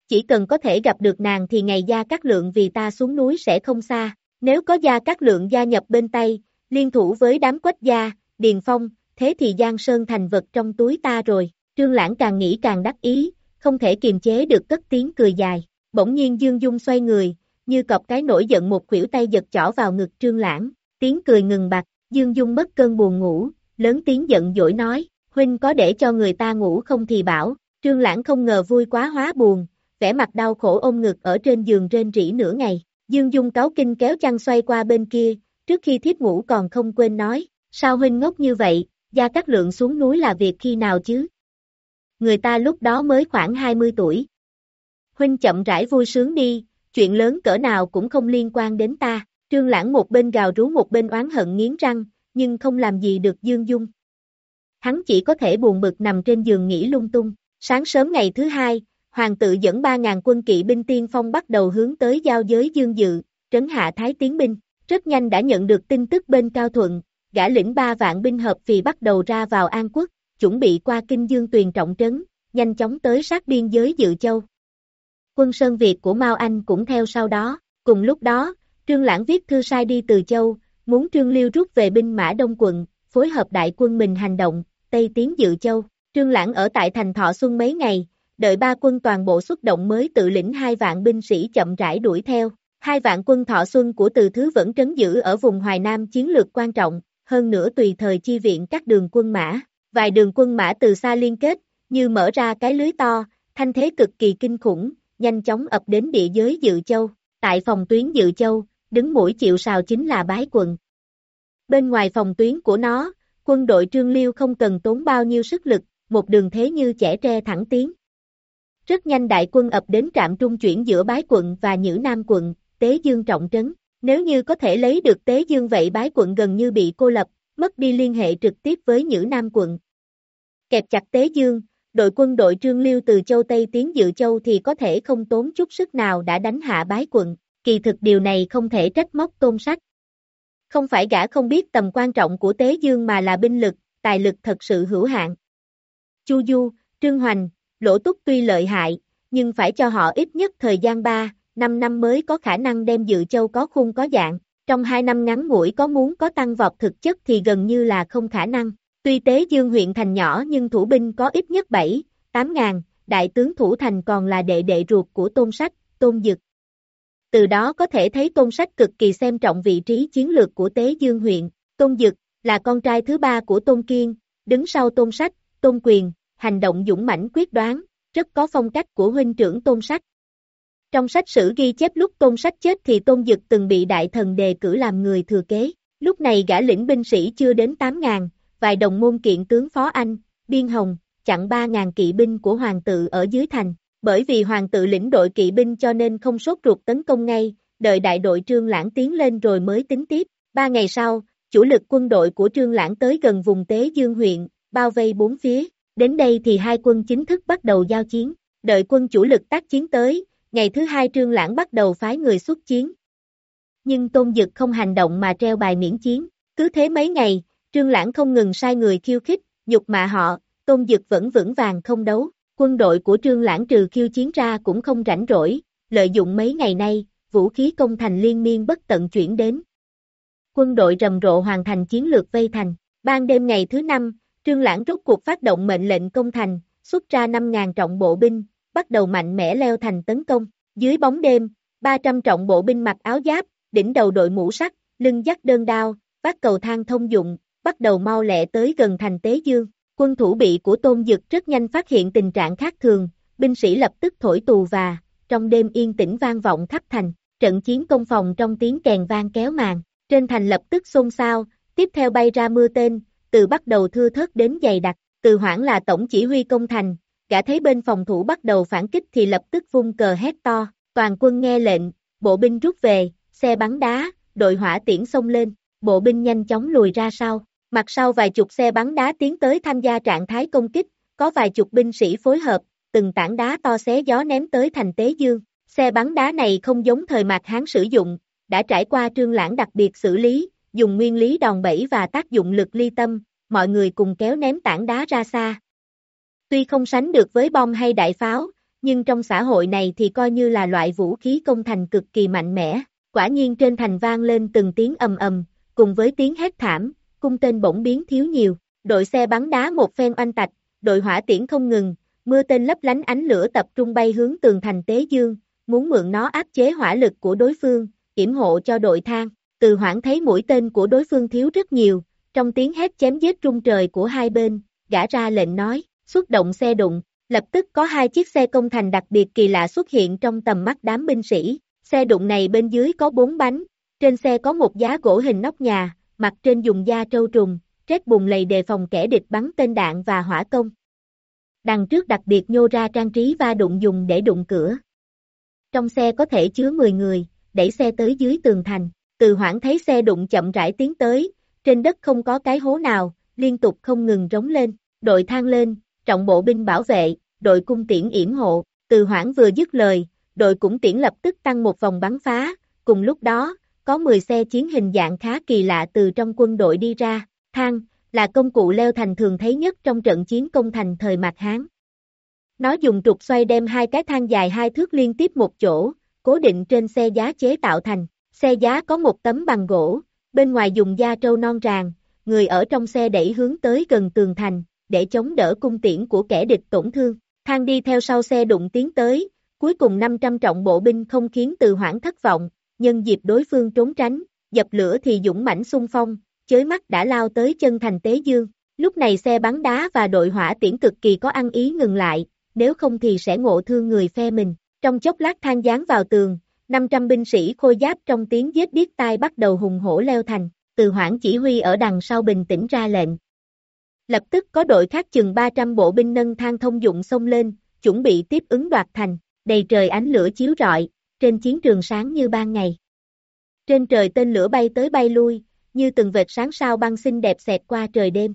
Chỉ cần có thể gặp được nàng thì ngày Gia Cát Lượng vì ta xuống núi sẽ không xa, nếu có Gia Cát Lượng gia nhập bên tay, liên thủ với đám quách gia, Điền Phong, thế thì Giang Sơn thành vật trong túi ta rồi, Trương Lãng càng nghĩ càng đắc ý, không thể kiềm chế được cất tiếng cười dài, bỗng nhiên Dương Dung xoay người, như cọp cái nổi giận một khuỷu tay giật chỏ vào ngực Trương Lãng, tiếng cười ngừng bặt, Dương Dung mất cơn buồn ngủ, lớn tiếng giận dỗi nói, huynh có để cho người ta ngủ không thì bảo, Trương Lãng không ngờ vui quá hóa buồn, vẻ mặt đau khổ ôm ngực ở trên giường rên rỉ nửa ngày, Dương Dung cáo kinh kéo chăn xoay qua bên kia, trước khi thiếp ngủ còn không quên nói, sao huynh ngốc như vậy, Gia Cát Lượng xuống núi là việc khi nào chứ? Người ta lúc đó mới khoảng 20 tuổi. Huynh chậm rãi vui sướng đi, chuyện lớn cỡ nào cũng không liên quan đến ta. Trương Lãng một bên gào rú một bên oán hận nghiến răng, nhưng không làm gì được Dương Dung. Hắn chỉ có thể buồn bực nằm trên giường nghỉ lung tung. Sáng sớm ngày thứ hai, Hoàng tự dẫn 3.000 quân kỵ binh tiên phong bắt đầu hướng tới giao giới Dương Dự, trấn hạ Thái Tiến binh. Rất nhanh đã nhận được tin tức bên Cao Thuận, gã lĩnh ba vạn binh hợp vì bắt đầu ra vào An Quốc, chuẩn bị qua Kinh Dương Tuyền trọng trấn, nhanh chóng tới sát biên giới Dự Châu. Quân Sơn Việt của Mao Anh cũng theo sau đó, cùng lúc đó, Trương Lãng viết thư sai đi từ Châu, muốn Trương Liêu rút về binh mã Đông quận, phối hợp đại quân mình hành động, Tây tiến Dự Châu. Trương Lãng ở tại thành Thọ Xuân mấy ngày, đợi ba quân toàn bộ xuất động mới tự lĩnh hai vạn binh sĩ chậm rãi đuổi theo. Hai vạn quân Thọ Xuân của Từ Thứ vẫn trấn giữ ở vùng Hoài Nam chiến lược quan trọng, hơn nữa tùy thời chi viện các đường quân mã. Vài đường quân mã từ xa liên kết, như mở ra cái lưới to, thanh thế cực kỳ kinh khủng, nhanh chóng ập đến địa giới Dự Châu. Tại phòng tuyến Dự Châu, đứng mũi chịu sào chính là bái quần. Bên ngoài phòng tuyến của nó, quân đội Trương Liêu không cần tốn bao nhiêu sức lực, một đường thế như chẻ tre thẳng tiến. Rất nhanh đại quân ập đến trạm trung chuyển giữa bái quận và Nhữ Nam quận, Tế Dương trọng trấn. Nếu như có thể lấy được Tế Dương vậy bái quận gần như bị cô lập, mất đi liên hệ trực tiếp với Nhữ Nam quận. Kẹp chặt Tế Dương, đội quân đội Trương Liêu từ Châu Tây tiến Dự Châu thì có thể không tốn chút sức nào đã đánh hạ bái quận, kỳ thực điều này không thể trách móc tôn sách. Không phải gã không biết tầm quan trọng của Tế Dương mà là binh lực, tài lực thật sự hữu hạn. Chu Du, Trương Hoành, Lỗ Túc tuy lợi hại, nhưng phải cho họ ít nhất thời gian 3, 5 năm mới có khả năng đem Dự Châu có khung có dạng. Trong 2 năm ngắn ngủi có muốn có tăng vọt thực chất thì gần như là không khả năng. Tuy Tế Dương huyện thành nhỏ nhưng thủ binh có ít nhất 7, 8 ngàn, đại tướng thủ thành còn là đệ đệ ruột của tôn sách, tôn dực. Từ đó có thể thấy tôn sách cực kỳ xem trọng vị trí chiến lược của Tế Dương huyện, tôn dực, là con trai thứ ba của tôn kiên, đứng sau tôn sách, tôn quyền, hành động dũng mãnh quyết đoán, rất có phong cách của huynh trưởng tôn sách. Trong sách sử ghi chép lúc tôn sách chết thì tôn dực từng bị đại thần đề cử làm người thừa kế, lúc này gã lĩnh binh sĩ chưa đến 8.000, vài đồng môn kiện tướng Phó Anh, Biên Hồng, chặn 3.000 kỵ binh của hoàng tự ở dưới thành, bởi vì hoàng tự lĩnh đội kỵ binh cho nên không sốt ruột tấn công ngay, đợi đại đội trương lãng tiến lên rồi mới tính tiếp. Ba ngày sau, chủ lực quân đội của trương lãng tới gần vùng Tế Dương huyện, bao vây bốn phía, đến đây thì hai quân chính thức bắt đầu giao chiến, đợi quân chủ lực tác chiến tới, ngày thứ hai trương lãng bắt đầu phái người xuất chiến. Nhưng tôn dực không hành động mà treo bài miễn chiến, cứ thế mấy ngày, trương lãng không ngừng sai người khiêu khích, nhục mạ họ, tôn dực vẫn vững vàng không đấu, quân đội của trương lãng trừ khiêu chiến ra cũng không rảnh rỗi, lợi dụng mấy ngày nay, vũ khí công thành liên miên bất tận chuyển đến. Quân đội rầm rộ hoàn thành chiến lược vây thành, ban đêm ngày thứ năm, trương lãng rút cuộc phát động mệnh lệnh công thành, xuất ra 5.000 trọng bộ binh, bắt đầu mạnh mẽ leo thành tấn công, dưới bóng đêm, 300 trọng bộ binh mặc áo giáp, đỉnh đầu đội mũ sắt, lưng dắt đơn đao, vác cầu thang thông dụng, bắt đầu mau lẹ tới gần thành Tế Dương. Quân thủ bị của Tôn Dực rất nhanh phát hiện tình trạng khác thường, binh sĩ lập tức thổi tù và, trong đêm yên tĩnh vang vọng khắp thành, trận chiến công phòng trong tiếng kèn vang kéo màn, trên thành lập tức xôn xao, tiếp theo bay ra mưa tên, từ bắt đầu thưa thớt đến dày đặc, từ hoảng là tổng chỉ huy công thành, cả thấy bên phòng thủ bắt đầu phản kích thì lập tức vung cờ hét to, toàn quân nghe lệnh, bộ binh rút về, xe bắn đá, đội hỏa tiễn xông lên, bộ binh nhanh chóng lùi ra sau, Mặt sau vài chục xe bắn đá tiến tới tham gia trạng thái công kích, có vài chục binh sĩ phối hợp, từng tảng đá to xé gió ném tới thành Tế Dương. Xe bắn đá này không giống thời mạc Hán sử dụng, đã trải qua trương lãng đặc biệt xử lý, dùng nguyên lý đòn bẩy và tác dụng lực ly tâm, mọi người cùng kéo ném tảng đá ra xa. Tuy không sánh được với bom hay đại pháo, nhưng trong xã hội này thì coi như là loại vũ khí công thành cực kỳ mạnh mẽ. Quả nhiên trên thành vang lên từng tiếng ầm ầm, cùng với tiếng hét thảm, cung tên bỗng biến thiếu nhiều, đội xe bắn đá một phen oanh tạch, đội hỏa tiễn không ngừng, mưa tên lấp lánh ánh lửa tập trung bay hướng tường thành Tế Dương, muốn mượn nó áp chế hỏa lực của đối phương, yểm hộ cho đội thang. Từ hoảng thấy mũi tên của đối phương thiếu rất nhiều, trong tiếng hét chém giết trung trời của hai bên, gã ra lệnh nói, xuất động xe đụng, lập tức có hai chiếc xe công thành đặc biệt kỳ lạ xuất hiện trong tầm mắt đám binh sĩ, xe đụng này bên dưới có bốn bánh, trên xe có một giá gỗ hình nóc nhà, mặt trên dùng da trâu trùng, trét bùng lầy đề phòng kẻ địch bắn tên đạn và hỏa công. Đằng trước đặc biệt nhô ra trang trí va đụng dùng để đụng cửa. Trong xe có thể chứa 10 người, đẩy xe tới dưới tường thành, từ hoảng thấy xe đụng chậm rãi tiến tới, trên đất không có cái hố nào, liên tục không ngừng rống lên, đội thang lên, trọng bộ binh bảo vệ, đội cung tiễn yểm hộ, từ hoảng vừa dứt lời, đội cũng tiễn lập tức tăng một vòng bắn phá, cùng lúc đó, có 10 xe chiến hình dạng khá kỳ lạ từ trong quân đội đi ra, thang, là công cụ leo thành thường thấy nhất trong trận chiến công thành thời Mạc Hán. Nó dùng trục xoay đem hai cái thang dài hai thước liên tiếp một chỗ, cố định trên xe giá chế tạo thành, xe giá có một tấm bằng gỗ, bên ngoài dùng da trâu non ràng, người ở trong xe đẩy hướng tới gần tường thành, để chống đỡ cung tiễn của kẻ địch tổn thương. Thang đi theo sau xe đụng tiến tới, cuối cùng 500 trọng bộ binh không khiến từ hoảng thất vọng, nhân dịp đối phương trốn tránh, dập lửa thì dũng mãnh xung phong, chới mắt đã lao tới chân thành Tế Dương. Lúc này xe bắn đá và đội hỏa tiễn cực kỳ có ăn ý ngừng lại, nếu không thì sẽ ngộ thương người phe mình. Trong chốc lát thang dán vào tường, 500 binh sĩ khôi giáp trong tiếng giết điếc tai bắt đầu hùng hổ leo thành, từ hoảng chỉ huy ở đằng sau bình tĩnh ra lệnh. Lập tức có đội khác chừng 300 bộ binh nâng thang thông dụng xông lên, chuẩn bị tiếp ứng đoạt thành, đầy trời ánh lửa chiếu rọi, trên chiến trường sáng như ban ngày. Trên trời tên lửa bay tới bay lui, như từng vệt sáng sao băng xinh đẹp xẹt qua trời đêm.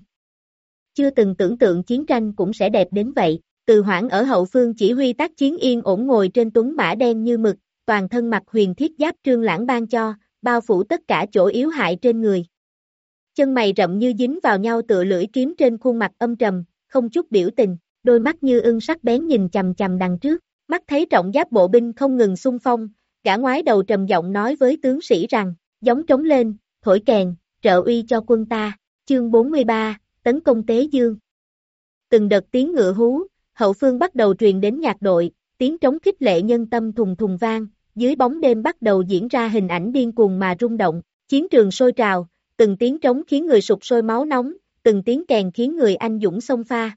Chưa từng tưởng tượng chiến tranh cũng sẽ đẹp đến vậy, từ hoảng ở hậu phương chỉ huy tác chiến yên ổn ngồi trên tuấn mã đen như mực, toàn thân mặc huyền thiết giáp trương lãng ban cho, bao phủ tất cả chỗ yếu hại trên người. Chân mày rậm như dính vào nhau tựa lưỡi kiếm trên khuôn mặt âm trầm, không chút biểu tình, đôi mắt như ưng sắc bén nhìn chầm chầm đằng trước, mắt thấy trọng giáp bộ binh không ngừng xung phong, gã ngoái đầu trầm giọng nói với tướng sĩ rằng, giống trống lên, thổi kèn, trợ uy cho quân ta, chương 43, tấn công Tế Dương. Từng đợt tiếng ngựa hú, hậu phương bắt đầu truyền đến nhạc đội, tiếng trống khích lệ nhân tâm thùng thùng vang, dưới bóng đêm bắt đầu diễn ra hình ảnh điên cuồng mà rung động, chiến trường sôi trào, từng tiếng trống khiến người sụp sôi máu nóng, từng tiếng kèn khiến người anh dũng xông pha.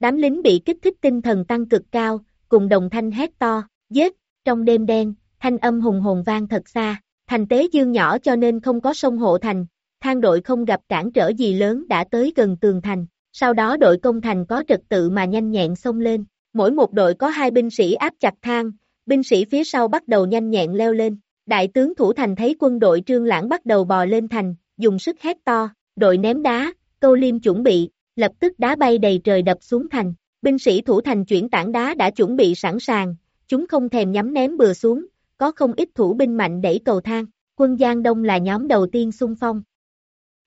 Đám lính bị kích thích tinh thần tăng cực cao, cùng đồng thanh hét to, giết, trong đêm đen, thanh âm hùng hồn vang thật xa, thành tế dương nhỏ cho nên không có sông hộ thành, thang đội không gặp cản trở gì lớn đã tới gần tường thành, sau đó đội công thành có trật tự mà nhanh nhẹn xông lên, mỗi một đội có hai binh sĩ áp chặt thang, binh sĩ phía sau bắt đầu nhanh nhẹn leo lên, đại tướng thủ thành thấy quân đội trương lãng bắt đầu bò lên thành, dùng sức hét to, đội ném đá, câu liêm chuẩn bị, lập tức đá bay đầy trời đập xuống thành, binh sĩ thủ thành chuyển tảng đá đã chuẩn bị sẵn sàng, chúng không thèm nhắm ném bừa xuống, có không ít thủ binh mạnh đẩy cầu thang, quân Giang Đông là nhóm đầu tiên xung phong.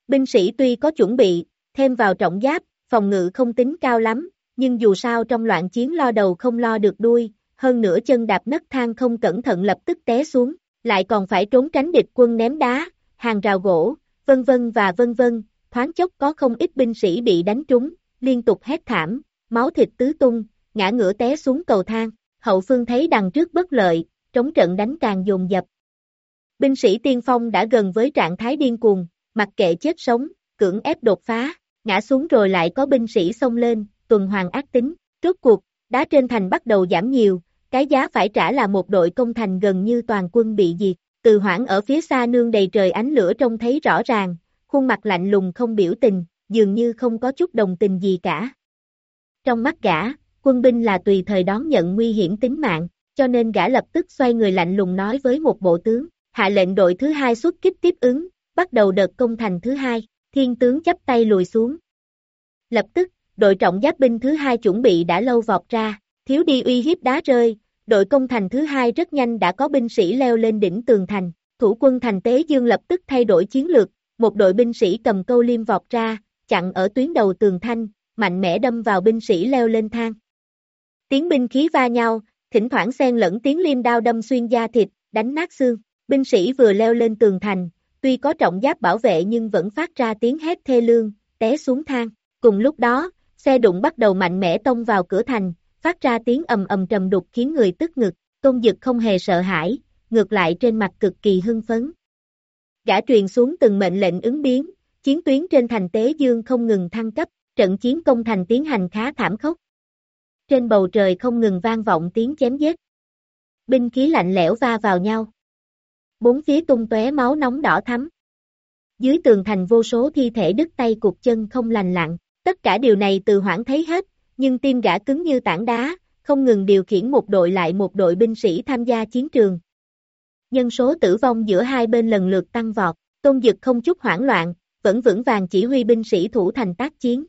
Binh sĩ tuy có chuẩn bị, thêm vào trọng giáp, phòng ngự không tính cao lắm, nhưng dù sao trong loạn chiến lo đầu không lo được đuôi, hơn nữa chân đạp nấc thang không cẩn thận lập tức té xuống, lại còn phải trốn tránh địch quân ném đá, hàng rào gỗ, vân vân và vân vân, thoáng chốc có không ít binh sĩ bị đánh trúng, liên tục hét thảm, máu thịt tứ tung, ngã ngửa té xuống cầu thang, hậu phương thấy đằng trước bất lợi, trống trận đánh càng dồn dập. Binh sĩ tiên phong đã gần với trạng thái điên cuồng, mặc kệ chết sống, cưỡng ép đột phá, ngã xuống rồi lại có binh sĩ xông lên, tuần hoàn ác tính, rốt cuộc, đá trên thành bắt đầu giảm nhiều, cái giá phải trả là một đội công thành gần như toàn quân bị diệt, từ hoảng ở phía xa nương đầy trời ánh lửa trông thấy rõ ràng, khuôn mặt lạnh lùng không biểu tình, dường như không có chút đồng tình gì cả. Trong mắt gã, quân binh là tùy thời đón nhận nguy hiểm tính mạng, cho nên gã lập tức xoay người lạnh lùng nói với một bộ tướng, hạ lệnh đội thứ hai xuất kích tiếp ứng, bắt đầu đợt công thành thứ hai, thiên tướng chắp tay lùi xuống. Lập tức, đội trọng giáp binh thứ hai chuẩn bị đã lâu vọt ra, thiếu đi uy hiếp đá rơi, đội công thành thứ hai rất nhanh đã có binh sĩ leo lên đỉnh tường thành, thủ quân thành tế dương lập tức thay đổi chiến lược, một đội binh sĩ cầm câu liêm vọt ra, chặn ở tuyến đầu tường thanh, mạnh mẽ đâm vào binh sĩ leo lên thang. Tiếng binh khí va nhau, thỉnh thoảng xen lẫn tiếng liêm đao đâm xuyên da thịt, đánh nát xương. Binh sĩ vừa leo lên tường thành, tuy có trọng giáp bảo vệ nhưng vẫn phát ra tiếng hét thê lương, té xuống thang. Cùng lúc đó, xe đụng bắt đầu mạnh mẽ tông vào cửa thành, phát ra tiếng ầm ầm trầm đục khiến người tức ngực. Tôn Dực không hề sợ hãi, ngược lại trên mặt cực kỳ hưng phấn. Gã truyền xuống từng mệnh lệnh ứng biến, chiến tuyến trên thành Tế Dương không ngừng thăng cấp, trận chiến công thành tiến hành khá thảm khốc. Trên bầu trời không ngừng vang vọng tiếng chém giết. Binh khí lạnh lẽo va vào nhau. Bốn phía tung tóe máu nóng đỏ thắm. Dưới tường thành vô số thi thể đứt tay cục chân không lành lặng. tất cả điều này từ hoảng thấy hết, nhưng tim gã cứng như tảng đá, không ngừng điều khiển một đội lại một đội binh sĩ tham gia chiến trường. Nhân số tử vong giữa hai bên lần lượt tăng vọt, tôn dực không chút hoảng loạn, vẫn vững vàng chỉ huy binh sĩ thủ thành tác chiến.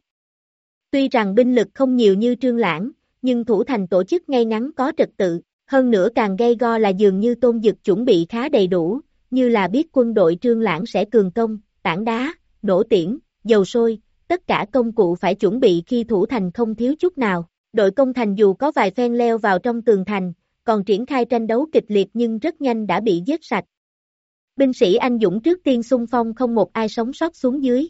Tuy rằng binh lực không nhiều như trương lãng, nhưng thủ thành tổ chức ngay ngắn có trật tự, hơn nữa càng gây go là dường như tôn dực chuẩn bị khá đầy đủ, như là biết quân đội trương lãng sẽ cường công, tảng đá, nổ tiễn, dầu sôi, tất cả công cụ phải chuẩn bị khi thủ thành không thiếu chút nào. Đội công thành dù có vài phen leo vào trong tường thành, còn triển khai tranh đấu kịch liệt nhưng rất nhanh đã bị giết sạch. Binh sĩ anh dũng trước tiên xung phong không một ai sống sót xuống dưới.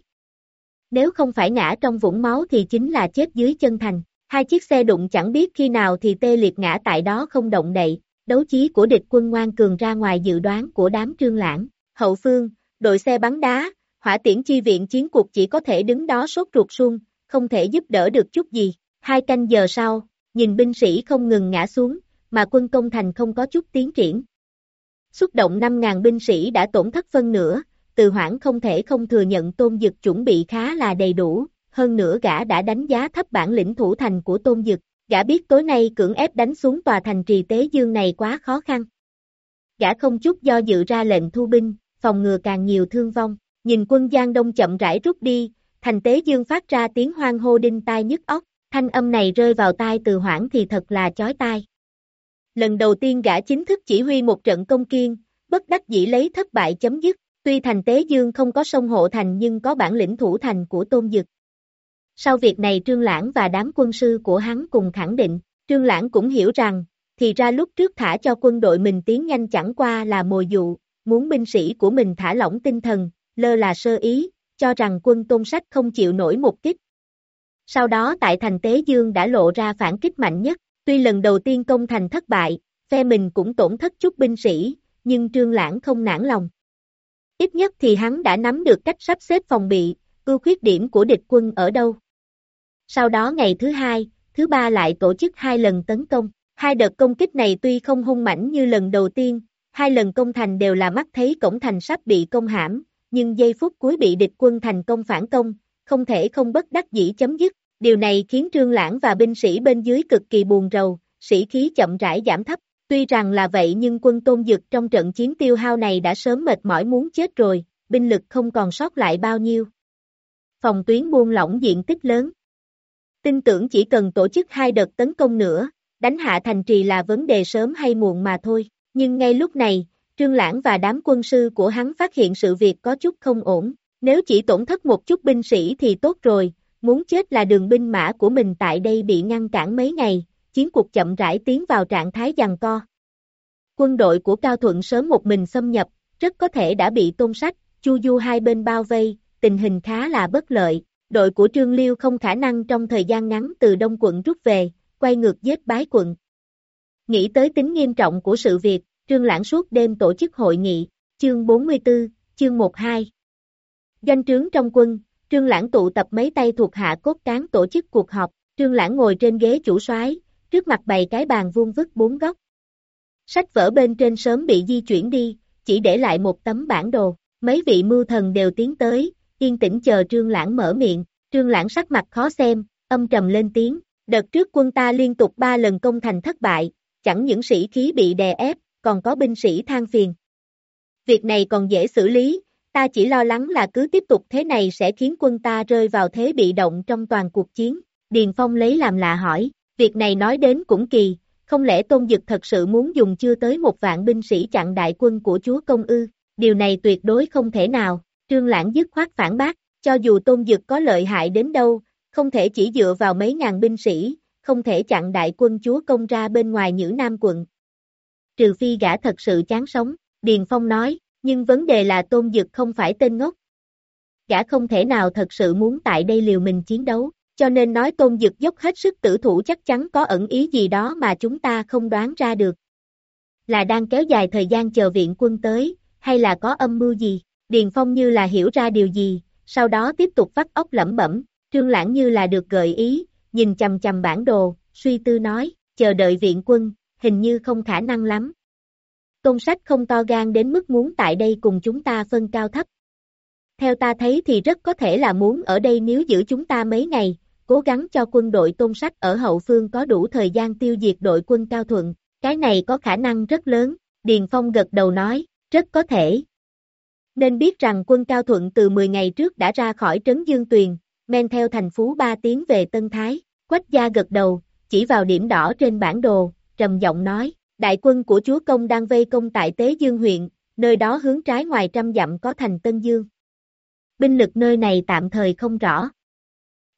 Nếu không phải ngã trong vũng máu thì chính là chết dưới chân thành. Hai chiếc xe đụng chẳng biết khi nào thì tê liệt ngã tại đó không động đậy. Đấu chí của địch quân ngoan cường ra ngoài dự đoán của đám trương lãng. Hậu phương, đội xe bắn đá, hỏa tiễn chi viện chiến cuộc chỉ có thể đứng đó sốt ruột suông, không thể giúp đỡ được chút gì. Hai canh giờ sau, nhìn binh sĩ không ngừng ngã xuống, mà quân công thành không có chút tiến triển. Xuất động 5.000 binh sĩ đã tổn thất phân nửa, từ hoảng không thể không thừa nhận tôn dực chuẩn bị khá là đầy đủ, hơn nữa gã đã đánh giá thấp bản lĩnh thủ thành của tôn dực, gã biết tối nay cưỡng ép đánh xuống tòa thành trì tế dương này quá khó khăn. Gã không chút do dự ra lệnh thu binh, phòng ngừa càng nhiều thương vong, nhìn quân Giang Đông chậm rãi rút đi, thành tế dương phát ra tiếng hoang hô đinh tai nhức óc, thanh âm này rơi vào tai từ hoảng thì thật là chói tai. Lần đầu tiên gã chính thức chỉ huy một trận công kiên, bất đắc dĩ lấy thất bại chấm dứt, tuy thành tế dương không có sông hộ thành nhưng có bản lĩnh thủ thành của tôn dực. Sau việc này Trương Lãng và đám quân sư của hắn cùng khẳng định, Trương Lãng cũng hiểu rằng, thì ra lúc trước thả cho quân đội mình tiến nhanh chẳng qua là mồi dụ, muốn binh sĩ của mình thả lỏng tinh thần, lơ là sơ ý, cho rằng quân tôn sách không chịu nổi một kích. Sau đó tại thành Tế Dương đã lộ ra phản kích mạnh nhất, tuy lần đầu tiên công thành thất bại, phe mình cũng tổn thất chút binh sĩ, nhưng Trương Lãng không nản lòng. Ít nhất thì hắn đã nắm được cách sắp xếp phòng bị, ưu khuyết điểm của địch quân ở đâu. Sau đó ngày thứ hai, thứ ba lại tổ chức hai lần tấn công. Hai đợt công kích này tuy không hung mãnh như lần đầu tiên, hai lần công thành đều là mắt thấy cổng thành sắp bị công hãm, nhưng giây phút cuối bị địch quân thành công phản công, không thể không bất đắc dĩ chấm dứt. Điều này khiến Trương Lãng và binh sĩ bên dưới cực kỳ buồn rầu, sĩ khí chậm rãi giảm thấp. Tuy rằng là vậy nhưng quân tôn dực trong trận chiến tiêu hao này đã sớm mệt mỏi muốn chết rồi, binh lực không còn sót lại bao nhiêu. Phòng tuyến buông lỏng diện tích lớn. Tin tưởng chỉ cần tổ chức hai đợt tấn công nữa, đánh hạ thành trì là vấn đề sớm hay muộn mà thôi. Nhưng ngay lúc này, Trương Lãng và đám quân sư của hắn phát hiện sự việc có chút không ổn. Nếu chỉ tổn thất một chút binh sĩ thì tốt rồi, muốn chết là đường binh mã của mình tại đây bị ngăn cản mấy ngày, chiến cuộc chậm rãi tiến vào trạng thái giằng co. Quân đội của Cao Thuận sớm một mình xâm nhập, rất có thể đã bị tôn sách, chu du hai bên bao vây, tình hình khá là bất lợi. Đội của Trương Liêu không khả năng trong thời gian ngắn từ Đông quận rút về, quay ngược giết bái quận. Nghĩ tới tính nghiêm trọng của sự việc, Trương Lãng suốt đêm tổ chức hội nghị, chương 44, chương 12. Doanh trướng trong quân, Trương Lãng tụ tập mấy tay thuộc hạ cốt cán tổ chức cuộc họp, Trương Lãng ngồi trên ghế chủ soái, trước mặt bày cái bàn vuông vức bốn góc. Sách vở bên trên sớm bị di chuyển đi, chỉ để lại một tấm bản đồ, mấy vị mưu thần đều tiến tới, yên tĩnh chờ Trương Lãng mở miệng, Trương Lãng sắc mặt khó xem, âm trầm lên tiếng, đợt trước quân ta liên tục ba lần công thành thất bại, chẳng những sĩ khí bị đè ép, còn có binh sĩ than phiền. Việc này còn dễ xử lý, ta chỉ lo lắng là cứ tiếp tục thế này sẽ khiến quân ta rơi vào thế bị động trong toàn cuộc chiến. Điền Phong lấy làm lạ hỏi, việc này nói đến cũng kỳ, không lẽ Tôn Dực thật sự muốn dùng chưa tới một vạn binh sĩ chặn đại quân của chúa công ư, điều này tuyệt đối không thể nào, Trương Lãng dứt khoát phản bác, cho dù Tôn Dực có lợi hại đến đâu, không thể chỉ dựa vào mấy ngàn binh sĩ, không thể chặn đại quân chúa công ra bên ngoài những nam quận. Trừ phi gã thật sự chán sống, Điền Phong nói, nhưng vấn đề là tôn dực không phải tên ngốc. Gã không thể nào thật sự muốn tại đây liều mình chiến đấu, cho nên nói tôn dực dốc hết sức tử thủ chắc chắn có ẩn ý gì đó mà chúng ta không đoán ra được. Là đang kéo dài thời gian chờ viện quân tới, hay là có âm mưu gì? Điền Phong như là hiểu ra điều gì, sau đó tiếp tục vắt óc lẩm bẩm, trương lãng như là được gợi ý, nhìn chầm chầm bản đồ, suy tư nói, chờ đợi viện quân, hình như không khả năng lắm. Tôn sách không to gan đến mức muốn tại đây cùng chúng ta phân cao thấp. Theo ta thấy thì rất có thể là muốn ở đây nếu giữ chúng ta mấy ngày, cố gắng cho quân đội tôn sách ở hậu phương có đủ thời gian tiêu diệt đội quân cao thuận, cái này có khả năng rất lớn, Điền Phong gật đầu nói, rất có thể. Nên biết rằng quân cao thuận từ 10 ngày trước đã ra khỏi trấn Dương Tuyền, men theo thành phố ba tiến về Tân Thái, Quách gia gật đầu, chỉ vào điểm đỏ trên bản đồ, trầm giọng nói, đại quân của chúa công đang vây công tại Tế Dương huyện, nơi đó hướng trái ngoài trăm dặm có thành Tân Dương. Binh lực nơi này tạm thời không rõ.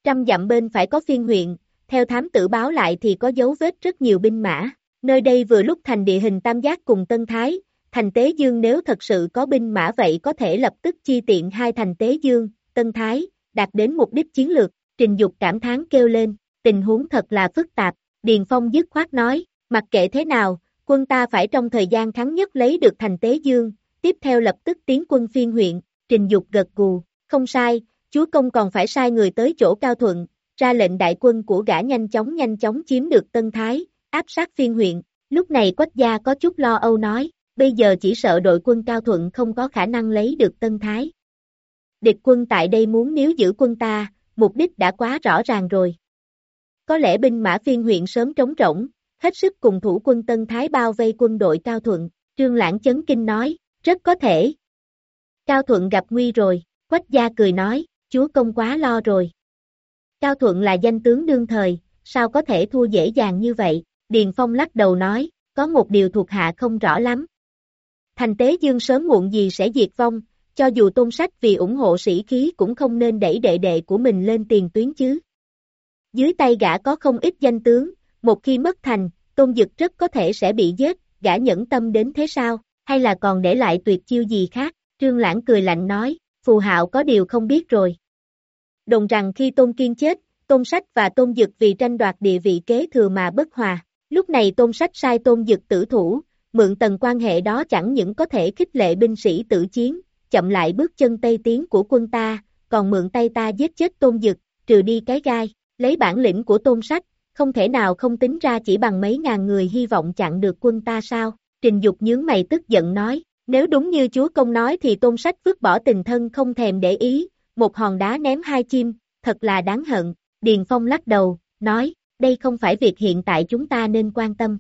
Trăm dặm bên phải có phiên huyện, theo thám tử báo lại thì có dấu vết rất nhiều binh mã, nơi đây vừa lúc thành địa hình tam giác cùng Tân Thái, thành Tế Dương nếu thật sự có binh mã vậy có thể lập tức chi tiện hai thành Tế Dương, Tân Thái, đạt đến mục đích chiến lược, trình dục cảm thán kêu lên, tình huống thật là phức tạp, Điền Phong dứt khoát nói, mặc kệ thế nào, quân ta phải trong thời gian thắng nhất lấy được thành Tế Dương, tiếp theo lập tức tiến quân phiên huyện, trình dục gật gù, không sai, chúa công còn phải sai người tới chỗ Cao Thuận, ra lệnh đại quân của gã nhanh chóng nhanh chóng chiếm được Tân Thái, áp sát phiên huyện, lúc này Quách Gia có chút lo âu nói, bây giờ chỉ sợ đội quân Cao Thuận không có khả năng lấy được Tân Thái. Địch quân tại đây muốn nếu giữ quân ta, mục đích đã quá rõ ràng rồi. Có lẽ binh mã phiên huyện sớm trống rỗng, hết sức cùng thủ quân Tân Thái bao vây quân đội Cao Thuận, Trương Lãng chấn kinh nói, rất có thể. Cao Thuận gặp nguy rồi, Quách gia cười nói, chúa công quá lo rồi. Cao Thuận là danh tướng đương thời, sao có thể thua dễ dàng như vậy, Điền Phong lắc đầu nói, có một điều thuộc hạ không rõ lắm. Thành tế dương sớm muộn gì sẽ diệt vong, cho dù tôn sách vì ủng hộ sĩ khí cũng không nên đẩy đệ đệ của mình lên tiền tuyến chứ. Dưới tay gã có không ít danh tướng, một khi mất thành, tôn dực rất có thể sẽ bị giết, gã nhẫn tâm đến thế sao, hay là còn để lại tuyệt chiêu gì khác, trương lãng cười lạnh nói, phù hạo có điều không biết rồi. Đồng rằng khi tôn kiên chết, tôn sách và tôn dực vì tranh đoạt địa vị kế thừa mà bất hòa, lúc này tôn sách sai tôn dực tử thủ, mượn tầng quan hệ đó chẳng những có thể khích lệ binh sĩ tử chiến, chậm lại bước chân tây tiến của quân ta, còn mượn tay ta giết chết tôn dực, trừ đi cái gai, lấy bản lĩnh của tôn sách, không thể nào không tính ra chỉ bằng mấy ngàn người hy vọng chặn được quân ta sao, trình dục nhướng mày tức giận nói, nếu đúng như chúa công nói thì tôn sách vứt bỏ tình thân không thèm để ý, một hòn đá ném hai chim, thật là đáng hận, Điền Phong lắc đầu, nói, đây không phải việc hiện tại chúng ta nên quan tâm.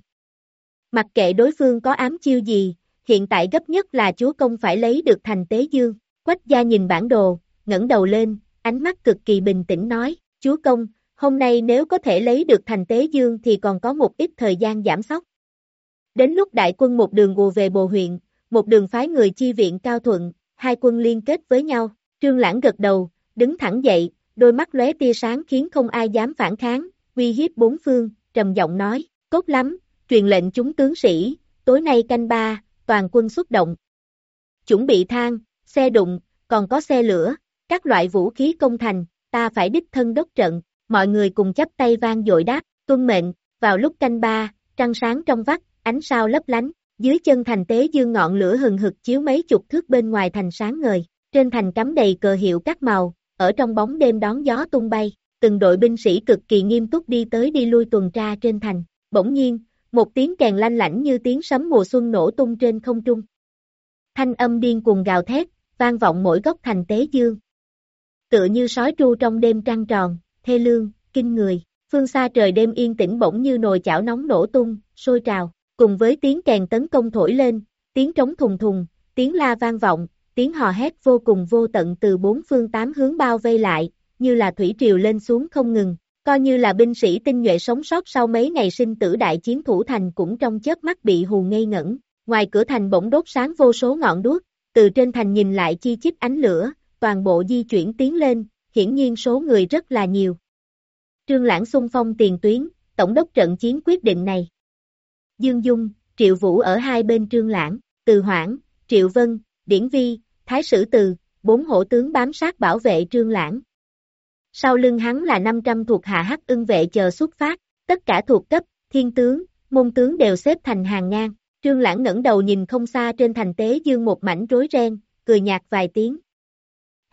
Mặc kệ đối phương có ám chiêu gì, hiện tại gấp nhất là chúa công phải lấy được thành tế dương. Quách gia nhìn bản đồ, ngẩng đầu lên, ánh mắt cực kỳ bình tĩnh nói, chúa công, hôm nay nếu có thể lấy được thành tế dương thì còn có một ít thời gian giảm sóc. Đến lúc đại quân một đường gù về bồ huyện, một đường phái người chi viện cao thuận, hai quân liên kết với nhau, trương lãng gật đầu, đứng thẳng dậy, đôi mắt lóe tia sáng khiến không ai dám phản kháng, uy hiếp bốn phương, trầm giọng nói, tốt lắm, truyền lệnh chúng tướng sĩ, tối nay canh ba, toàn quân xuất động. Chuẩn bị thang, xe đụng, còn có xe lửa, các loại vũ khí công thành, ta phải đích thân đốc trận, mọi người cùng chắp tay vang dội đáp, tuân mệnh, vào lúc canh ba, trăng sáng trong vắt, ánh sao lấp lánh, dưới chân thành tế dương ngọn lửa hừng hực chiếu mấy chục thước bên ngoài thành sáng ngời, trên thành cắm đầy cờ hiệu các màu, ở trong bóng đêm đón gió tung bay, từng đội binh sĩ cực kỳ nghiêm túc đi tới đi lui tuần tra trên thành, bỗng nhiên, một tiếng kèn lanh lảnh như tiếng sấm mùa xuân nổ tung trên không trung. Thanh âm điên cuồng gào thét, vang vọng mỗi góc thành tế dương. Tựa như sói tru trong đêm trăng tròn, thê lương, kinh người, phương xa trời đêm yên tĩnh bỗng như nồi chảo nóng nổ tung, sôi trào, cùng với tiếng kèn tấn công thổi lên, tiếng trống thùng thùng, tiếng la vang vọng, tiếng hò hét vô cùng vô tận từ bốn phương tám hướng bao vây lại, như là thủy triều lên xuống không ngừng, Coi như là binh sĩ tinh nhuệ sống sót sau mấy ngày sinh tử đại chiến thủ thành cũng trong chớp mắt bị hù ngây ngẩn. Ngoài cửa thành bỗng đốt sáng vô số ngọn đuốc, từ trên thành nhìn lại chi chít ánh lửa, toàn bộ di chuyển tiến lên, hiển nhiên số người rất là nhiều. Trương Lãng xung phong tiền tuyến, tổng đốc trận chiến quyết định này. Dương Dung, Triệu Vũ ở hai bên Trương Lãng, Từ Hoảng, Triệu Vân, Điển Vi, Thái Sử Từ, bốn hổ tướng bám sát bảo vệ Trương Lãng. Sau lưng hắn là 500 thuộc hạ hắc ưng vệ chờ xuất phát, tất cả thuộc cấp, thiên tướng, môn tướng đều xếp thành hàng ngang. Trương Lãng ngẩng đầu nhìn không xa trên thành tế dương một mảnh rối ren, cười nhạt vài tiếng.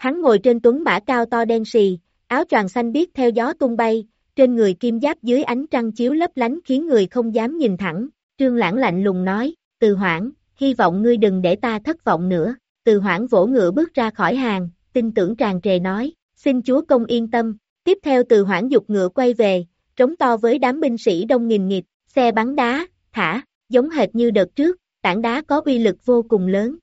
Hắn ngồi trên tuấn mã cao to đen xì, áo choàng xanh biếc theo gió tung bay, trên người kim giáp dưới ánh trăng chiếu lấp lánh khiến người không dám nhìn thẳng. Trương Lãng lạnh lùng nói, từ hoảng, hy vọng ngươi đừng để ta thất vọng nữa. Từ hoảng vỗ ngựa bước ra khỏi hàng, tin tưởng tràn trề nói, xin chúa công yên tâm. Tiếp theo từ hoảng dục ngựa quay về, trống to với đám binh sĩ đông nghìn nghịt, xe bắn đá, thả, giống hệt như đợt trước, tảng đá có uy lực vô cùng lớn.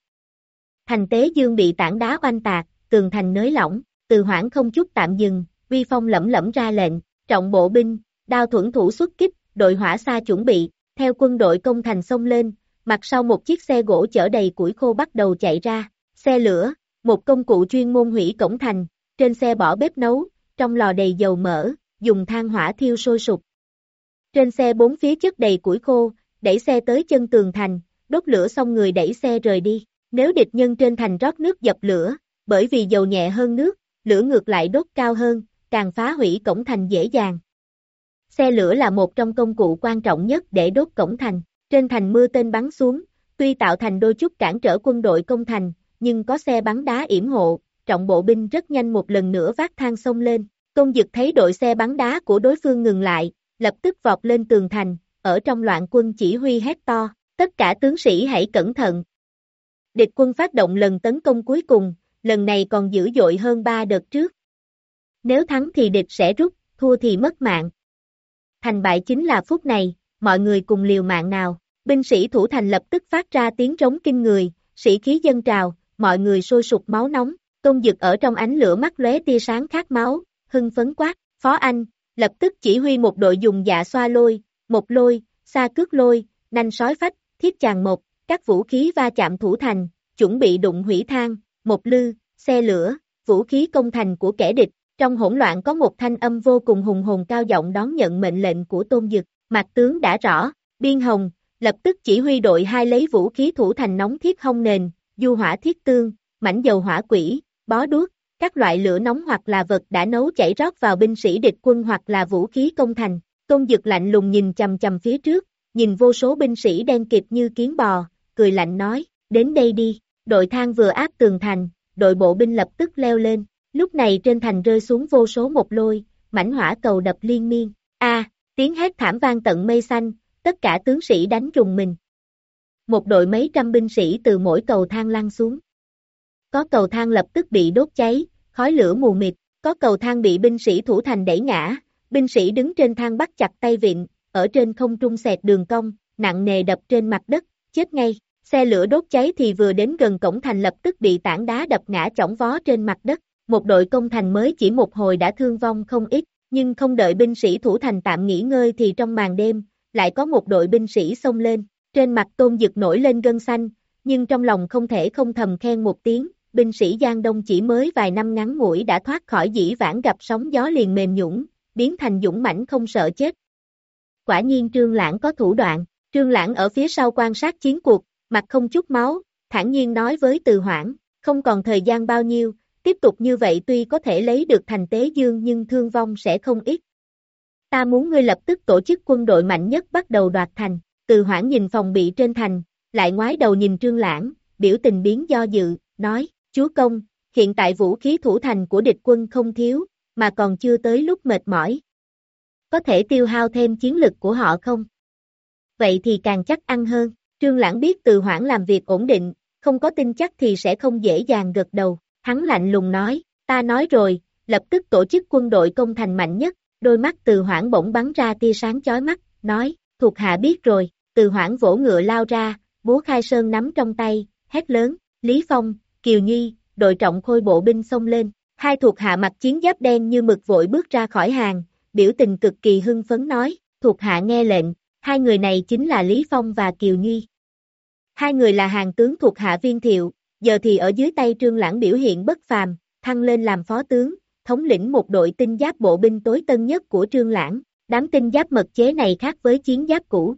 Thành tế dương bị tảng đá oanh tạc, tường thành nới lỏng, từ hoảng không chút tạm dừng, vi phong lẫm lẫm ra lệnh, trọng bộ binh, đao thuẫn thủ xuất kích, đội hỏa xa chuẩn bị, theo quân đội công thành xông lên, mặt sau một chiếc xe gỗ chở đầy củi khô bắt đầu chạy ra, xe lửa, một công cụ chuyên môn hủy cổng thành, trên xe bỏ bếp nấu, trong lò đầy dầu mỡ, dùng than hỏa thiêu sôi sục. Trên xe bốn phía chất đầy củi khô, đẩy xe tới chân tường thành, đốt lửa xong người đẩy xe rời đi. Nếu địch nhân trên thành rót nước dập lửa, bởi vì dầu nhẹ hơn nước, lửa ngược lại đốt cao hơn, càng phá hủy cổng thành dễ dàng. Xe lửa là một trong công cụ quan trọng nhất để đốt cổng thành. Trên thành mưa tên bắn xuống, tuy tạo thành đôi chút cản trở quân đội công thành, nhưng có xe bắn đá yểm hộ, trọng bộ binh rất nhanh một lần nữa vác thang sông lên. Công dực thấy đội xe bắn đá của đối phương ngừng lại, lập tức vọt lên tường thành, ở trong loạn quân chỉ huy hét to, tất cả tướng sĩ hãy cẩn thận. Địch quân phát động lần tấn công cuối cùng, lần này còn dữ dội hơn ba đợt trước. Nếu thắng thì địch sẽ rút, thua thì mất mạng. Thành bại chính là phút này, mọi người cùng liều mạng nào. Binh sĩ thủ thành lập tức phát ra tiếng trống kinh người, sĩ khí dân trào, mọi người sôi sục máu nóng, công dực ở trong ánh lửa mắt lóe tia sáng khát máu, hưng phấn quát, Phó Anh, lập tức chỉ huy một đội dùng dạ xoa lôi, một lôi, xa cước lôi, nanh sói phách, thiết chàng một, các vũ khí va chạm thủ thành, chuẩn bị đụng hủy thang, một lư, xe lửa, vũ khí công thành của kẻ địch. Trong hỗn loạn có một thanh âm vô cùng hùng hồn cao giọng đón nhận mệnh lệnh của Tôn Dực, mặt tướng đã rõ, biên hồng, lập tức chỉ huy đội hai lấy vũ khí thủ thành nóng thiết hông nền, du hỏa thiết tương, mảnh dầu hỏa quỷ, bó đuốc, các loại lửa nóng hoặc là vật đã nấu chảy rót vào binh sĩ địch quân hoặc là vũ khí công thành. Tôn Dực lạnh lùng nhìn chầm chầm phía trước, nhìn vô số binh sĩ đen kịt như kiến bò, cười lạnh nói, đến đây đi, đội thang vừa áp tường thành, đội bộ binh lập tức leo lên, lúc này trên thành rơi xuống vô số một lôi, mảnh hỏa cầu đập liên miên, a tiếng hét thảm vang tận mây xanh, tất cả tướng sĩ đánh trùng mình. Một đội mấy trăm binh sĩ từ mỗi cầu thang lăn xuống. Có cầu thang lập tức bị đốt cháy, khói lửa mù mịt, có cầu thang bị binh sĩ thủ thành đẩy ngã, binh sĩ đứng trên thang bắt chặt tay vịn, ở trên không trung xẹt đường cong, nặng nề đập trên mặt đất, chết ngay. Xe lửa đốt cháy thì vừa đến gần cổng thành lập tức bị tảng đá đập ngã chỏng vó trên mặt đất. Một đội công thành mới chỉ một hồi đã thương vong không ít, nhưng không đợi binh sĩ thủ thành tạm nghỉ ngơi thì trong màn đêm, lại có một đội binh sĩ xông lên. Trên mặt tôn dực nổi lên gân xanh, nhưng trong lòng không thể không thầm khen một tiếng, binh sĩ Giang Đông chỉ mới vài năm ngắn ngủi đã thoát khỏi dĩ vãng gặp sóng gió liền mềm nhũng, biến thành dũng mãnh không sợ chết. Quả nhiên Trương Lãng có thủ đoạn, Trương Lãng ở phía sau quan sát chiến cuộc, mặt không chút máu, thản nhiên nói với Từ Hoảng, không còn thời gian bao nhiêu, tiếp tục như vậy tuy có thể lấy được thành tế dương nhưng thương vong sẽ không ít. Ta muốn ngươi lập tức tổ chức quân đội mạnh nhất bắt đầu đoạt thành, Từ Hoảng nhìn phòng bị trên thành, lại ngoái đầu nhìn Trương Lãng, biểu tình biến do dự, nói, chúa công, hiện tại vũ khí thủ thành của địch quân không thiếu, mà còn chưa tới lúc mệt mỏi. Có thể tiêu hao thêm chiến lực của họ không? Vậy thì càng chắc ăn hơn. Trương Lãng biết từ hoãn làm việc ổn định, không có tin chắc thì sẽ không dễ dàng gật đầu. Hắn lạnh lùng nói, ta nói rồi, lập tức tổ chức quân đội công thành mạnh nhất. Đôi mắt từ hoãn bỗng bắn ra tia sáng chói mắt, nói, thuộc hạ biết rồi. Từ hoãn vỗ ngựa lao ra, búa khai sơn nắm trong tay, hét lớn, Lý Phong, Kiều Nhi, đội trọng khôi bộ binh xông lên. Hai thuộc hạ mặc chiến giáp đen như mực vội bước ra khỏi hàng, biểu tình cực kỳ hưng phấn nói, thuộc hạ nghe lệnh, hai người này chính là Lý Phong và Kiều Nhi. Hai người là hàng tướng thuộc hạ viên thiệu, giờ thì ở dưới tay trương lãng biểu hiện bất phàm, thăng lên làm phó tướng, thống lĩnh một đội tinh giáp bộ binh tối tân nhất của Trương Lãng. Đám tinh giáp mật chế này khác với chiến giáp cũ.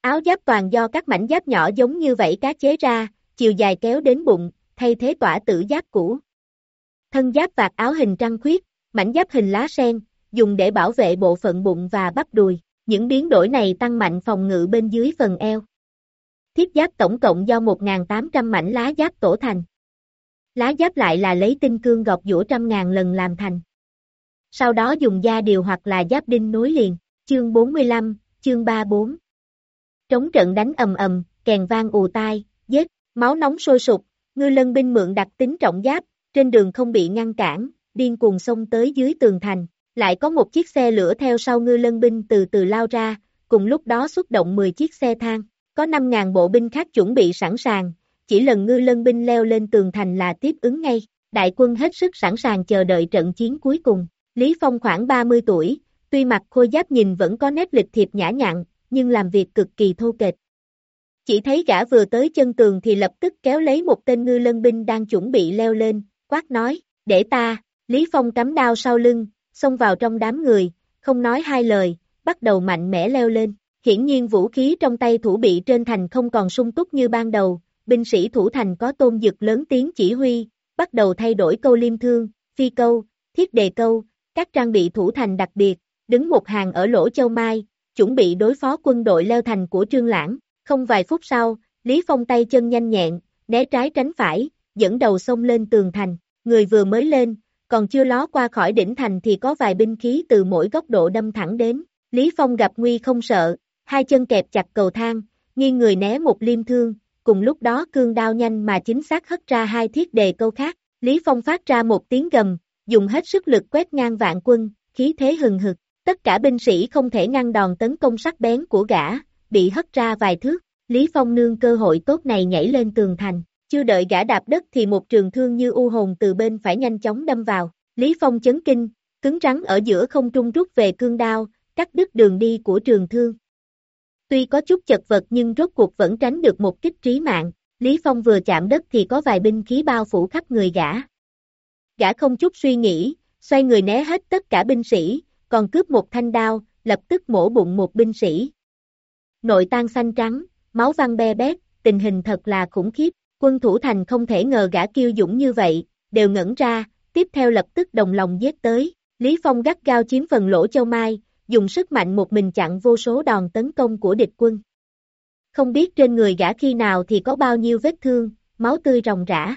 Áo giáp toàn do các mảnh giáp nhỏ giống như vảy cá chế ra, chiều dài kéo đến bụng, thay thế tỏa tử giáp cũ. Thân giáp vạt áo hình trăng khuyết, mảnh giáp hình lá sen, dùng để bảo vệ bộ phận bụng và bắp đùi. Những biến đổi này tăng mạnh phòng ngự bên dưới phần eo. Thiết giáp tổng cộng do 1.800 mảnh lá giáp tổ thành. Lá giáp lại là lấy tinh cương gọt dũa trăm ngàn lần làm thành. Sau đó dùng da điều hoặc là giáp đinh nối liền. Chương 45, chương 34. Trống trận đánh ầm ầm, kèn vang ù tai, giết, máu nóng sôi sục, ngư lân binh mượn đặc tính trọng giáp, trên đường không bị ngăn cản, điên cuồng xông tới dưới tường thành. Lại có một chiếc xe lửa theo sau ngư lân binh từ từ lao ra, cùng lúc đó xuất động 10 chiếc xe thang. Có 5.000 bộ binh khác chuẩn bị sẵn sàng, chỉ lần ngư lân binh leo lên tường thành là tiếp ứng ngay. Đại quân hết sức sẵn sàng chờ đợi trận chiến cuối cùng. Lý Phong khoảng 30 tuổi, tuy mặt khôi giáp nhìn vẫn có nét lịch thiệp nhã nhặn, nhưng làm việc cực kỳ thô kệch. Chỉ thấy gã vừa tới chân tường thì lập tức kéo lấy một tên ngư lân binh đang chuẩn bị leo lên, quát nói, để ta, Lý Phong cắm đao sau lưng, xông vào trong đám người, không nói hai lời, bắt đầu mạnh mẽ leo lên. Hiển nhiên vũ khí trong tay thủ bị trên thành không còn sung túc như ban đầu, binh sĩ thủ thành có tôn dực lớn tiếng chỉ huy, bắt đầu thay đổi câu liêm thương, phi câu, thiết đề câu, các trang bị thủ thành đặc biệt, đứng một hàng ở lỗ châu mai, chuẩn bị đối phó quân đội leo thành của Trương Lãng. Không vài phút sau, Lý Phong tay chân nhanh nhẹn, né trái tránh phải, dẫn đầu xông lên tường thành, người vừa mới lên, còn chưa ló qua khỏi đỉnh thành thì có vài binh khí từ mỗi góc độ đâm thẳng đến. Lý Phong gặp nguy không sợ, hai chân kẹp chặt cầu thang, nghiêng người né một liêm thương, cùng lúc đó cương đao nhanh mà chính xác hất ra hai thiết đề câu khác. Lý Phong phát ra một tiếng gầm, dùng hết sức lực quét ngang vạn quân, khí thế hừng hực. Tất cả binh sĩ không thể ngăn đòn tấn công sắc bén của gã, bị hất ra vài thước. Lý Phong nương cơ hội tốt này nhảy lên tường thành, chưa đợi gã đạp đất thì một trường thương như u hồn từ bên phải nhanh chóng đâm vào. Lý Phong chấn kinh, cứng rắn ở giữa không trung rút về cương đao, cắt đứt đường đi của trường thương. Tuy có chút chật vật nhưng rốt cuộc vẫn tránh được một kích trí mạng, Lý Phong vừa chạm đất thì có vài binh khí bao phủ khắp người gã. Gã không chút suy nghĩ, xoay người né hết tất cả binh sĩ, còn cướp một thanh đao, lập tức mổ bụng một binh sĩ. Nội tan xanh trắng, máu văng be bét, tình hình thật là khủng khiếp, quân thủ thành không thể ngờ gã kiêu dũng như vậy, đều ngẩn ra, tiếp theo lập tức đồng lòng giết tới, Lý Phong gắt gao chiếm phần lỗ châu mai, dùng sức mạnh một mình chặn vô số đòn tấn công của địch quân. Không biết trên người gã khi nào thì có bao nhiêu vết thương, máu tươi ròng rã.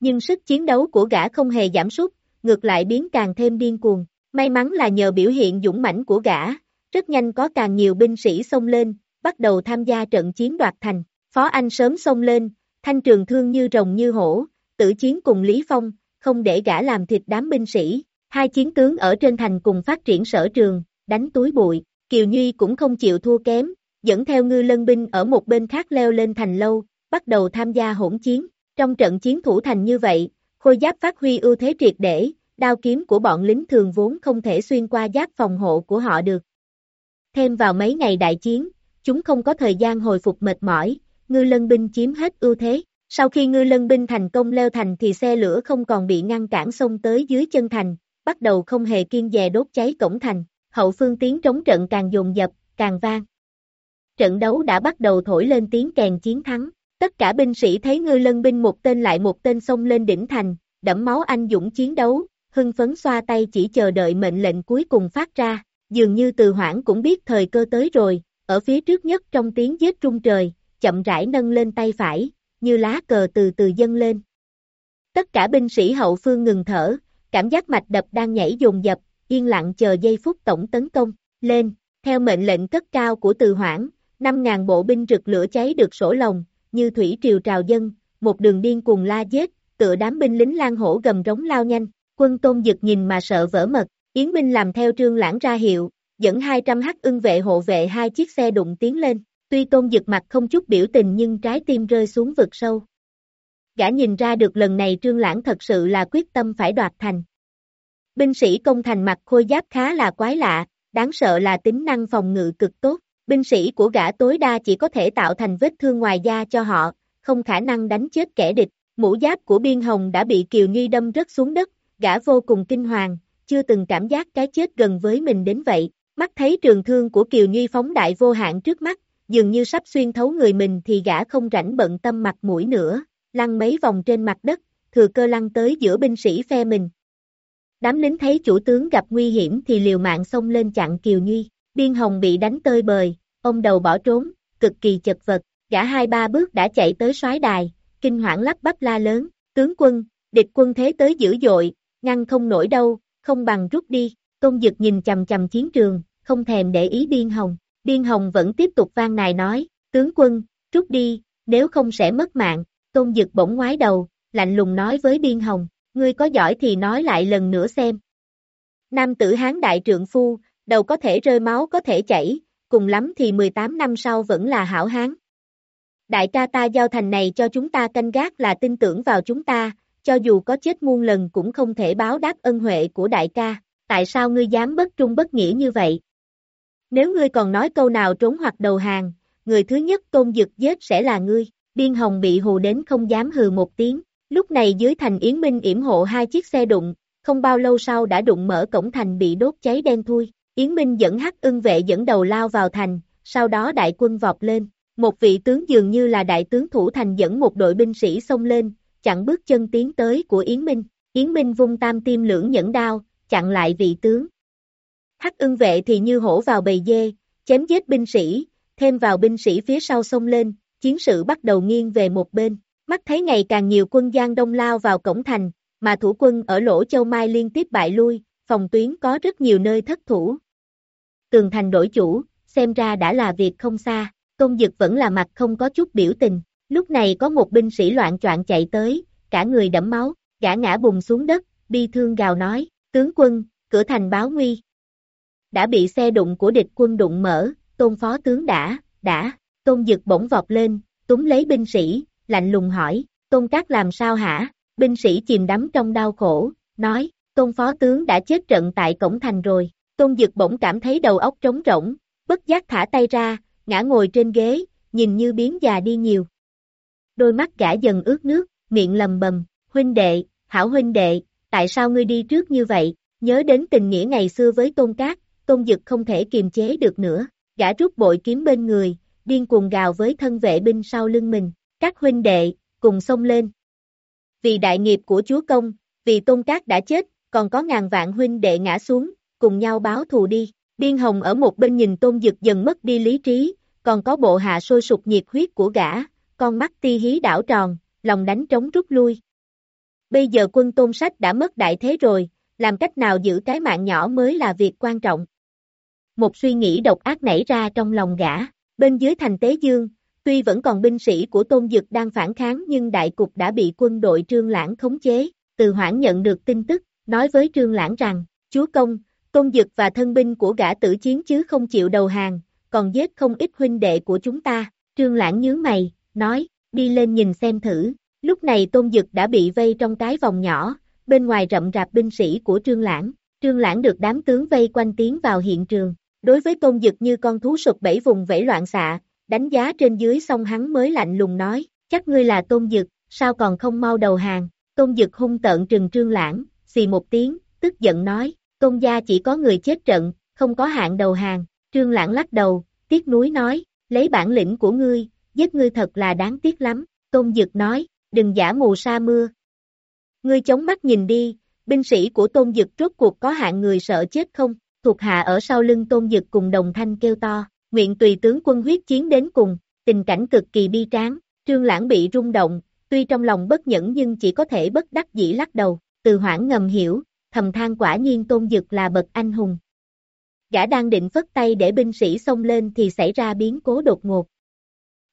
Nhưng sức chiến đấu của gã không hề giảm sút, ngược lại biến càng thêm điên cuồng. May mắn là nhờ biểu hiện dũng mãnh của gã, rất nhanh có càng nhiều binh sĩ xông lên, bắt đầu tham gia trận chiến đoạt thành. Phó Anh sớm xông lên, thanh trường thương như rồng như hổ, tử chiến cùng Lý Phong, không để gã làm thịt đám binh sĩ. Hai chiến tướng ở trên thành cùng phát triển sở trường, đánh túi bụi, Kiều Nhi cũng không chịu thua kém, dẫn theo ngư lân binh ở một bên khác leo lên thành lâu, bắt đầu tham gia hỗn chiến. Trong trận chiến thủ thành như vậy, khôi giáp phát huy ưu thế triệt để, đao kiếm của bọn lính thường vốn không thể xuyên qua giáp phòng hộ của họ được. Thêm vào mấy ngày đại chiến, chúng không có thời gian hồi phục mệt mỏi, ngư lân binh chiếm hết ưu thế. Sau khi ngư lân binh thành công leo thành thì xe lửa không còn bị ngăn cản xông tới dưới chân thành, bắt đầu không hề kiên dè đốt cháy cổng thành, hậu phương tiếng trống trận càng dồn dập, càng vang. Trận đấu đã bắt đầu thổi lên tiếng kèn chiến thắng, tất cả binh sĩ thấy ngư lân binh một tên lại một tên xông lên đỉnh thành, đẫm máu anh dũng chiến đấu, hưng phấn xoa tay chỉ chờ đợi mệnh lệnh cuối cùng phát ra, dường như từ hoảng cũng biết thời cơ tới rồi, ở phía trước nhất trong tiếng giết trung trời, chậm rãi nâng lên tay phải, như lá cờ từ từ dâng lên. Tất cả binh sĩ hậu phương ngừng thở, cảm giác mạch đập đang nhảy dồn dập, yên lặng chờ giây phút tổng tấn công, lên, theo mệnh lệnh cất cao của từ hoảng, 5.000 bộ binh rực lửa cháy được sổ lồng, như thủy triều trào dân, một đường điên cùng la giết, tựa đám binh lính lang hổ gầm rống lao nhanh, quân tôn dực nhìn mà sợ vỡ mật, Yến binh làm theo trương lãng ra hiệu, dẫn 200 hắc ưng vệ hộ vệ hai chiếc xe đụng tiến lên, tuy tôn dực mặt không chút biểu tình nhưng trái tim rơi xuống vực sâu. Gã nhìn ra được lần này trương lãng thật sự là quyết tâm phải đoạt thành. Binh sĩ công thành mặt khôi giáp khá là quái lạ, đáng sợ là tính năng phòng ngự cực tốt. Binh sĩ của gã tối đa chỉ có thể tạo thành vết thương ngoài da cho họ, không khả năng đánh chết kẻ địch. Mũ giáp của biên hồng đã bị Kiều Nhi đâm rớt xuống đất, gã vô cùng kinh hoàng, chưa từng cảm giác cái chết gần với mình đến vậy, mắt thấy trường thương của Kiều Nhi phóng đại vô hạn trước mắt, dường như sắp xuyên thấu người mình thì gã không rảnh bận tâm mặt mũi nữa, lăn mấy vòng trên mặt đất, thừa cơ lăn tới giữa binh sĩ phe mình. Đám lính thấy chủ tướng gặp nguy hiểm thì liều mạng xông lên chặn Kiều Nhi, Biên Hồng bị đánh tơi bời, ông đầu bỏ trốn, cực kỳ chật vật, gã hai ba bước đã chạy tới soái đài, kinh hoảng lắp bắp la lớn, tướng quân, địch quân thế tới dữ dội, ngăn không nổi đâu, không bằng rút đi, Tôn Dực nhìn chầm chầm chiến trường, không thèm để ý Biên Hồng, Điên Hồng vẫn tiếp tục vang nài nói, tướng quân, rút đi, nếu không sẽ mất mạng, Tôn Dực bỗng ngoái đầu, lạnh lùng nói với Điên Hồng, ngươi có giỏi thì nói lại lần nữa xem. Nam tử Hán đại trượng phu, đầu có thể rơi máu có thể chảy, cùng lắm thì 18 năm sau vẫn là hảo hán. Đại ca ta giao thành này cho chúng ta canh gác là tin tưởng vào chúng ta, cho dù có chết muôn lần cũng không thể báo đáp ân huệ của đại ca, tại sao ngươi dám bất trung bất nghĩa như vậy? Nếu ngươi còn nói câu nào trốn hoặc đầu hàng, người thứ nhất tôn dực giết sẽ là ngươi, biên hồng bị hù đến không dám hừ một tiếng, lúc này dưới thành Yến Minh yểm hộ hai chiếc xe đụng, không bao lâu sau đã đụng mở cổng thành bị đốt cháy đen thui, Yến Minh dẫn hắc ưng vệ dẫn đầu lao vào thành, sau đó đại quân vọt lên, một vị tướng dường như là đại tướng thủ thành dẫn một đội binh sĩ xông lên, chặn bước chân tiến tới của Yến Minh, Yến Minh vung tam tim lưỡng nhẫn đao, chặn lại vị tướng. Hắc ưng vệ thì như hổ vào bầy dê, chém giết binh sĩ, thêm vào binh sĩ phía sau xông lên, chiến sự bắt đầu nghiêng về một bên, mắt thấy ngày càng nhiều quân Giang Đông lao vào cổng thành, mà thủ quân ở lỗ châu Mai liên tiếp bại lui, phòng tuyến có rất nhiều nơi thất thủ. Tường thành đổi chủ, xem ra đã là việc không xa, công dực vẫn là mặt không có chút biểu tình, lúc này có một binh sĩ loạn choạng chạy tới, cả người đẫm máu, gã ngã bùng xuống đất, bi thương gào nói, tướng quân, cửa thành báo nguy. Đã bị xe đụng của địch quân đụng mở, tôn phó tướng đã, đã, tôn dực bỗng vọt lên, túng lấy binh sĩ, lạnh lùng hỏi, tôn cát làm sao hả? Binh sĩ chìm đắm trong đau khổ, nói, tôn phó tướng đã chết trận tại cổng thành rồi, tôn dực bỗng cảm thấy đầu óc trống rỗng, bất giác thả tay ra, ngã ngồi trên ghế, nhìn như biến già đi nhiều. Đôi mắt gã dần ướt nước, miệng lầm bầm, huynh đệ, hảo huynh đệ, tại sao ngươi đi trước như vậy, nhớ đến tình nghĩa ngày xưa với tôn cát, tôn dực không thể kiềm chế được nữa, gã rút bội kiếm bên người, điên cuồng gào với thân vệ binh sau lưng mình, các huynh đệ, cùng xông lên. Vì đại nghiệp của chúa công, vì tôn cát đã chết, còn có ngàn vạn huynh đệ ngã xuống, cùng nhau báo thù đi. Biên Hồng ở một bên nhìn tôn dực dần mất đi lý trí, còn có bộ hạ sôi sục nhiệt huyết của gã, con mắt ti hí đảo tròn, lòng đánh trống rút lui. Bây giờ quân tôn sách đã mất đại thế rồi, làm cách nào giữ cái mạng nhỏ mới là việc quan trọng. Một suy nghĩ độc ác nảy ra trong lòng gã, bên dưới thành Tế Dương, tuy vẫn còn binh sĩ của Tôn Dực đang phản kháng nhưng đại cục đã bị quân đội Trương Lãng khống chế, từ hoảng nhận được tin tức, nói với Trương Lãng rằng, chúa công, Tôn Dực và thân binh của gã tử chiến chứ không chịu đầu hàng, còn giết không ít huynh đệ của chúng ta, Trương Lãng nhướng mày, nói, đi lên nhìn xem thử, lúc này Tôn Dực đã bị vây trong cái vòng nhỏ, bên ngoài rậm rạp binh sĩ của Trương Lãng, Trương Lãng được đám tướng vây quanh tiến vào hiện trường, đối với Tôn Dực như con thú sụp bảy vùng vẫy loạn xạ, đánh giá trên dưới xong hắn mới lạnh lùng nói, chắc ngươi là Tôn Dực, sao còn không mau đầu hàng, Tôn Dực hung tợn trừng Trương Lãng, xì một tiếng, tức giận nói, Tôn gia chỉ có người chết trận, không có hạn đầu hàng, Trương Lãng lắc đầu, tiếc núi nói, lấy bản lĩnh của ngươi, giết ngươi thật là đáng tiếc lắm, Tôn Dực nói, đừng giả mù sa mưa, Ngươi chống mắt nhìn đi, binh sĩ của tôn dực rốt cuộc có hạng người sợ chết không? Thuộc hạ ở sau lưng tôn dực cùng đồng thanh kêu to, nguyện tùy tướng quân huyết chiến đến cùng, tình cảnh cực kỳ bi tráng, trương lãng bị rung động, tuy trong lòng bất nhẫn nhưng chỉ có thể bất đắc dĩ lắc đầu, từ hoảng ngầm hiểu, thầm than quả nhiên tôn dực là bậc anh hùng. Gã đang định phất tay để binh sĩ xông lên thì xảy ra biến cố đột ngột.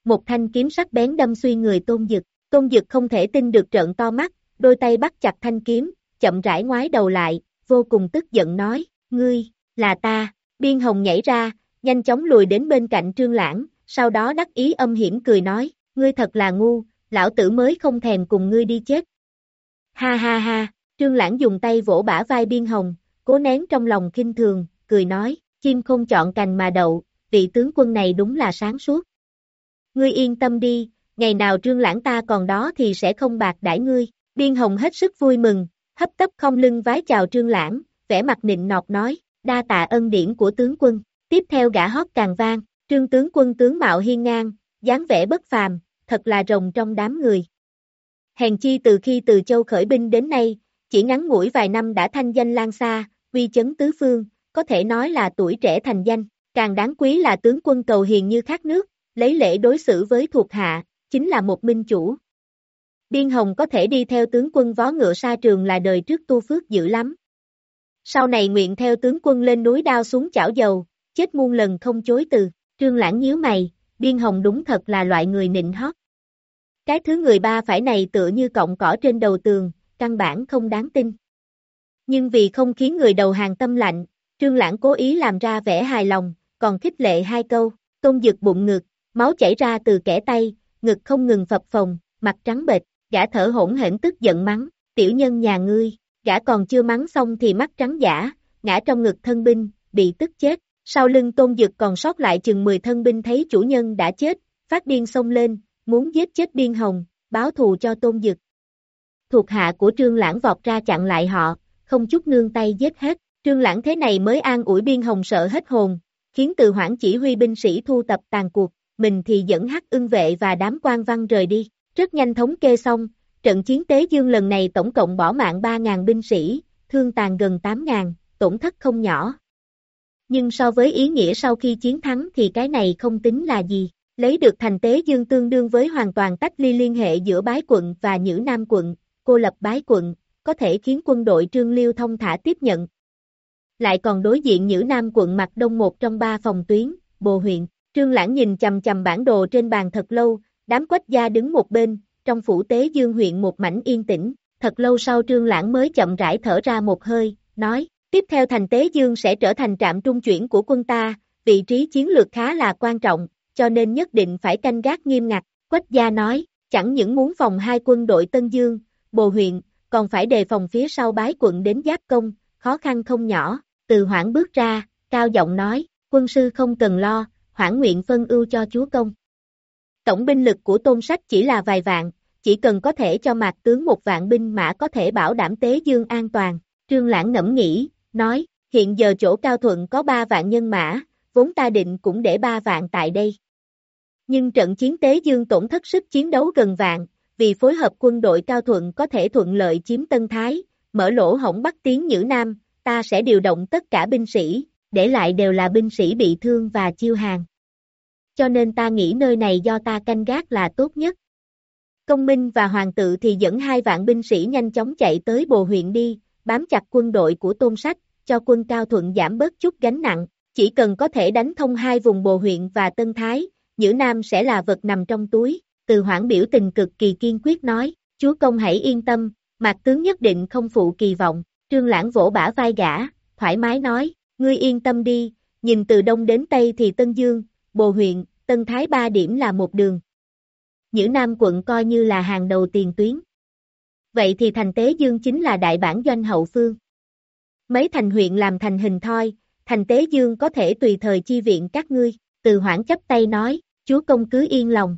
Một thanh kiếm sắc bén đâm suy người tôn dực, tôn dực không thể tin được trợn to mắt, đôi tay bắt chặt thanh kiếm, chậm rãi ngoái đầu lại, vô cùng tức giận nói, ngươi, là ta, biên hồng nhảy ra, nhanh chóng lùi đến bên cạnh trương lãng, sau đó đắc ý âm hiểm cười nói, ngươi thật là ngu, lão tử mới không thèm cùng ngươi đi chết. Ha ha ha, trương lãng dùng tay vỗ bả vai biên hồng, cố nén trong lòng kinh thường, cười nói, chim không chọn cành mà đậu, vị tướng quân này đúng là sáng suốt. Ngươi yên tâm đi, ngày nào trương lãng ta còn đó thì sẽ không bạc đãi ngươi. Biên Hồng hết sức vui mừng, hấp tấp không lưng vái chào trương lãng, vẻ mặt nịnh nọt nói, đa tạ ân điển của tướng quân, tiếp theo gã hót càng vang, trương tướng quân tướng mạo hiên ngang, dáng vẻ bất phàm, thật là rồng trong đám người. Hèn chi từ khi từ châu khởi binh đến nay, chỉ ngắn ngủi vài năm đã thanh danh lan xa, uy chấn tứ phương, có thể nói là tuổi trẻ thành danh, càng đáng quý là tướng quân cầu hiền như khát nước, lấy lễ đối xử với thuộc hạ, chính là một minh chủ. Biên Hồng có thể đi theo tướng quân vó ngựa xa trường là đời trước tu phước dữ lắm. Sau này nguyện theo tướng quân lên núi đao xuống chảo dầu, chết muôn lần không chối từ, trương lãng nhíu mày, Biên Hồng đúng thật là loại người nịnh hót. Cái thứ người ba phải này tựa như cọng cỏ trên đầu tường, căn bản không đáng tin. Nhưng vì không khiến người đầu hàng tâm lạnh, Trương Lãng cố ý làm ra vẻ hài lòng, còn khích lệ hai câu, tôn dực bụng ngực, máu chảy ra từ kẻ tay, ngực không ngừng phập phồng, mặt trắng bệch, gã thở hỗn hển tức giận mắng, tiểu nhân nhà ngươi, gã còn chưa mắng xong thì mắt trắng giả, ngã trong ngực thân binh, bị tức chết, sau lưng tôn dực còn sót lại chừng 10 thân binh thấy chủ nhân đã chết, phát điên xông lên, muốn giết chết biên hồng, báo thù cho tôn dực. Thuộc hạ của trương lãng vọt ra chặn lại họ, không chút nương tay giết hết, trương lãng thế này mới an ủi biên hồng sợ hết hồn, khiến từ hoảng chỉ huy binh sĩ thu tập tàn cuộc, mình thì dẫn hắc ưng vệ và đám quan văn rời đi, rất nhanh thống kê xong, trận chiến tế dương lần này tổng cộng bỏ mạng 3.000 binh sĩ, thương tàn gần 8.000, tổn thất không nhỏ. Nhưng so với ý nghĩa sau khi chiến thắng thì cái này không tính là gì, lấy được thành tế dương tương đương với hoàn toàn tách ly liên hệ giữa bái quận và nhữ nam quận, cô lập bái quận, có thể khiến quân đội trương liêu thông thả tiếp nhận. Lại còn đối diện nhữ nam quận mặt đông một trong ba phòng tuyến, bồ huyện, trương lãng nhìn chầm chầm bản đồ trên bàn thật lâu, đám quách gia đứng một bên, trong phủ tế dương huyện một mảnh yên tĩnh, thật lâu sau trương lãng mới chậm rãi thở ra một hơi, nói, tiếp theo thành tế dương sẽ trở thành trạm trung chuyển của quân ta, vị trí chiến lược khá là quan trọng, cho nên nhất định phải canh gác nghiêm ngặt, quách gia nói, chẳng những muốn phòng hai quân đội Tân Dương, Bồ huyện, còn phải đề phòng phía sau bái quận đến giáp công, khó khăn không nhỏ, từ hoảng bước ra, cao giọng nói, quân sư không cần lo, hoảng nguyện phân ưu cho chúa công. Tổng binh lực của tôn sách chỉ là vài vạn, chỉ cần có thể cho mạc tướng một vạn binh mã có thể bảo đảm tế dương an toàn, trương lãng ngẫm nghĩ, nói, hiện giờ chỗ cao thuận có ba vạn nhân mã, vốn ta định cũng để ba vạn tại đây. Nhưng trận chiến tế dương tổn thất sức chiến đấu gần vạn, vì phối hợp quân đội cao thuận có thể thuận lợi chiếm Tân Thái, mở lỗ hổng bắt tiến Nhữ Nam, ta sẽ điều động tất cả binh sĩ, để lại đều là binh sĩ bị thương và chiêu hàng. Cho nên ta nghĩ nơi này do ta canh gác là tốt nhất. Công Minh và Hoàng tự thì dẫn hai vạn binh sĩ nhanh chóng chạy tới bồ huyện đi, bám chặt quân đội của Tôn Sách, cho quân cao thuận giảm bớt chút gánh nặng, chỉ cần có thể đánh thông hai vùng bồ huyện và Tân Thái, Nhữ Nam sẽ là vật nằm trong túi, từ hoảng biểu tình cực kỳ kiên quyết nói, chúa công hãy yên tâm, mạc tướng nhất định không phụ kỳ vọng, trương lãng vỗ bả vai gã, thoải mái nói, ngươi yên tâm đi, nhìn từ đông đến tây thì Tân Dương, Bồ huyện, Tân Thái ba điểm là một đường. Nhữ Nam quận coi như là hàng đầu tiền tuyến. Vậy thì thành Tế Dương chính là đại bản doanh hậu phương. Mấy thành huyện làm thành hình thoi, thành Tế Dương có thể tùy thời chi viện các ngươi, từ hoảng chấp tay nói, chúa công cứ yên lòng,